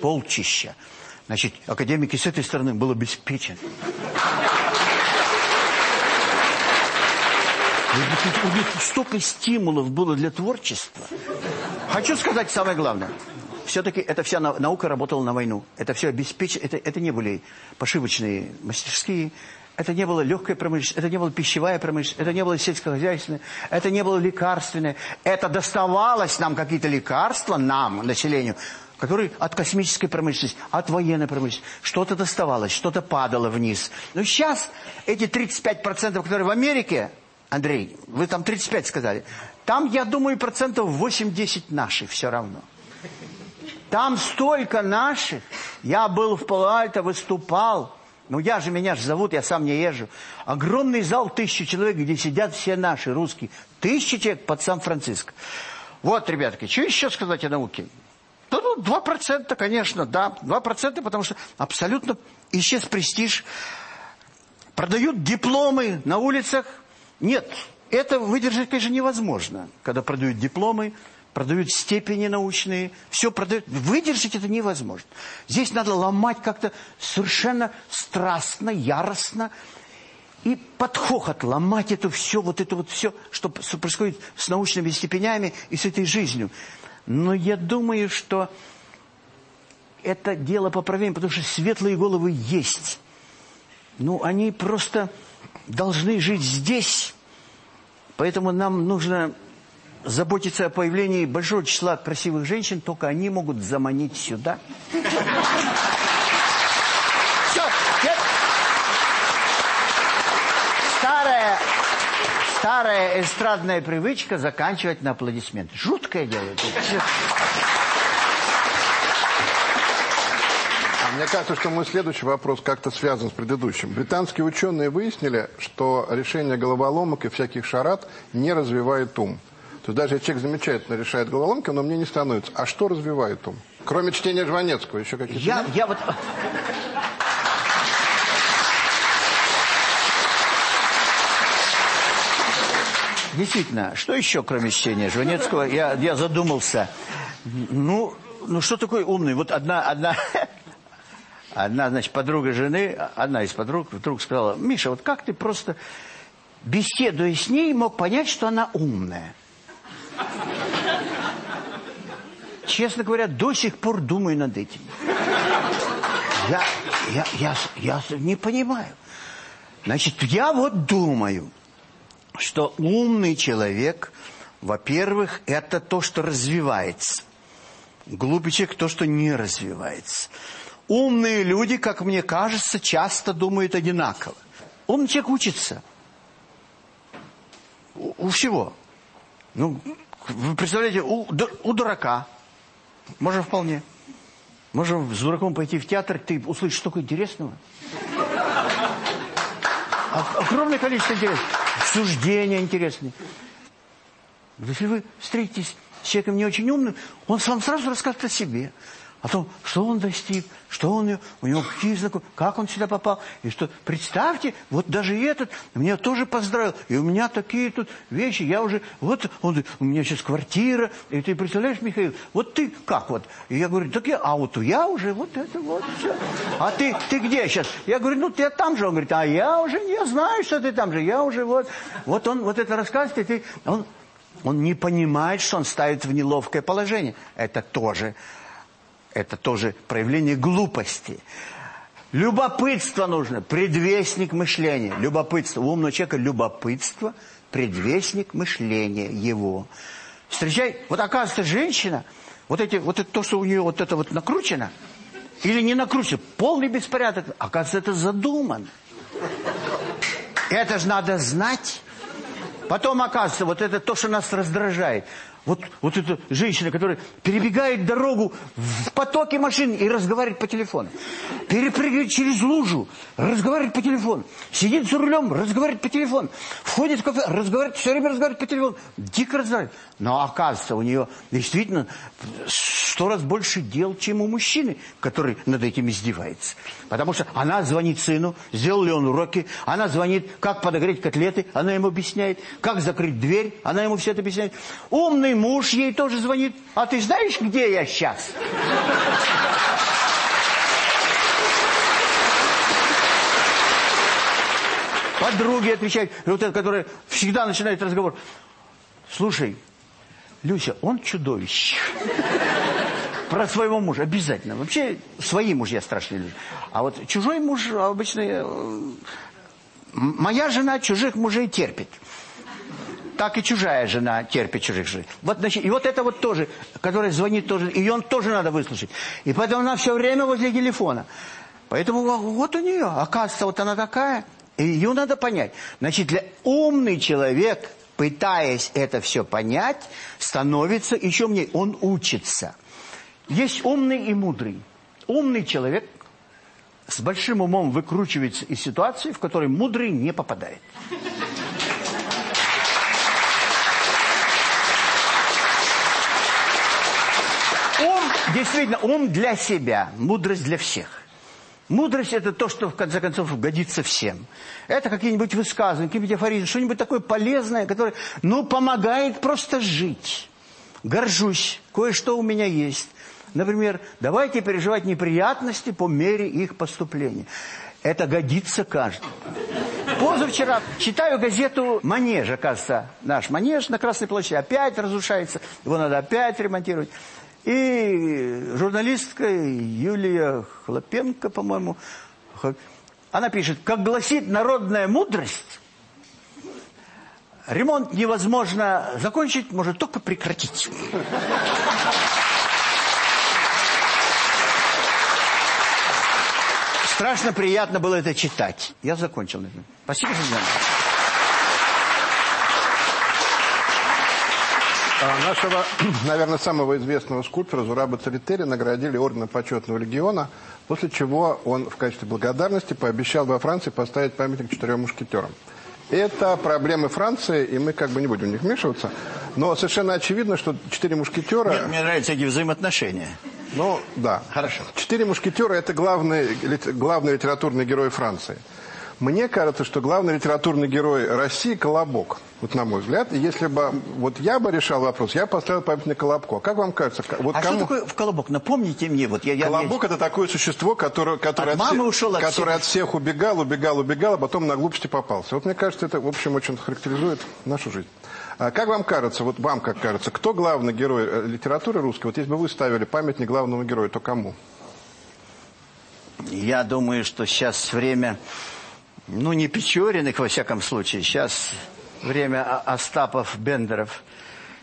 S2: Полчища. Значит, академики с этой стороны был обеспечен. Столько стимулов было для творчества. Хочу сказать самое главное. Все-таки эта вся наука работала на войну. Это все обеспечено. Это, это не были пошивочные мастерские, это не было легкая промышленность, это не было пищевая промышленность, это не было сельскохозяйственное, это не было лекарственное. Это доставалось нам какие-то лекарства, нам, населению, которые от космической промышленности, от военной промышленности. Что-то доставалось, что-то падало вниз. Но сейчас эти 35%, которые в Америке, Андрей, вы там 35 сказали, там, я думаю, процентов 8-10 наши все равно. Там столько наших. Я был в Пало-Альто, выступал. Ну, я же, меня же зовут, я сам не езжу. Огромный зал, тысячи человек, где сидят все наши, русские. Тысячи человек под Сан-Франциско. Вот, ребятки, что еще сказать о науке? Ну, ну, два процента, конечно, да. Два процента, потому что абсолютно исчез престиж. Продают дипломы на улицах. Нет, это выдержать, конечно, невозможно, когда продают дипломы продают степени научные, все продают. Выдержать это невозможно. Здесь надо ломать как-то совершенно страстно, яростно. И под хохот ломать это все, вот это вот все, что происходит с научными степенями и с этой жизнью. Но я думаю, что это дело поправимо, потому что светлые головы есть. Ну, они просто должны жить здесь. Поэтому нам нужно заботиться о появлении большого числа красивых женщин, только они могут заманить сюда. Все, нет. Старая, старая эстрадная привычка заканчивать на аплодисменты. Жуткое дело.
S1: А мне кажется, что мой следующий вопрос как-то связан с предыдущим. Британские ученые выяснили, что решение головоломок и всяких шарат не развивает ум. То даже человек замечательно решает головоломки, но мне не становится. А что развивает ум? Кроме чтения Жванецкого, еще какие-то...
S2: Я, я вот... Действительно, что еще, кроме чтения Жванецкого? Я, я задумался. Ну, ну, что такое умный? Вот одна, одна, одна, значит, подруга жены, одна из подруг вдруг сказала, Миша, вот как ты просто, беседуя с ней, мог понять, что она умная? Честно говоря, до сих пор думаю над этим. Я, я, я, я не понимаю. Значит, я вот думаю, что умный человек, во-первых, это то, что развивается. Глупый человек – то, что не развивается. Умные люди, как мне кажется, часто думают одинаково. Умный человек учится. У, у всего. Ну, вы представляете, у, у дурака, можно вполне. Можем с дураком пойти в театр, ты услышишь столько интересного. Огромное количество интересного. Суждения интересные. Если вы встретитесь с человеком не очень умным, он вам сразу расскажет о себе о том, что он достиг, что он, у него какие знакомые, как он сюда попал. И что, представьте, вот даже этот меня тоже поздравил. И у меня такие тут вещи, я уже, вот он, у меня сейчас квартира. И ты представляешь, Михаил, вот ты как вот? И я говорю, так я, а вот я уже, вот это вот все. А ты, ты где сейчас? Я говорю, ну ты там же. Он говорит, а я уже не знаю, что ты там же. Я уже вот, вот он вот это рассказывает, и ты, он, он не понимает, что он ставит в неловкое положение. Это тоже это тоже проявление глупости. Любопытство нужно, предвестник мышления. Любопытство. У умного человека любопытство, предвестник мышления его. Встречай, вот оказывается, женщина, вот, эти, вот это, то, что у нее вот это вот накручено, или не накручено, полный беспорядок, оказывается, это задумано. Это же надо знать. Потом, оказывается, вот это то, что нас раздражает. Вот, вот эта женщина, которая перебегает дорогу в потоке машин и разговаривает по телефону. Перепрыгивает через лужу, разговаривает по телефону. Сидит за рулем, разговаривает по телефону. Входит в кафе, разговаривает, все время разговаривает по телефону. Дико разговаривает. Но оказывается, у нее действительно сто раз больше дел, чем у мужчины, который над этим издевается. Потому что она звонит сыну, сделал ли он уроки, она звонит, как подогреть котлеты, она ему объясняет, как закрыть дверь, она ему все это объясняет. Умный муж ей тоже звонит, а ты знаешь, где я сейчас? Подруги отвечают, вот эта, которая всегда начинает разговор. Слушай, Люся, он чудовище. Про своего мужа обязательно. Вообще, свои мужья страшные люди. А вот чужой муж обычно... э, Моя жена чужих мужей терпит. Так и чужая жена терпит чужих жен. Вот, значит, и вот это вот тоже, которая звонит тоже, ее он тоже надо выслушать. И поэтому она все время возле телефона. Поэтому вот у нее, оказывается, вот она такая, и ее надо понять. Значит, для умный человек, пытаясь это все понять, становится еще мне, он учится. Есть умный и мудрый. Умный человек с большим умом выкручивается из ситуации, в которой мудрый не попадает. Ум, действительно, ум для себя, мудрость для всех. Мудрость – это то, что, в конце концов, годится всем. Это какие-нибудь высказывания, какие-нибудь афоризмы, что-нибудь такое полезное, которое, ну, помогает просто жить. Горжусь, кое-что у меня есть. Например, давайте переживать неприятности по мере их поступления. Это годится каждому. Позавчера читаю газету «Манеж», оказывается, наш «Манеж» на Красной площади опять разрушается, его надо опять ремонтировать. И журналистка Юлия Хлопенко, по-моему, она пишет, как гласит народная мудрость, ремонт невозможно закончить, может только прекратить. Страшно приятно было это читать. Я закончил. Спасибо за внимание.
S1: Нашего, наверное, самого известного скульптора Зураба Царитери наградили орденом почетного легиона, после чего он в качестве благодарности пообещал во Франции поставить памятник четырем мушкетерам. Это проблемы Франции, и мы как бы не будем в них вмешиваться. Но совершенно очевидно, что четыре мушкетера...
S2: Мне, мне нравятся эти взаимоотношения.
S1: Ну, да.
S2: Хорошо.
S1: Четыре мушкетера – это главный, главный литературный герой Франции. Мне кажется, что главный литературный герой России – Колобок. Вот на мой взгляд. И если бы вот я бы решал вопрос, я поставил памятник Колобку. А как вам кажется? Вот
S2: а
S1: кому...
S2: что такое в Колобок? Напомните мне. Вот я, я,
S1: Колобок – это такое существо, которое, которое,
S2: От мамы ушел от
S1: которое
S2: всех.
S1: от всех убегал, убегал, убегал, а потом на глупости попался. Вот мне кажется, это, в общем, очень характеризует нашу жизнь. А как вам кажется, вот вам как кажется, кто главный герой э, литературы русской? Вот если бы вы ставили памятник главному герою, то кому?
S2: Я думаю, что сейчас время, ну, не Печориных, во всяком случае. Сейчас время Остапов, Бендеров.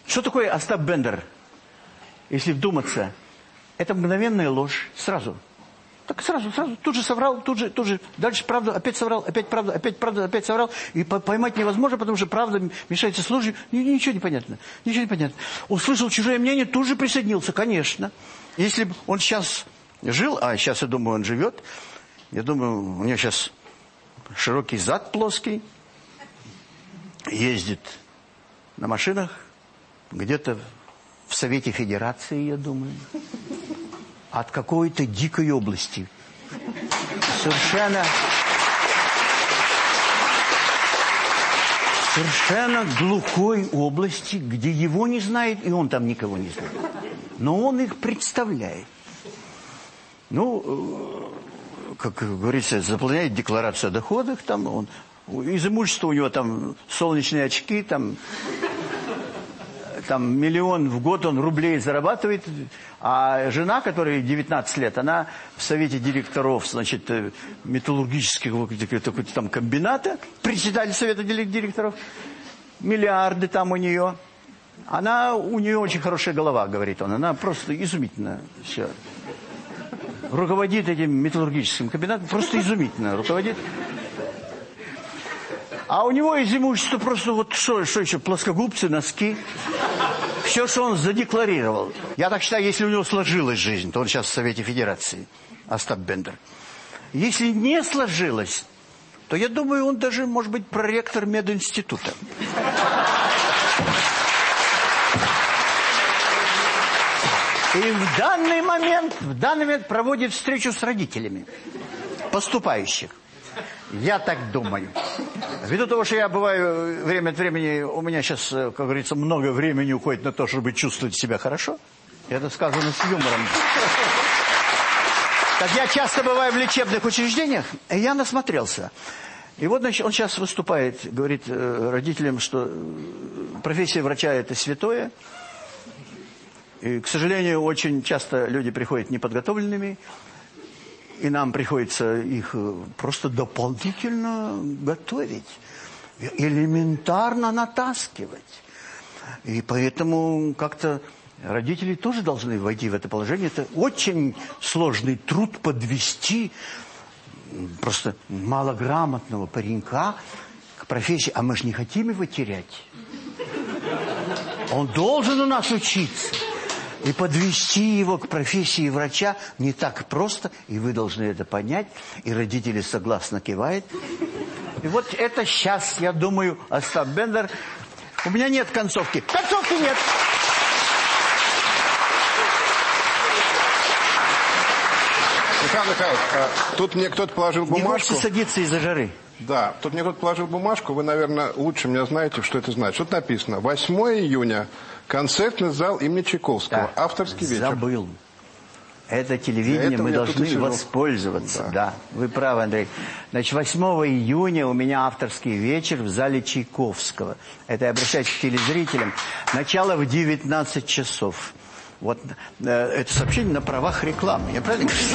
S2: Что такое Остап Бендер? Если вдуматься, это мгновенная ложь сразу. Так сразу, сразу, тут же соврал, тут же, тут же, дальше правду, опять соврал, опять правду, опять правду, опять соврал. И по- поймать невозможно, потому что правда мешается с Ничего не понятно, ничего не понятно. Услышал чужое мнение, тут же присоединился, конечно. Если бы он сейчас жил, а сейчас, я думаю, он живет, я думаю, у него сейчас широкий зад плоский, ездит на машинах, где-то в Совете Федерации, я думаю, от какой-то дикой области. Совершенно... Совершенно глухой области, где его не знает, и он там никого не знает. Но он их представляет. Ну, э, как говорится, заполняет декларацию о доходах, там он, из имущества у него там солнечные очки, там, там миллион в год он рублей зарабатывает, а жена, которой 19 лет, она в совете директоров, значит, э, металлургического там комбината, председатель совета директоров, миллиарды там у нее. Она, у нее очень хорошая голова, говорит он, она просто изумительно все руководит этим металлургическим комбинатом, просто изумительно руководит. А у него из имущества просто вот что, что еще, плоскогубцы, носки. все, что он задекларировал. Я так считаю, если у него сложилась жизнь, то он сейчас в Совете Федерации, Остап Бендер. Если не сложилось, то я думаю, он даже может быть проректор мединститута. И в данный момент, в данный момент проводит встречу с родителями поступающих. Я так думаю. Ввиду того, что я бываю время от времени, у меня сейчас, как говорится, много времени уходит на то, чтобы чувствовать себя хорошо. Это сказано с юмором. Так я часто бываю в лечебных учреждениях, и я насмотрелся. И вот, значит, он сейчас выступает, говорит э, родителям, что профессия врача – это святое. И, к сожалению, очень часто люди приходят неподготовленными, и нам приходится их э, просто дополнительно готовить, элементарно натаскивать. И поэтому как-то родители тоже должны войти в это положение. Это очень сложный труд подвести просто малограмотного паренька к профессии. А мы же не хотим его терять. Он должен у нас учиться. И подвести его к профессии врача не так просто, и вы должны это понять, и родители согласно кивают. И вот это сейчас, я думаю, Остап Бендер. У меня нет концовки. Концовки нет.
S1: Михаил Михайлович, а, тут мне кто-то положил
S2: Не
S1: бумажку.
S2: можете садиться из-за жары.
S1: Да, тут мне кто-то положил бумажку, вы, наверное, лучше меня знаете, что это значит. Тут написано, 8 июня, концертный зал имени Чайковского, авторский вечер.
S2: Забыл. Это телевидение, мы должны воспользоваться. Да. вы правы, Андрей. Значит, 8 июня у меня авторский вечер в зале Чайковского. Это я обращаюсь к телезрителям. Начало в 19 часов. Вот э, это сообщение на правах рекламы. Я правильно говорю?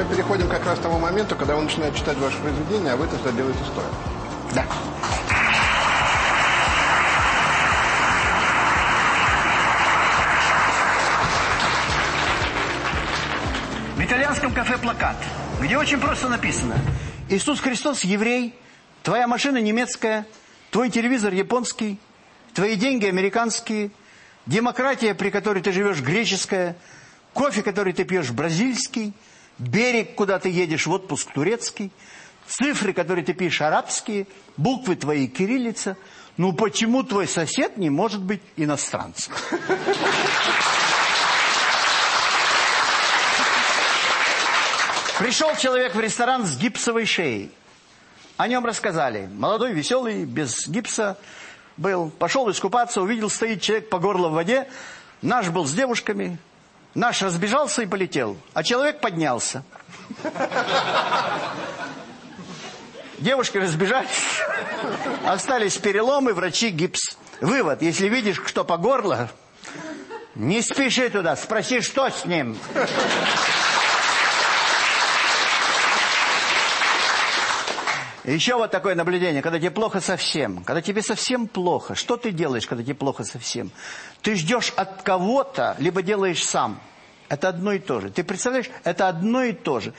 S1: Мы переходим как раз к тому моменту, когда он начинает читать ваше произведение, а вы это делаете стоя.
S2: Да. В итальянском кафе плакат, где очень просто написано «Иисус Христос еврей, твоя машина немецкая, твой телевизор японский, твои деньги американские, демократия, при которой ты живешь, греческая, кофе, который ты пьешь, бразильский, берег, куда ты едешь, в отпуск турецкий, цифры, которые ты пишешь, арабские, буквы твои, кириллица. Ну почему твой сосед не может быть иностранцем? Пришел человек в ресторан с гипсовой шеей. О нем рассказали. Молодой, веселый, без гипса был. Пошел искупаться, увидел, стоит человек по горло в воде. Наш был с девушками. Наш разбежался и полетел. А человек поднялся. Девушки разбежались. Остались переломы, врачи гипс. Вывод. Если видишь, кто по горло, не спеши туда. Спроси, что с ним. Еще вот такое наблюдение, когда тебе плохо совсем, когда тебе совсем плохо, что ты делаешь, когда тебе плохо совсем? Ты ждешь от кого-то, либо делаешь сам. Это одно и то же. Ты представляешь, это одно и то же.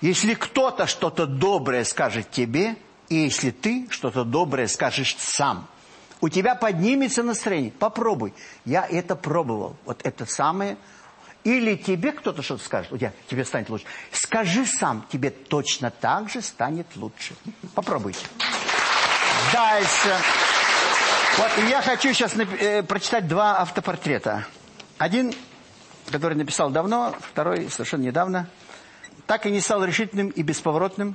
S2: Если кто-то что-то доброе скажет тебе, и если ты что-то доброе скажешь сам, у тебя поднимется настроение. Попробуй. Я это пробовал. Вот это самое... Или тебе кто-то что-то скажет, у тебя, тебе станет лучше. Скажи сам, тебе точно так же станет лучше. Попробуйте. Дальше. Вот я хочу сейчас э, прочитать два автопортрета. Один, который написал давно, второй совершенно недавно. Так и не стал решительным и бесповоротным.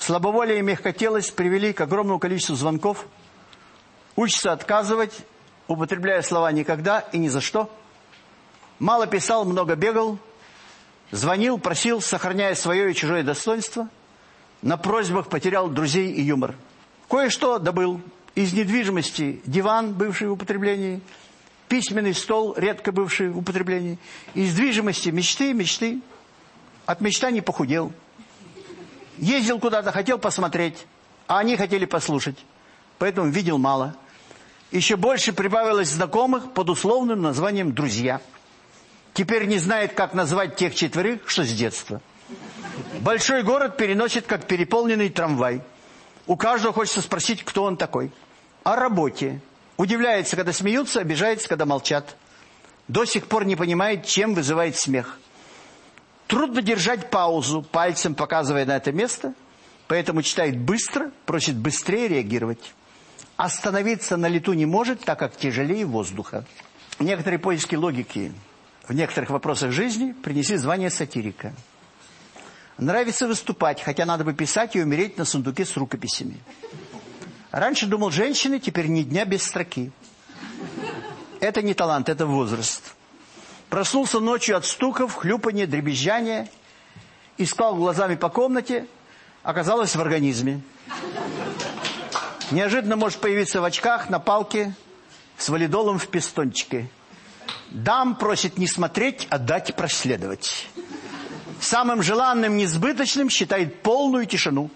S2: Слабоволие и мягкотелость привели к огромному количеству звонков. Учится отказывать, употребляя слова «никогда» и «ни за что». Мало писал, много бегал, звонил, просил, сохраняя свое и чужое достоинство. На просьбах потерял друзей и юмор. Кое-что добыл. Из недвижимости диван, бывший в употреблении, письменный стол, редко бывший в употреблении. Из движимости мечты, мечты. От мечтаний похудел. Ездил куда-то, хотел посмотреть, а они хотели послушать. Поэтому видел мало. Еще больше прибавилось знакомых под условным названием «друзья». теперь не знает, как назвать тех четверых, что с детства. Большой город переносит, как переполненный трамвай. У каждого хочется спросить, кто он такой. О работе. Удивляется, когда смеются, обижается, когда молчат. До сих пор не понимает, чем вызывает смех. Трудно держать паузу, пальцем показывая на это место, поэтому читает быстро, просит быстрее реагировать. Остановиться на лету не может, так как тяжелее воздуха. Некоторые поиски логики в некоторых вопросах жизни принесли звание сатирика. Нравится выступать, хотя надо бы писать и умереть на сундуке с рукописями. Раньше думал женщины, теперь ни дня без строки. Это не талант, это возраст. Проснулся ночью от стуков, хлюпания, дребезжания. Искал глазами по комнате, оказалось в организме. Неожиданно может появиться в очках, на палке, с валидолом в пистончике. Дам просит не смотреть, а дать проследовать. Самым желанным, несбыточным считает полную тишину.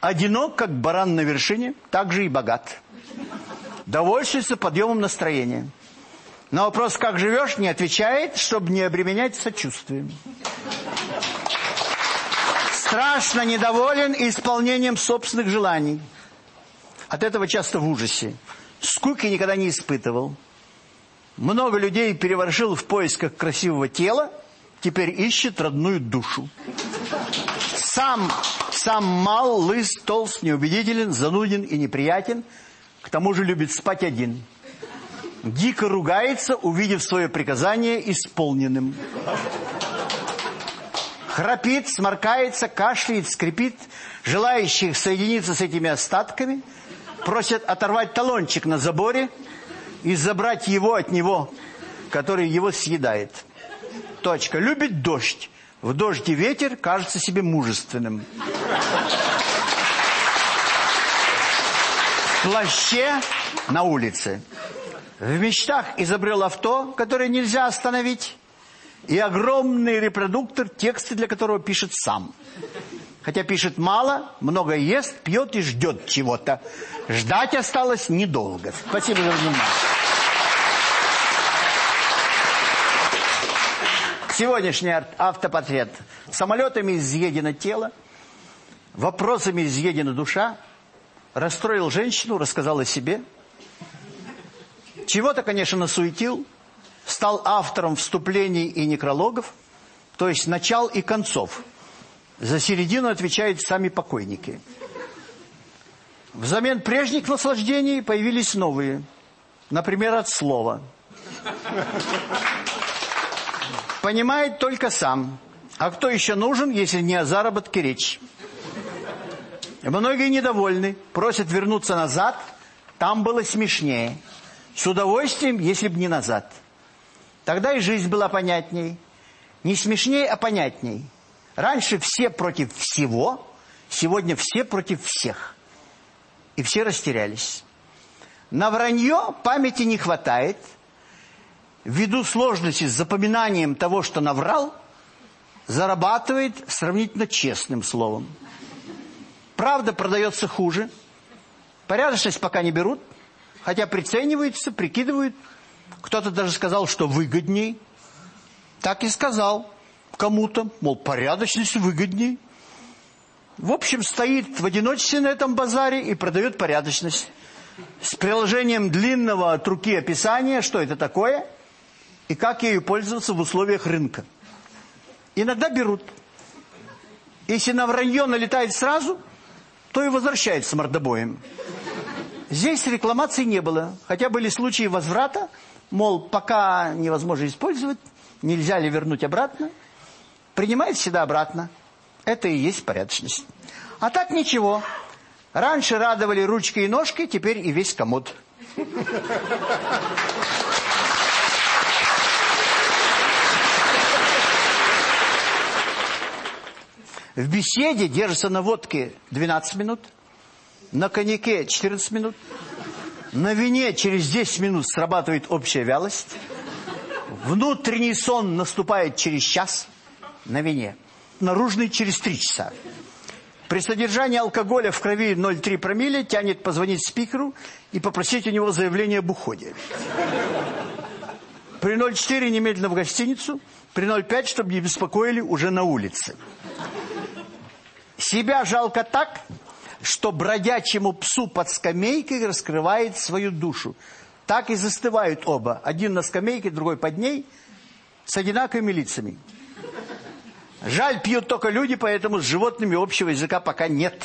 S2: Одинок, как баран на вершине, так же и богат. Довольствуется подъемом настроения. На вопрос «как живешь?» не отвечает, чтобы не обременять сочувствием. Страшно недоволен исполнением собственных желаний. От этого часто в ужасе. Скуки никогда не испытывал. Много людей переворшил в поисках красивого тела, теперь ищет родную душу. Сам, сам мал, лыс, толст, неубедителен, зануден и неприятен, к тому же любит спать один. Дико ругается, увидев свое приказание исполненным. Храпит, сморкается, кашляет, скрипит. Желающих соединиться с этими остатками просят оторвать талончик на заборе и забрать его от него, который его съедает. Точка. Любит дождь. В дождь и ветер кажется себе мужественным. Плаще на улице. В мечтах изобрел авто, которое нельзя остановить, и огромный репродуктор, тексты для которого пишет сам. Хотя пишет мало, много ест, пьет и ждет чего-то. Ждать осталось недолго. Спасибо за внимание. Сегодняшний автопортрет. Самолетами изъедено тело, вопросами изъедена душа. Расстроил женщину, рассказал о себе. Чего-то, конечно, насуетил. Стал автором вступлений и некрологов, то есть начал и концов. За середину отвечают сами покойники. Взамен прежних наслаждений появились новые. Например, от слова. Понимает только сам. А кто еще нужен, если не о заработке речь? Многие недовольны, просят вернуться назад. Там было смешнее. С удовольствием, если бы не назад. Тогда и жизнь была понятней. Не смешнее, а понятней. Раньше все против всего, сегодня все против всех. И все растерялись. На вранье памяти не хватает – ввиду сложности с запоминанием того, что наврал, зарабатывает сравнительно честным словом. Правда продается хуже. Порядочность пока не берут, хотя прицениваются, прикидывают. Кто-то даже сказал, что выгодней. Так и сказал кому-то, мол, порядочность выгодней. В общем, стоит в одиночестве на этом базаре и продает порядочность. С приложением длинного от руки описания, что это такое – и как ею пользоваться в условиях рынка. Иногда берут. Если на вранье налетает сразу, то и возвращается мордобоем. Здесь рекламации не было, хотя были случаи возврата, мол, пока невозможно использовать, нельзя ли вернуть обратно. Принимает всегда обратно. Это и есть порядочность. А так ничего. Раньше радовали ручки и ножки, теперь и весь комод. В беседе держится на водке 12 минут, на коньяке 14 минут, на вине через 10 минут срабатывает общая вялость, внутренний сон наступает через час на вине, наружный через 3 часа. При содержании алкоголя в крови 0,3 промилле тянет позвонить спикеру и попросить у него заявление об уходе. При 0,4 немедленно в гостиницу. При 0,5, чтобы не беспокоили, уже на улице. Себя жалко так, что бродячему псу под скамейкой раскрывает свою душу. Так и застывают оба. Один на скамейке, другой под ней, с одинаковыми лицами. Жаль, пьют только люди, поэтому с животными общего языка пока нет.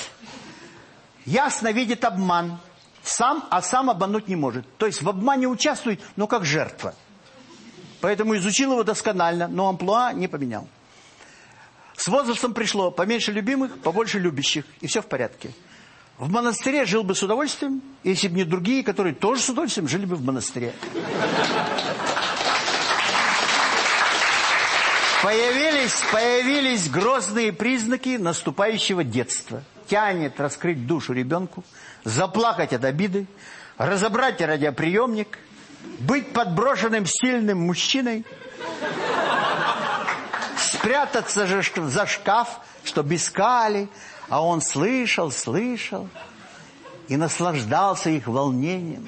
S2: Ясно видит обман. Сам, а сам обмануть не может. То есть в обмане участвует, но как жертва. Поэтому изучил его досконально, но амплуа не поменял. С возрастом пришло поменьше любимых, побольше любящих, и все в порядке. В монастыре жил бы с удовольствием, если бы не другие, которые тоже с удовольствием жили бы в монастыре. Появились, появились грозные признаки наступающего детства. Тянет раскрыть душу ребенку, заплакать от обиды, разобрать радиоприемник, быть подброшенным сильным мужчиной, спрятаться же за шкаф, чтобы искали, а он слышал, слышал и наслаждался их волнением.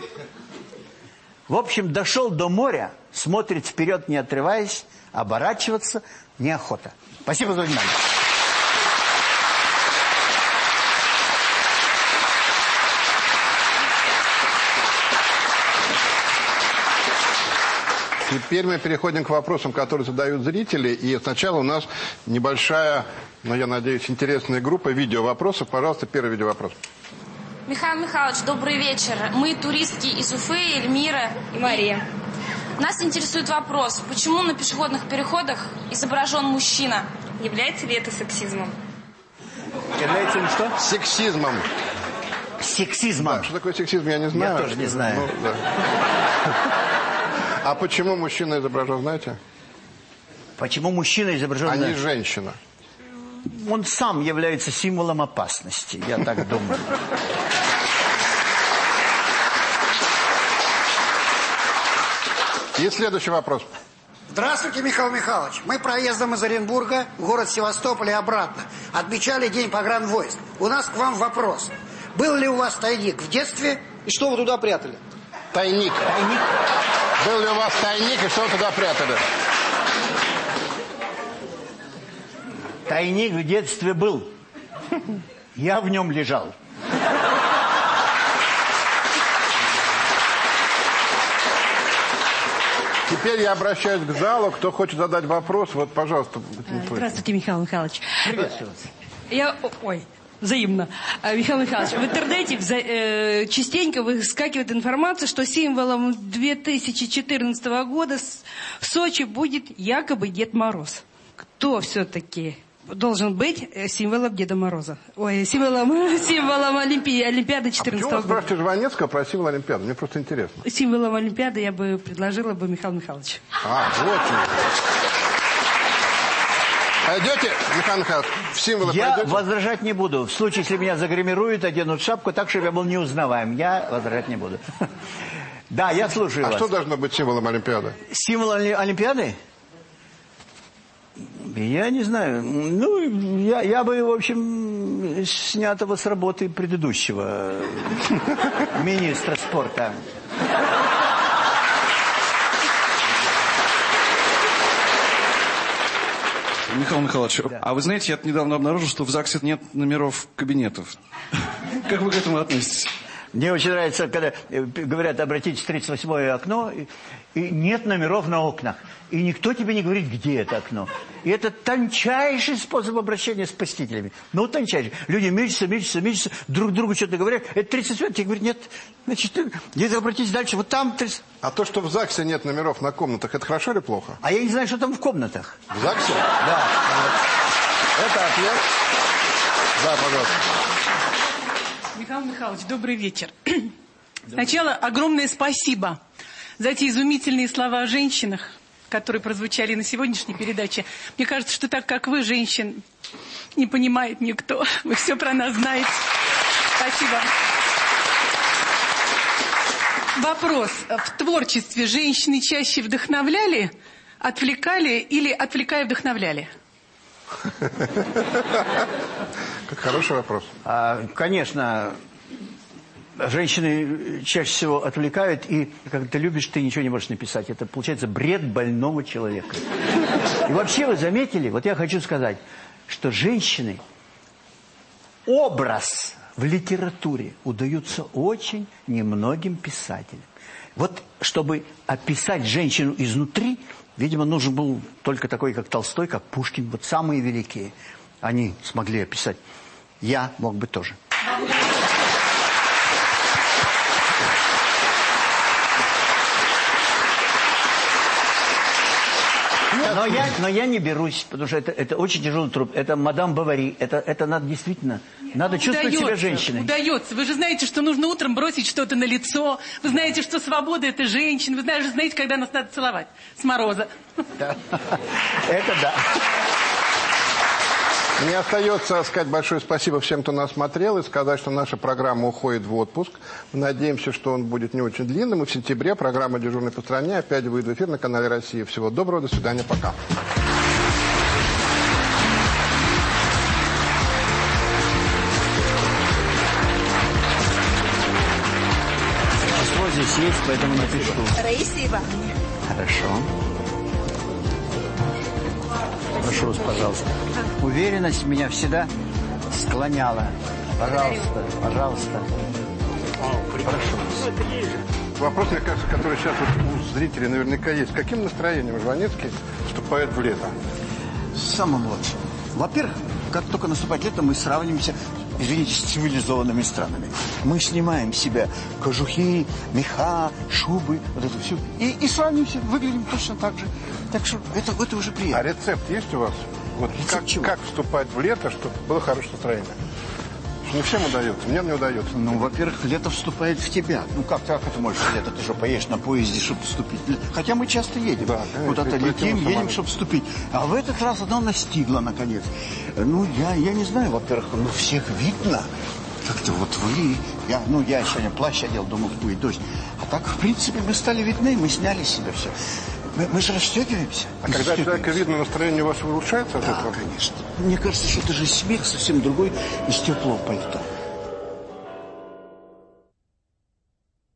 S2: В общем, дошел до моря, смотрит вперед, не отрываясь, оборачиваться неохота. Спасибо за внимание.
S1: Теперь мы переходим к вопросам, которые задают зрители. И сначала у нас небольшая, но я надеюсь, интересная группа видеовопросов. Пожалуйста, первый видеовопрос.
S14: Михаил Михайлович, добрый вечер. Мы туристки из Уфы, Эльмира и Мария. Нас интересует вопрос, почему на пешеходных переходах изображен мужчина? Является ли это сексизмом?
S2: Является ли что?
S1: Сексизмом.
S2: Сексизмом.
S1: Да, что такое сексизм, я не знаю.
S2: Я тоже не знаю.
S1: Ну, да. А почему мужчина изображен, знаете?
S2: Почему мужчина изображен?
S1: А не женщина.
S2: Он сам является символом опасности, я так думаю.
S1: И следующий вопрос.
S15: Здравствуйте, Михаил Михайлович. Мы проездом из Оренбурга в город Севастополь и обратно. Отмечали день погранвойск. У нас к вам вопрос. Был ли у вас тайник в детстве? И что вы туда прятали?
S1: Тайник.
S2: Тайник.
S1: Был ли у вас тайник и что вы туда прятали?
S2: Тайник в детстве был. Я в нем лежал.
S1: Теперь я обращаюсь к залу. Кто хочет задать вопрос, вот, пожалуйста.
S16: Здравствуйте, Михаил Михайлович.
S2: Приветствую вас.
S16: Я, ой, взаимно. А, Михаил Михайлович, в интернете вза- э, частенько выскакивает информация, что символом 2014 года в Сочи будет якобы Дед Мороз. Кто все-таки должен быть э, символом Деда Мороза? Ой, символом, символом Олимпи- Олимпиады
S1: А почему
S16: 14
S1: вы
S16: года.
S1: спрашиваете Жванецкого про символ Олимпиады? Мне просто интересно.
S16: Символом Олимпиады я бы предложила бы Михаил Михайлович.
S1: А, вот. Пойдете, Михаил Михайлович, в символы
S2: Я
S1: пойдете?
S2: возражать не буду. В случае, если меня загримируют, оденут шапку так, чтобы я был неузнаваем. Я возражать не буду. Да, я слушаю
S1: А
S2: вас.
S1: что должно быть символом Олимпиады?
S2: Символ Оли- Олимпиады? Я не знаю. Ну, я, я бы, в общем, снятого с работы предыдущего министра спорта.
S17: Михаил Михайлович, а вы знаете, я недавно обнаружил, что в ЗАГСе нет номеров кабинетов. Как вы к этому относитесь?
S2: Мне очень нравится, когда э, говорят, обратитесь в 38-е окно, и, нет номеров на окнах. И никто тебе не говорит, где это окно. И это тончайший способ обращения с посетителями. Ну, тончайший. Люди мечутся, мечутся, мечутся, друг другу что-то говорят. Это 37 тебе говорят, нет. Значит, где-то обратитесь дальше. Вот там 30...
S1: А то, что в ЗАГСе нет номеров на комнатах, это хорошо или плохо?
S2: А я не знаю, что там в комнатах.
S1: В ЗАГСе?
S2: Да.
S1: Это ответ. Да, пожалуйста.
S18: Михаил Михайлович, добрый вечер. Сначала огромное спасибо за эти изумительные слова о женщинах, которые прозвучали на сегодняшней передаче. Мне кажется, что так как вы, женщин, не понимает никто. Вы все про нас знаете. Спасибо. Вопрос. В творчестве женщины чаще вдохновляли, отвлекали или отвлекая вдохновляли?
S1: Как хороший вопрос.
S2: А, конечно, женщины чаще всего отвлекают, и когда ты любишь, ты ничего не можешь написать. Это получается бред больного человека. И вообще вы заметили, вот я хочу сказать, что женщины образ в литературе удаются очень немногим писателям. Вот чтобы описать женщину изнутри, видимо, нужен был только такой, как Толстой, как Пушкин, вот самые великие. Они смогли описать. Я мог бы тоже. Но я, но я не берусь, потому что это, это очень тяжелый труд. Это мадам Бавари. Это, это надо действительно... Надо чувствовать
S18: удается,
S2: себя женщиной.
S18: Удается. Вы же знаете, что нужно утром бросить что-то на лицо. Вы знаете, что свобода – это женщина. Вы знаете, знаете, когда нас надо целовать. С мороза.
S2: Это да.
S1: Мне остается сказать большое спасибо всем, кто нас смотрел, и сказать, что наша программа уходит в отпуск. Мы надеемся, что он будет не очень длинным, и в сентябре программа «Дежурный по стране» опять выйдет в эфир на канале «Россия». Всего доброго, до свидания, пока.
S2: Здесь есть, поэтому напишу.
S19: Раиса Ивановна.
S2: Хорошо. Прошу вас, пожалуйста. Уверенность меня всегда склоняла. Пожалуйста, пожалуйста. Прошу.
S1: Вопрос, мне кажется, который сейчас вот у зрителей наверняка есть. Каким настроением Жванецкий вступает в лето?
S2: Самым лучшим. Во-первых, как только наступает лето, мы сравнимся, извините, с цивилизованными странами. Мы снимаем с себя кожухи, меха, шубы, вот это все. И, и сравнимся, выглядим точно так же. Так что это, это уже приятно.
S1: А рецепт есть у вас? Вот как, как вступать в лето, чтобы было хорошее настроение? Не всем удается, мне не удается.
S2: Ну, во-первых, лето вступает в тебя. Ну, как, как это можешь лето? Ты что, поедешь на поезде, чтобы вступить? Хотя мы часто едем.
S1: Да,
S2: Куда-то летим, едем, чтобы вступить. А в этот раз оно настигло, наконец. Ну, я, я не знаю, во-первых, ну, всех видно. Как-то вот вы, я, ну, я сегодня плащ одел, думал, будет дождь. А так, в принципе, мы стали видны, мы сняли с себя все. Мы, мы же расстегиваемся.
S1: А когда человека видно, настроение у вас улучшается от
S2: Да,
S1: этого?
S2: конечно. Мне кажется, что это же смех совсем другой из теплого пальто.